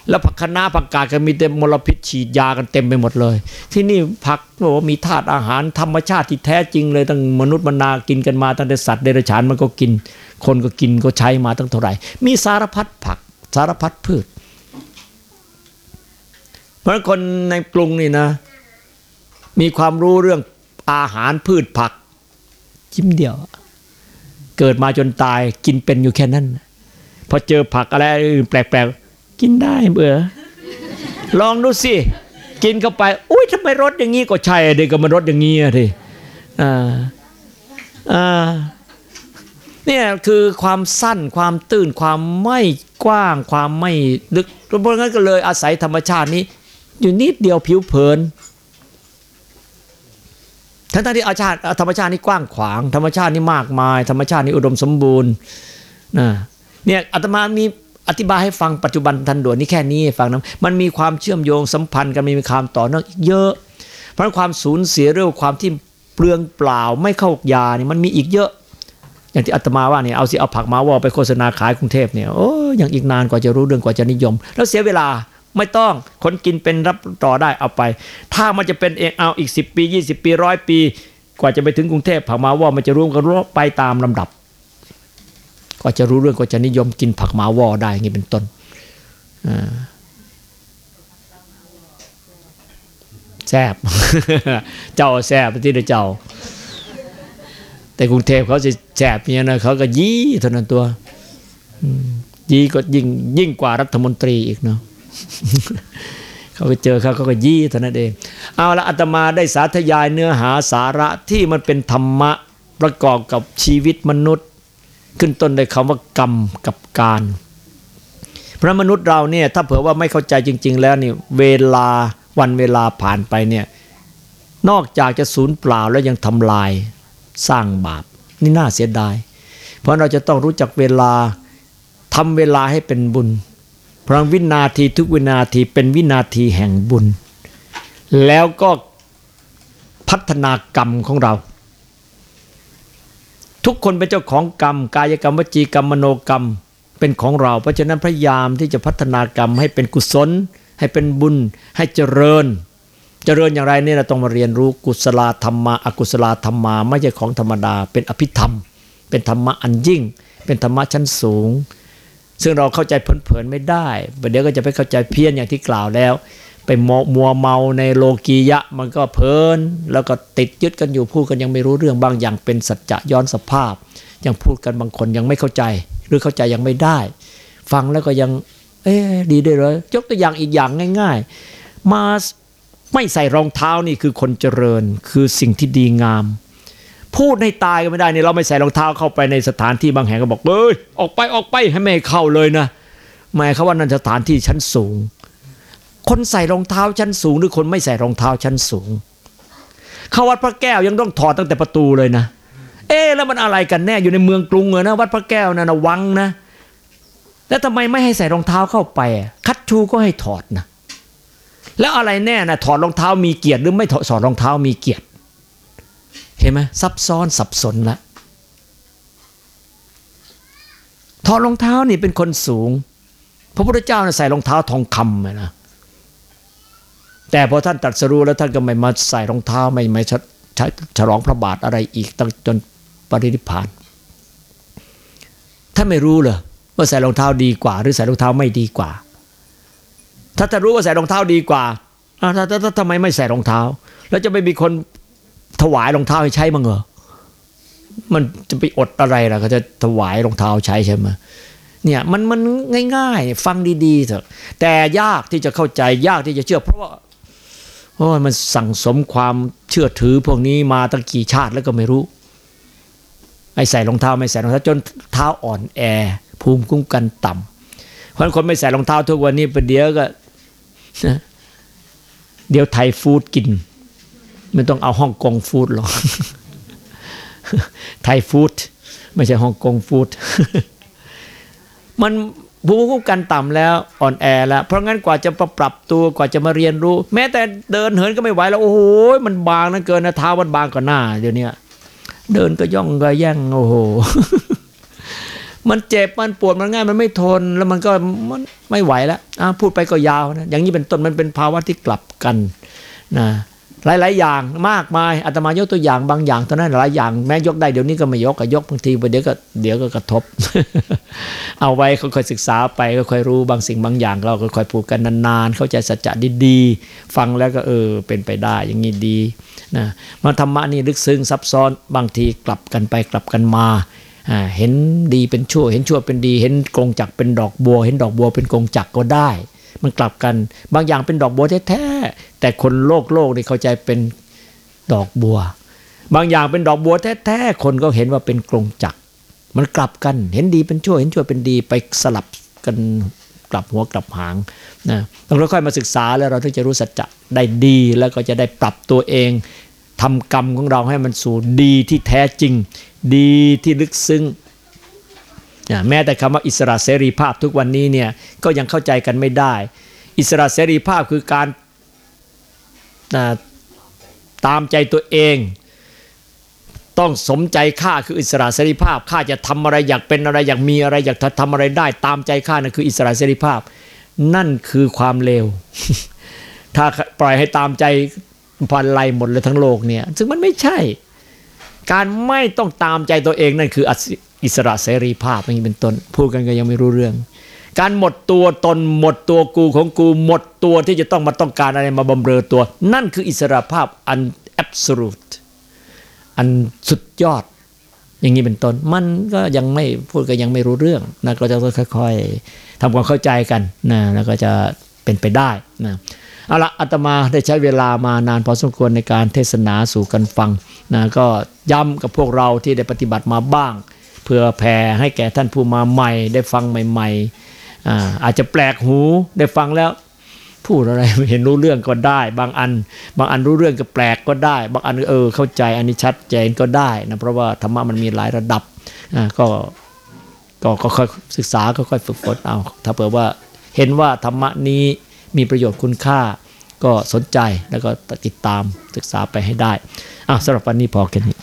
แล้วผักคะน้าผักกาดก็มีเต็มมลพิษฉีดยากันเต็มไปหมดเลย ที่นี่ผักโอ้มีธาตุอาหารธรรมชาติที่แท้จริงเลยตั้งมนุษย์มนากินกันมาตั้งแต่สัตว์เดรัจฉานมันก็กิน คนก็กินก็ใช้มาตั้งเท่าไหร่ มีสารพัดผักสารพัดพืช เพราะคนในกรุงนี่นะ มีความรู้เรื่องอาหารพืชผักจิ้มเดียว เกิดมาจนตายกินเป็นอยู่แค่นั้นพอเจอผักอะไรแปลกๆ กินได้เบื่อลองดูสิ กินเข้าไป อุ้ยทำไมรสอย่างนี้ก็ใช่เด็กก็มันรสอย่างนี้อะทีอ่าอ่าเนี่ยคือความสั้นความตื้นความไม่กว้างความไม่ลึกเพราะงั้นก็เลยอาศัยธรรมชาตินี้ อยู่นิดเดียวผิวเผินทั้งที่อาชาติธรรมชาตินี่กว้างขวาง ธรรมชาตินี่มากมาย ธรรมชาตินี่อุดมสมบูรณ์นะเนี่ยอาตมามี อธิบายให้ฟังปัจจุบันทันด่วนนี่แค่นี้ฟังนะมันมีความเชื่อมโยงสัมพันธ์กันมีความต่อเนื่องอีกเยอะ เพราะงั้นความสูญเสียเรื่องความที่เปลืองเปล่าไม่เข้ายาเนี่ยมันมีอีกเยอะ อย่างที่อาตมาว่าเนี่ยเอาสิเอาผักมาวอไปโฆษณาขายกรุงเทพเนี่ยโอ้ยังอีกนานกว่าจะรู้เรื่องกว่าจะนิยม แล้วเสียเวลาไม่ต้องคนกินเป็นรับต่อได้เอาไป ถ้ามันจะเป็นเองเอาอีก 10 ปี 20 ปีร้อยปี กว่าจะไปถึงกรุงเทพผักมาวอมันจะร่วมกันรู้ไปตามลำดับ กว่าจะรู้เรื่องกว่าจะนิยมกินผักมาวอได้อย่างนี้เป็นต้นแซบเจ้าแซบที่เดเจ้า แต่กรุงเทพเขาจะแสบเนี่ยนะเขาก็ยี่เท่านั้นตัวยี่ก็ยิ่งยิ่งกว่ารัฐมนตรีอีกเนาะเขาไปเจอเขาเขาก็ยี่เท่านั้นเอง เอาละอาตมาได้สาธยายเนื้อหาสาระที่มันเป็นธรรมะประกอบกับชีวิตมนุษย์ ขึ้นต้นด้วยคำว่ากรรมกับการ พระมนุษย์เราเนี่ยถ้าเผื่อว่าไม่เข้าใจจริง ๆ แล้วนี่เวลาวันเวลาผ่านไปเนี่ยนอกจากจะสูญเปล่าแล้วยังทำลายสร้างบาปนี่น่าเสียดาย เพราะเราจะต้องรู้จักเวลาทำเวลาให้เป็นบุญ เพราะวินาทีทุกวินาทีเป็นวินาทีแห่งบุญ แล้วก็พัฒนากรรมของเรา ทุกคนเป็นเจ้าของกรรม กายกรรมวจีกรรมมโนกรรมเป็นของเรา เพราะฉะนั้นพยายามที่จะพัฒนากรรมให้เป็นกุศล ให้เป็นบุญ ให้เจริญ เจริญอย่างไรเนี่ยเราต้องมาเรียนรู้กุศลธรรมะอกุศลธรรมาไม่ใช่ของธรรมดา เป็นอภิธรรม เป็นธรรมะอันยิ่ง เป็นธรรมะชั้นสูง ซึ่งเราเข้าใจเผินๆไม่ได้ประเดี๋ยวก็จะไปเข้าใจเพี้ยนอย่างที่กล่าวแล้ว ไปมัวมัวเมาในโลกียะมันก็เพลิน แล้วก็ติดยึดกันอยู่พูดกันยังไม่รู้เรื่องบางอย่างเป็นสัจจะย้อนสภาพ ยังพูดกันบางคนยังไม่เข้าใจ หรือเข้าใจยังไม่ได้ ฟังแล้วก็ยัง เอ๊ดีได้เลยยกตัวอย่างอีกอย่างง่าย ๆ มาไม่ใส่รองเท้านี่คือคนเจริญคือสิ่งที่ดีงาม พูดให้ตายก็ไม่ได้เนี่ยเราไม่ใส่รองเท้าเข้าไปในสถานที่บางแห่งก็บอกเอ้ยออกไปออกไปให้ไม่เข้าเลยนะหมายเขาว่านั่นสถานที่ชั้นสูง คนใส่รองเท้าชั้นสูง หรือคนไม่ใส่รองเท้าชั้นสูง เข้าวัดพระแก้วยังต้องถอดตั้งแต่ประตูเลยนะ เอ๊แล้วมันอะไรกันแน่อยู่ในเมืองกรุงเลยนะวัดพระแก้วนะนะวังนะ แล้วทำไมไม่ให้ใส่รองเท้าเข้าไป คัดชูก็ให้ถอดนะแล้วอะไรแน่นะถอดรองเท้ามีเกียรติหรือไม่ถอดสอดรองเท้ามีเกียรติ เห็นไหมซับซ้อนสับสนละถอดรองเท้านี่เป็นคนสูง พระพุทธเจ้าน่ะใส่รองเท้าทองคำนะ แต่พอท่านตรัสรู้แล้วท่านก็ไม่มาใส่รองเท้าไม่ไม่ฉฉฉลองพระบาทอะไรอีกตั้งจนปรินิพานท่านไม่รู้เหรอว่าใส่รองเท้าดีกว่า หรือใส่รองเท้าไม่ดีกว่า ถ้าจะรู้ว่าใส่รองเท้าดีกว่าอ้าวถ้าถ้าทำไมไม่ใส่รองเท้า แล้วจะไม่มีคนถวายรองเท้าให้ใช้มั้งเหรอมันจะไปอดอะไรล่ะเขาจะถวายรองเท้าใช้ใช่ไหมเนี่ยมันมันง่ายๆ ฟังดีๆเถอะแต่ยากที่จะเข้าใจยากที่จะเชื่อ เพราะว่า โอ้มันสั่งสมความเชื่อถือพวกนี้มาตั้งกี่ชาติแล้วก็ไม่รู้ไอ้ใส่รองเท้าไม่ใส่รองเท้าจนเท้าอ่อนแอ ภูมิคุ้มกันต่ำเพราะฉะนั้นคนไม่ใส่รองเท้าทุกวันนี้ประเดี๋ยวก็เดี๋ยวไทยฟู้ดกิน ไม่ต้องเอาฮ่องกงฟู้ดหรอกไทยฟู้ดไม่ใช่ฮ่องกงฟู้ดมัน ภูมิคุ้มกันต่ำแล้วอ่อนแอแล้ว เพราะงั้นกว่าจะปรับตัวกว่าจะมาเรียนรู้ แม้แต่เดินเหินก็ไม่ไหวแล้วโอ้โหมันบางนะเกินนะเท้ามันบางกว่าหน้าเดี๋ยวนี้เดินก็ย่องก็แย่งโอ้โหมันเจ็บมันปวดมันง่ายมันไม่ทนแล้วมันก็มันไม่ไหวแล้วพูดไปก็ยาวนะอย่างนี้เป็นต้นมันเป็นภาวะที่กลับกันนะ หลาย ๆ อย่างมากมายอาตมายกตัวอย่างบางอย่างเท่านั้นหลายอย่างแม้ยกได้เดี๋ยวนี้ก็ไม่ยกก็ยกบางทีไปเดี๋ยวก็เดี๋ยวก็กระทบ เอาไว้ค่อยๆศึกษาไปค่อยๆรู้บางสิ่งบางอย่าง เราก็ค่อยพูดกันนานๆ เข้าใจสัจจะดีๆฟังแล้วก็เออเป็นไปได้อย่างนี้ดีนะมันธรรมะนี่ลึกซึ้งซับซ้อนบางทีกลับกันไปกลับกันมาเห็นดีเป็นชั่ว เห็นชั่วเป็นดี เห็นกงจักเป็นดอกบัว เห็นดอกบัวเป็นกงจักก็ได้ มันกลับกัน บางอย่างเป็นดอกบัวแท้ๆแต่คนโลกโลกนี่เข้าใจเป็นดอกบัว บางอย่างเป็นดอกบัวแท้ๆคนก็เห็นว่าเป็นกรงจักรมันกลับกัน เห็นดีเป็นชั่ว เห็นชั่วเป็นดีไปสลับกันกลับหัวกลับหางนะต้องค่อยๆมาศึกษาแล้วเราถึงจะรู้สัจจะได้ดีแล้วก็จะได้ปรับตัวเองทำกรรมของเราให้มันสู่ดีที่แท้จริง ดีที่ลึกซึ้ง แม้แต่คำว่าอิสระเสรีภาพทุกวันนี้เนี่ยก็ยังเข้าใจกันไม่ได้ อิสระเสรีภาพคือการาตามใจตัวเอง ต้องสมใจข้าคืออิสระเสรีภาพข้าจะทำอะไรอยากเป็นอะไรอยากมีอะไรอยากทำอะไรได้ ตามใจข้านั่นคืออิสระเสรีภาพ นั่นคือความเลวถ้าปล่อยให้ตามใจพันไลหมดเลยทั้งโลกเนี่ยซึ่งมันไม่ใช่ การไม่ต้องตามใจตัวเองนั่นคือ อิสระเสรีภาพอย่างนี้เป็นต้น พูดกันก็ยังไม่รู้เรื่อง การหมดตัวตนหมดตัวกูของกู หมดตัวที่จะต้องมาต้องการอะไรมาบำเรอตัว นั่นคืออิสระภาพอัน absolute อันสุดยอด อย่างนี้เป็นต้น มันก็ยังไม่พูดก็ยังไม่รู้เรื่องนะก็จะต้องค่อยๆทำความเข้าใจกันนะแล้วก็จะเป็นไปได้นะเอาละอาตมาได้ใช้เวลามานานพอสมควรในการเทศนาสู่กันฟังนะก็ย้ำกับพวกเราที่ได้ปฏิบัติมาบ้าง เพื่อแผ่ให้แก่ท่านผู้มาใหม่ ได้ฟังใหม่ๆอาอาจจะแปลกหูได้ฟังแล้วพูดอะไรไม่เห็นรู้เรื่องก็ได้ บางอัน บางอันรู้เรื่องก็แปลกก็ได้ บางอันเออเข้าใจอันนี้ชัดเจนก็ได้นะเพราะว่าธรรมะมันมีหลายระดับอ่าก็ก็ค่อยศึกษาก็ค่อยฝึกฝนเอา ถ้าเผื่อว่าเห็นว่าธรรมะนี้มีประโยชน์คุณค่า ก็สนใจแล้วก็ติดตามศึกษาไปให้ได้อะสำหรับวันนี้พอแค่นี้